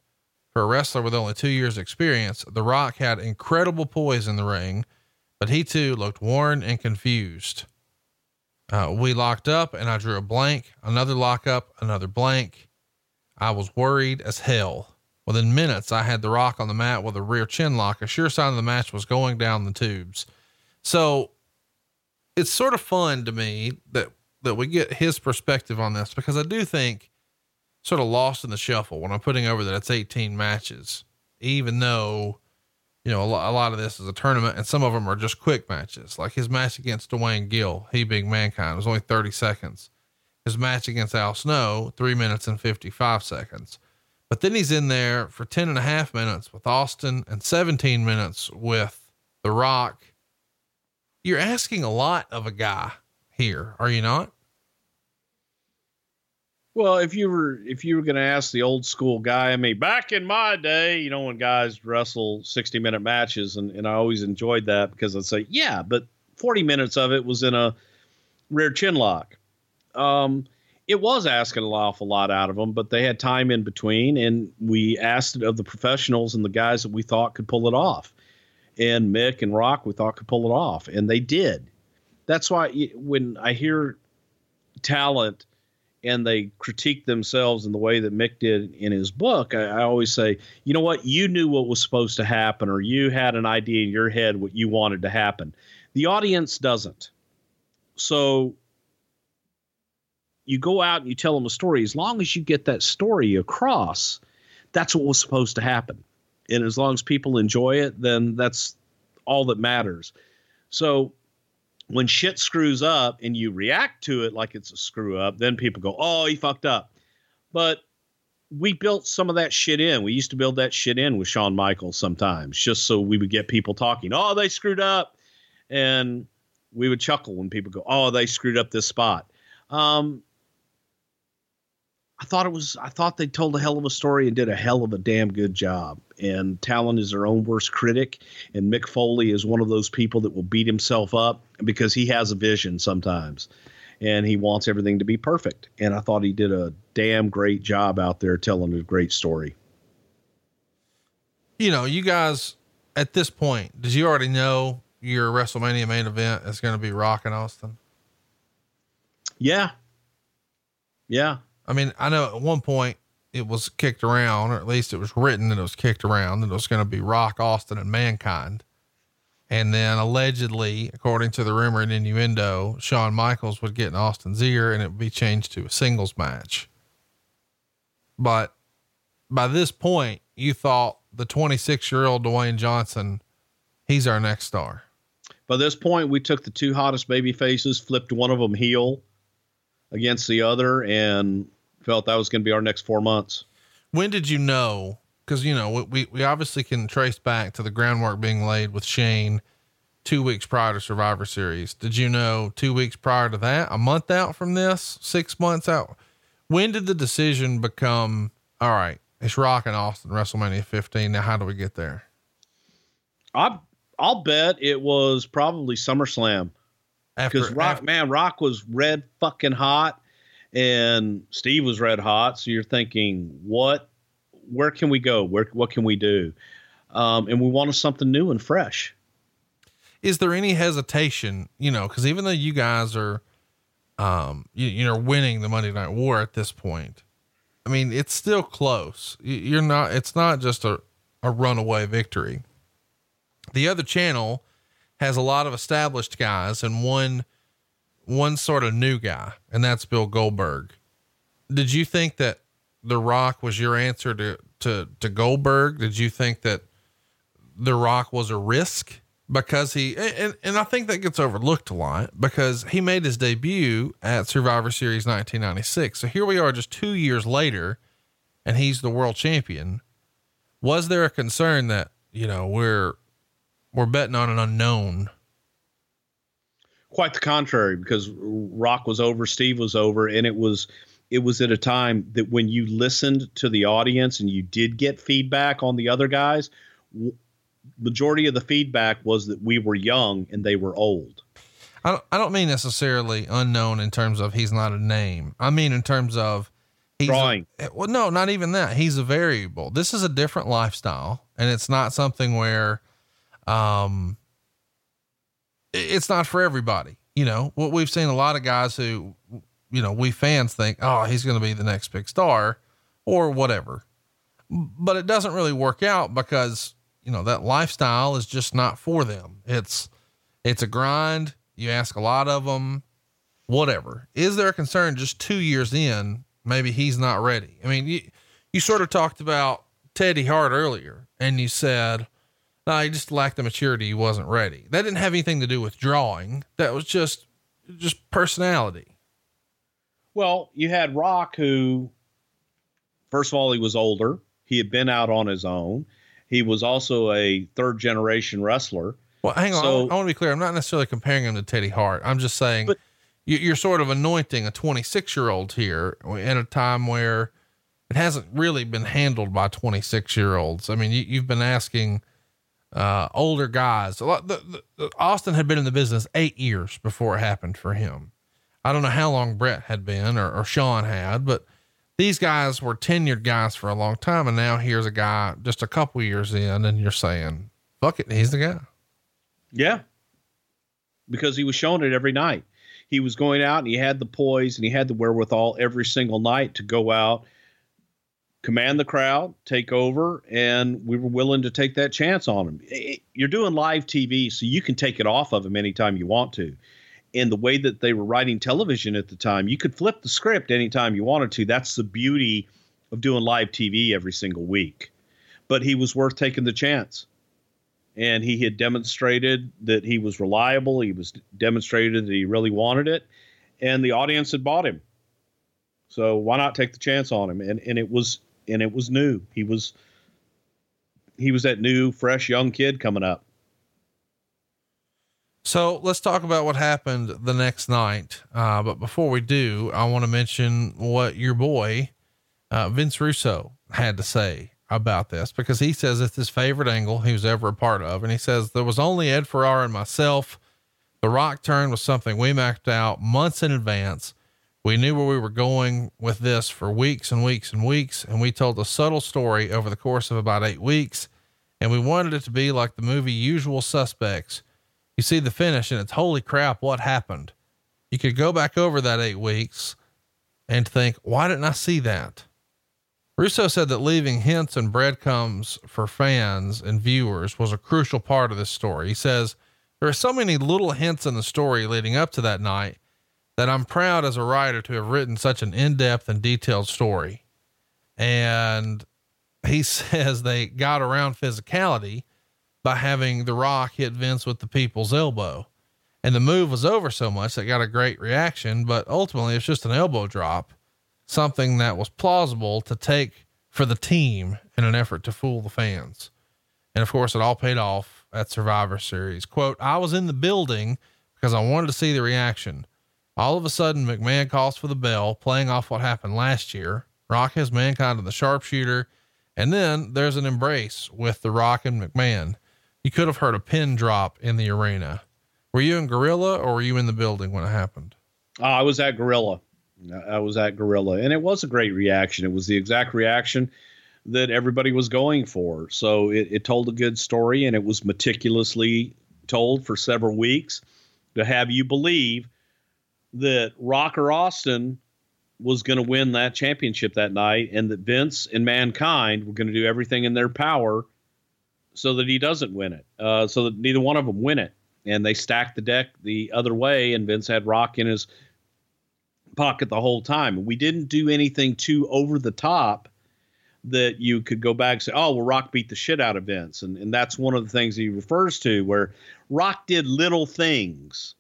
For a wrestler with only two years experience, The Rock had incredible poise in the ring, but he too looked worn and confused. Uh, we locked up and I drew a blank, another lockup, another blank. I was worried as hell. Within minutes, I had the rock on the mat with a rear chin lock, a sure sign the match was going down the tubes. So it's sort of fun to me that, that we get his perspective on this because I do think sort of lost in the shuffle when I'm putting over that it's 18 matches, even though, you know, a lot, a lot of this is a tournament and some of them are just quick matches. Like his match against Duane Gill, he being mankind was only 30 seconds. His match against Al Snow, three minutes and 55 seconds. But then he's in there for 10 and a half minutes with Austin and 17 minutes with The Rock. You're asking a lot of a guy here, are you not? Well, if you were if you were going to ask the old school guy, I mean, back in my day, you know, when guys wrestle 60 minute matches, and, and I always enjoyed that because I'd say, yeah, but 40 minutes of it was in a rear chin lock. Um, it was asking an awful lot out of them, but they had time in between, and we asked it of the professionals and the guys that we thought could pull it off. And Mick and Rock, we thought could pull it off, and they did. That's why when I hear talent and they critique themselves in the way that Mick did in his book, I, I always say, you know what, you knew what was supposed to happen, or you had an idea in your head what you wanted to happen. The audience doesn't. So you go out and you tell them a story, as long as you get that story across, that's what was supposed to happen. And as long as people enjoy it, then that's all that matters. So when shit screws up and you react to it like it's a screw up, then people go, oh, he fucked up. But we built some of that shit in. We used to build that shit in with Shawn Michaels sometimes just so we would get people talking, oh, they screwed up. And we would chuckle when people go, oh, they screwed up this spot. Um, I thought it was I thought they told a hell of a story and did a hell of a damn good job. And Talon is their own worst critic, and Mick Foley is one of those people that will beat himself up because he has a vision sometimes, and he wants everything to be perfect. And I thought he did a damn great job out there telling a great story. You know, you guys at this point, did you already know your WrestleMania main event is going to be Rock and Austin? Yeah, yeah. I mean, I know at one point it was kicked around, or at least it was written that it was kicked around that it was going to be Rock, Austin, and Mankind. And then allegedly, according to the rumor and innuendo, Shawn Michaels would get in Austin's ear and it would be changed to a singles match. But by this point, you thought the 26 year old Dwayne Johnson, he's our next star. By this point, we took the two hottest baby faces, flipped one of them heel against the other, and felt that was going to be our next four months. When did you know? Because you know we we obviously can trace back to the groundwork being laid with Shane two weeks prior to Survivor Series. Did you know two weeks prior to that, a month out from this, six months out? When did the decision become all right? It's Rock and Austin WrestleMania 15. Now, how do we get there? I I'll bet it was probably SummerSlam because Rock after- man Rock was red fucking hot, and Steve was red hot. So you're thinking, what? Where can we go? Where what can we do? Um, and we wanted something new and fresh. is there any hesitation, you know, cause even though you guys are, um, you, you know, winning the Monday night war at this point, I mean, it's still close. You- You're not, it's not just a, a runaway victory. The other channel has a lot of established guys and one, one sort of new guy, and that's Bill Goldberg. Did you think that The Rock was your answer to, to, to Goldberg? Did you think that The Rock was a risk? because he and, and I think that gets overlooked a lot because he made his debut at Survivor Series 1996. So here we are just 2 years later and he's the world champion. Was there a concern that, you know, we're we're betting on an unknown? Quite the contrary, because Rock was over, Steve was over, and it was it was at a time that when you listened to the audience and you did get feedback on the other guys, w- majority of the feedback was that we were young and they were old. I don't, I don't mean necessarily unknown in terms of he's not a name. I mean in terms of he's a- Drawing. Eh, well, no, not even that. He's a variable. This is a different lifestyle, and it's not something where, um, it's not for everybody. You know, what we've seen a lot of guys who, you know, we fans think, oh, he's going to be the next big star, or whatever, but it doesn't really work out because you know that lifestyle is just not for them. It's it's a grind. You ask a lot of them, whatever. Is there a concern just two years in? Maybe he's not ready. I mean, you, you sort of talked about Teddy Hart earlier and you said, no, he just lacked the maturity. He wasn't ready. That didn't have anything to do with drawing. That was just, just personality. Well, you had Rock, who, first of all, he was older. He had been out on his own. He was also a third generation wrestler. Well, hang on. So- I, want to be clear. I'm not necessarily comparing him to Teddy Hart. I'm just saying But- you, you're sort of anointing a 26 year old here at a time where it hasn't really been handled by 26 year olds. I mean, you, you've been asking uh, older guys. A lot. The, the, Austin had been in the business eight years before it happened for him. I don't know how long Brett had been or, or Shawn had, but these guys were tenured guys for a long time. And now here's a guy just a couple years in, and you're saying, fuck it, he's the guy. Yeah. Because he was showing it every night. He was going out and he had the poise and he had the wherewithal every single night to go out, command the crowd, take over, and we were willing to take that chance on him. You're doing live TV, so you can take it off of him anytime you want to. And the way that they were writing television at the time, you could flip the script anytime you wanted to. That's the beauty of doing live TV every single week. But he was worth taking the chance and he had demonstrated that he was reliable. He was demonstrated that he really wanted it, and the audience had bought him. So why not take the chance on him? And and it was and it was new. He was he was that new, fresh, young kid coming up. So let's talk about what happened the next night. Uh, but before we do, I want to mention what your boy, uh, Vince Russo had to say about this because he says it's his favorite angle he was ever a part of. And he says there was only Ed Ferrara and myself. The rock turn was something we mapped out months in advance. We knew where we were going with this for weeks and weeks and weeks. And we told a subtle story over the course of about eight weeks. And we wanted it to be like the movie Usual Suspects you see the finish and it's holy crap, what happened? You could go back over that eight weeks and think, why didn't I see that? Russo said that leaving hints and breadcrumbs for fans and viewers was a crucial part of this story. He says, There are so many little hints in the story leading up to that night that I'm proud as a writer to have written such an in depth and detailed story. And he says they got around physicality by having The Rock hit Vince with the people's elbow. And the move was over so much that got a great reaction, but ultimately it's just an elbow drop something that was plausible to take for the team in an effort to fool the fans. And of course, it all paid off at Survivor Series. Quote, I was in the building because I wanted to see the reaction. All of a sudden, McMahon calls for the bell, playing off what happened last year. Rock has mankind in the sharpshooter. And then there's an embrace with The Rock and McMahon. You could have heard a pin drop in the arena. Were you in Gorilla or were you in the building when it happened? Uh, I was at Gorilla. I was at Gorilla, and it was a great reaction. It was the exact reaction that everybody was going for. So it, it told a good story, and it was meticulously told for several weeks to have you believe that Rocker Austin was going to win that championship that night, and that Vince and Mankind were going to do everything in their power so that he doesn't win it, uh, so that neither one of them win it. And they stacked the deck the other way, and Vince had Rock in his pocket the whole time. We didn't do anything too over the top that you could go back and say, oh, well, Rock beat the shit out of Vince. And, and that's one of the things he refers to where Rock did little things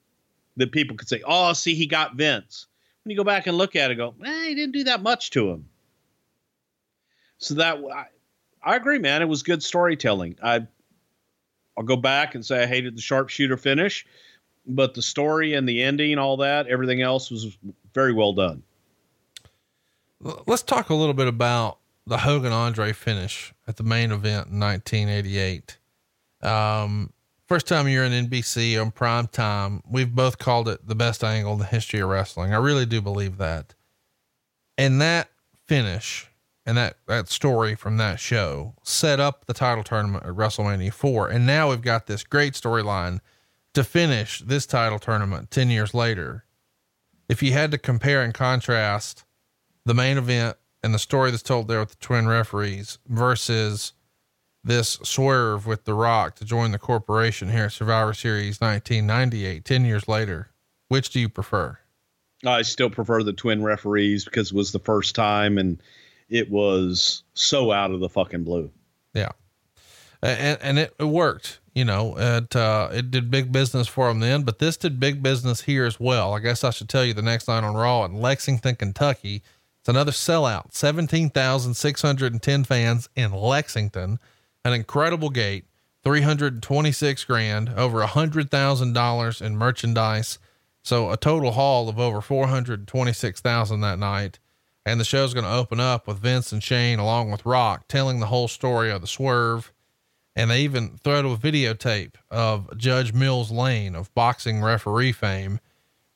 that people could say, oh, see, he got Vince. When you go back and look at it, go, eh, he didn't do that much to him. So that I, I agree, man. It was good storytelling. I I'll go back and say I hated the sharpshooter finish but the story and the ending, all that, everything else was very well done. Let's talk a little bit about the Hogan Andre finish at the main event in 1988. Um, first time you're in NBC on prime time, we've both called it the best angle in the history of wrestling. I really do believe that. And that finish and that, that story from that show set up the title tournament at WrestleMania 4. And now we've got this great storyline to finish this title tournament 10 years later, if you had to compare and contrast the main event and the story that's told there with the twin referees versus this swerve with The Rock to join the corporation here at Survivor Series 1998, 10 years later, which do you prefer? I still prefer the twin referees because it was the first time and it was so out of the fucking blue. Yeah. And, and it, it worked you know, it, uh, it did big business for them then, but this did big business here as well. I guess I should tell you the next night on Raw in Lexington, Kentucky. It's another sellout, 17,610 fans in Lexington, an incredible gate, 326 grand, over a hundred thousand dollars in merchandise. So a total haul of over 426,000 that night. And the show's going to open up with Vince and Shane along with Rock telling the whole story of the swerve and they even throw to a videotape of Judge Mills Lane of boxing referee fame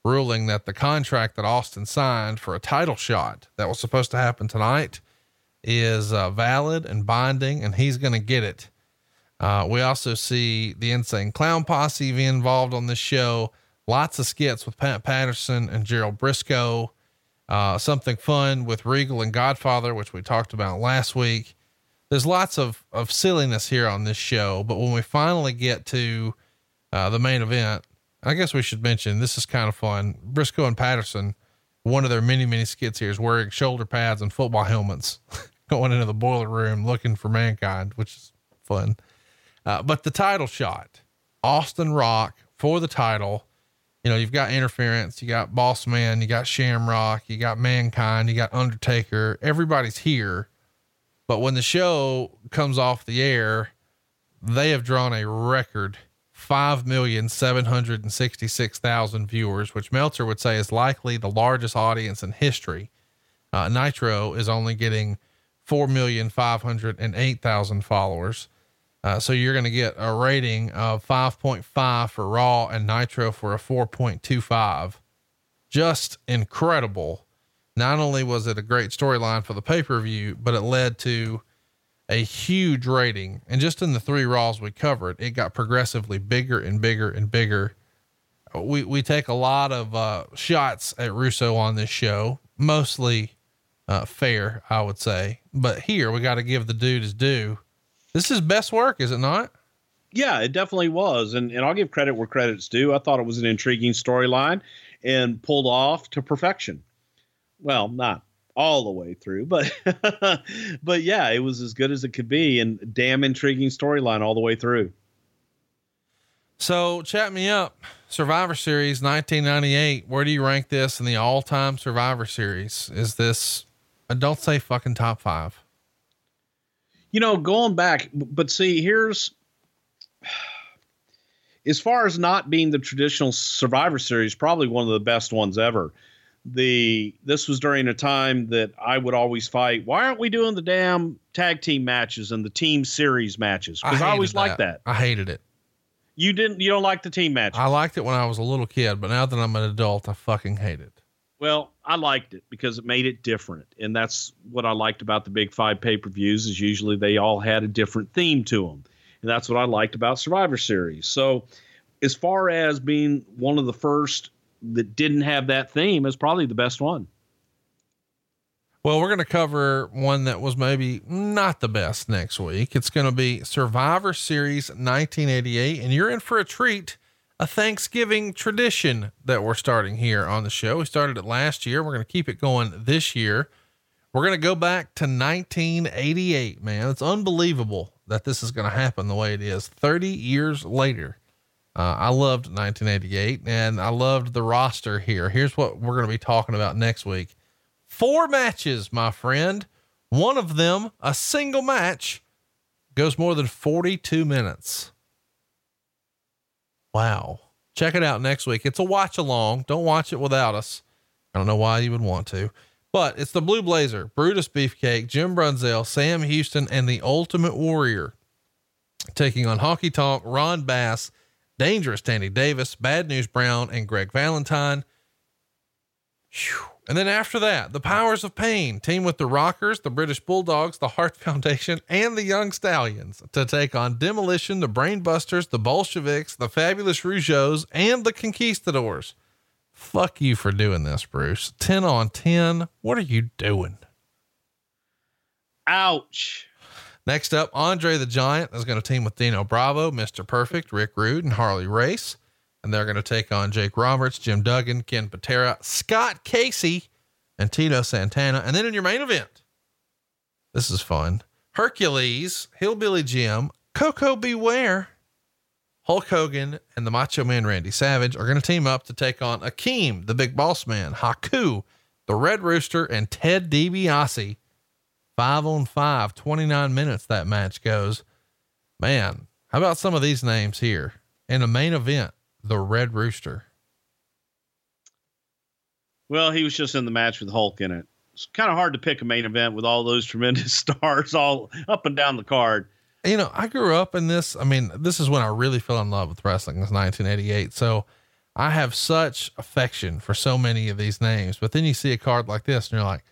ruling that the contract that Austin signed for a title shot that was supposed to happen tonight is uh, valid and binding, and he's going to get it. Uh, we also see the Insane Clown Posse be involved on this show. Lots of skits with Pat Patterson and Gerald Brisco. Uh, something fun with Regal and Godfather, which we talked about last week there's lots of, of silliness here on this show, but when we finally get to uh, the main event, I guess we should mention this is kind of fun. Brisco and Patterson, one of their many, many skits here is wearing shoulder pads and football helmets, going into the boiler room looking for mankind, which is fun. Uh, but the title shot, Austin Rock for the title. You know, you've got interference, you got Boss Man, you got Shamrock, you got Mankind, you got Undertaker. Everybody's here but when the show comes off the air, they have drawn a record 5,766,000 viewers, which Meltzer would say is likely the largest audience in history. Uh, Nitro is only getting 4,508,000 followers. Uh, so you're going to get a rating of 5.5 for Raw and Nitro for a 4.25. Just incredible not only was it a great storyline for the pay per view, but it led to a huge rating. And just in the three Raws we covered, it got progressively bigger and bigger and bigger. We, we take a lot of uh, shots at Russo on this show. mostly uh, fair, I would say. But here we got to give the dude his due. This is best work, is it not? Yeah, it definitely was. And, and I'll give credit where credit's due. I thought it was an intriguing storyline and pulled off to perfection. Well, not all the way through, but but yeah, it was as good as it could be and damn intriguing storyline all the way through. So chat me up. Survivor Series 1998. Where do you rank this in the all-time Survivor Series? Is this? Uh, Don't say fucking top five. You know, going back, but see, here's as far as not being the traditional Survivor Series, probably one of the best ones ever. The this was during a time that I would always fight. Why aren't we doing the damn tag team matches and the team series matches? Because I, hated always liked that. I hated it. You didn't. You don't like the team matches. I liked it when I was a little kid, but now that I'm an adult, I fucking hate it. Well, I liked it because it made it different, and that's what I liked about the Big Five pay per views. Is usually they all had a different theme to them, and that's what I liked about Survivor Series. So, as far as being one of the first that didn't have that theme, is probably the best one. Well, we're going to cover one that was maybe not the best next week. It's going to be Survivor Series 1988, and you're in for a treat. A Thanksgiving tradition that we're starting here on the show. We started it last year. We're going to keep it going this year. We're going to go back to 1988, man. It's unbelievable that this is going to happen the way it is 30 years later. Uh, I loved 1988 and I loved the roster here. Here's what we're going to be talking about next week. Four matches, my friend. One of them, a single match, goes more than 42 minutes. Wow. Check it out next week. It's a watch along. Don't watch it without us. I don't know why you would want to, but it's the Blue Blazer, Brutus Beefcake, Jim Brunzell, Sam Houston, and the Ultimate Warrior taking on Honky Tonk, Ron Bass, Dangerous Danny Davis, Bad News Brown, and Greg Valentine. Phew. And then after that, the Powers of Pain team with the Rockers, the British Bulldogs, the Heart Foundation, and the Young Stallions to take on Demolition, the Brainbusters, the Bolsheviks, the Fabulous Rougeaus, and the Conquistadors. Fuck you for doing this, Bruce. 10 on 10. What are you doing? Ouch. Next up, Andre the Giant is going to team with Dino Bravo, Mr. Perfect, Rick Rude, and Harley Race. And they're going to take on Jake Roberts, Jim Duggan, Ken Patera, Scott Casey, and Tito Santana. And then in your main event, this is fun Hercules, Hillbilly Jim, Koko B. Ware, Hulk Hogan, and the Macho Man Randy Savage are going to team up to take on Akeem, the Big Boss Man, Haku, the Red Rooster, and Ted DiBiase. Five on five, 29 minutes that match goes. Man, how about some of these names here? In the main event, the Red Rooster. Well, he was just in the match with Hulk in it. It's kind of hard to pick a main event with all those tremendous stars all up and down the card. You know, I grew up in this. I mean, this is when I really fell in love with wrestling. It's 1988. So I have such affection for so many of these names. But then you see a card like this and you're like,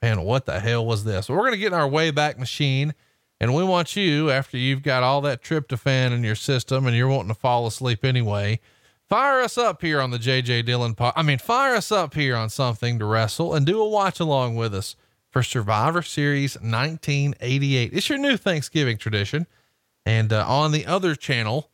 man, what the hell was this? Well, we're going to get in our way back machine. And we want you, after you've got all that tryptophan in your system and you're wanting to fall asleep anyway, fire us up here on the JJ Dillon pod. I mean, fire us up here on something to wrestle and do a watch along with us for Survivor Series 1988. It's your new Thanksgiving tradition. And uh, on the other channel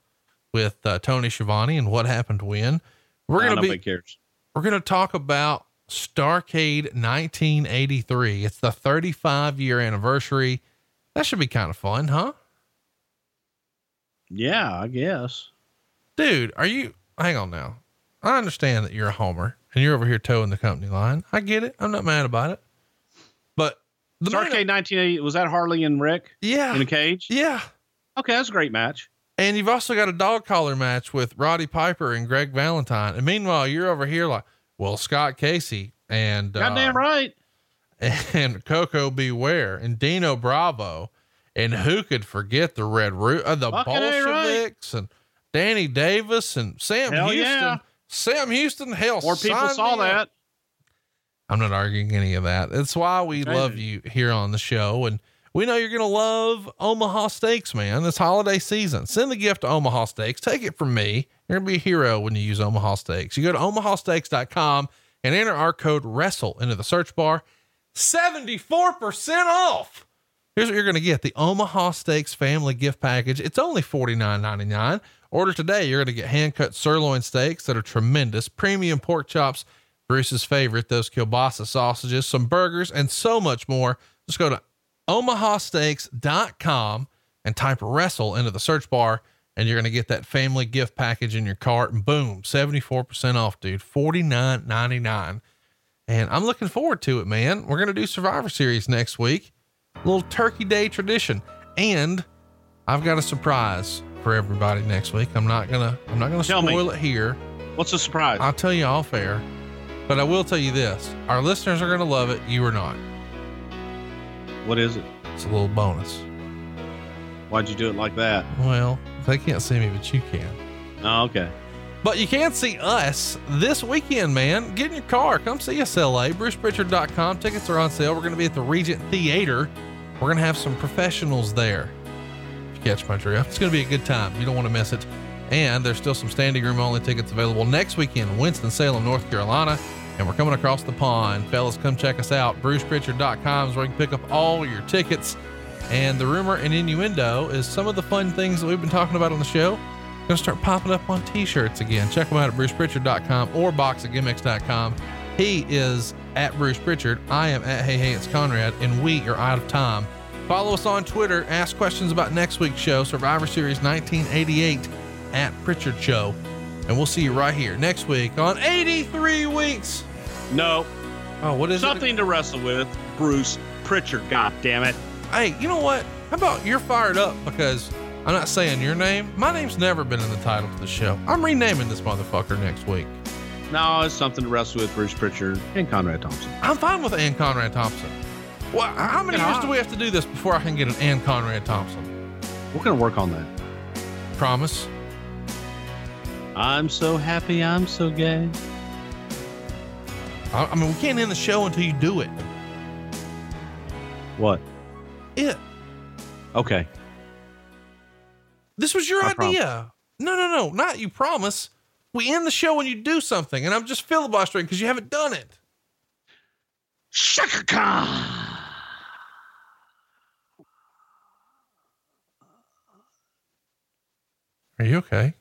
with uh, Tony Schiavone and what happened when, we're going to be cares. we're going to talk about Starcade 1983. It's the 35 year anniversary. That should be kind of fun, huh? Yeah, I guess. Dude, are you, hang on now. I understand that you're a homer and you're over here toeing the company line. I get it. I'm not mad about it. But the Starcade 1980 was that Harley and Rick yeah, in a cage? yeah. Okay, that's a great match. And you've also got a dog collar match with Roddy Piper and Greg Valentine. And meanwhile, you're over here like, well, Scott Casey and, uh, Goddamn right. and Koko B. Ware and Dino Bravo. And who could forget the Red Root, uh, the Fucking A, right. Bolsheviks and Danny Davis and Sam Hell Houston. yeah. Sam Houston, hell, More people saw up. that. I'm not arguing any of that. That's why we love you here on the show. And we know you're going to love Omaha Steaks, man. This holiday season. Send the gift to Omaha Steaks. Take it from me. You're going to be a hero when you use Omaha Steaks. You go to omahasteaks.com and enter our code WRESTLE into the search bar. 74% off. Here's what you're going to get the Omaha Steaks Family Gift Package. It's only $49.99. Order today. You're going to get hand cut sirloin steaks that are tremendous, premium pork chops, Bruce's favorite, those kielbasa sausages, some burgers, and so much more. Just go to omahasteaks.com and type wrestle into the search bar, and you're going to get that family gift package in your cart. And boom, 74% off, dude. $49.99. And I'm looking forward to it, man. We're going to do Survivor Series next week. A little Turkey Day tradition. And I've got a surprise for everybody next week. I'm not gonna I'm not gonna Tell me. spoil it here. What's the surprise? I'll tell you off air. But I will tell you this. Our listeners are gonna love it. You are not. what is it? It's a little bonus. Why'd you do it like that? Well, they can't see me, but you can. Oh, okay. But you can see us this weekend, man. Get in your car. Come see us, LA. BrucePrichard.com. Tickets are on sale. We're going to be at the Regent Theater. We're going to have some professionals there. Catch my drift, it's going to be a good time. You don't want to miss it. And there's still some standing room only tickets available next weekend in Winston-Salem, North Carolina. And we're coming across the pond. Fellas, come check us out. BrucePrichard.com is where you can pick up all your tickets. And the rumor and innuendo is some of the fun things that we've been talking about on the show going to start popping up on t-shirts again. Check them out at bruceprichard.com or boxofgimmicks.com. He is at Bruce Prichard. I am at Hey Hey It's Conrad, and we are out of time. Follow us on Twitter. Ask questions about next week's show, Survivor Series 1988 at Prichard Show. And we'll see you right here next week on 83 Weeks. No, Oh, what is something to wrestle with. Bruce Prichard. God damn it. it? Hey, you know what? How about you're fired up because I'm not saying your name. My name's never been in the title to the show. I'm renaming this motherfucker next week. No, it's something to wrestle with. Bruce Prichard and Conrad Thompson. I'm fine with Ann Conrad Thompson. Well, how many Yeah. years do we have to do this before I can get an Ann Conrad Thompson? We're gonna work on that. Promise. I'm so happy. I'm so gay. I, I mean, we can't end the show until you do it. What? It. Okay. This was your I promise. idea. No, no, no, not you. Promise. We end the show when you do something, and I'm just filibustering because you haven't done it. Shaka Are you okay?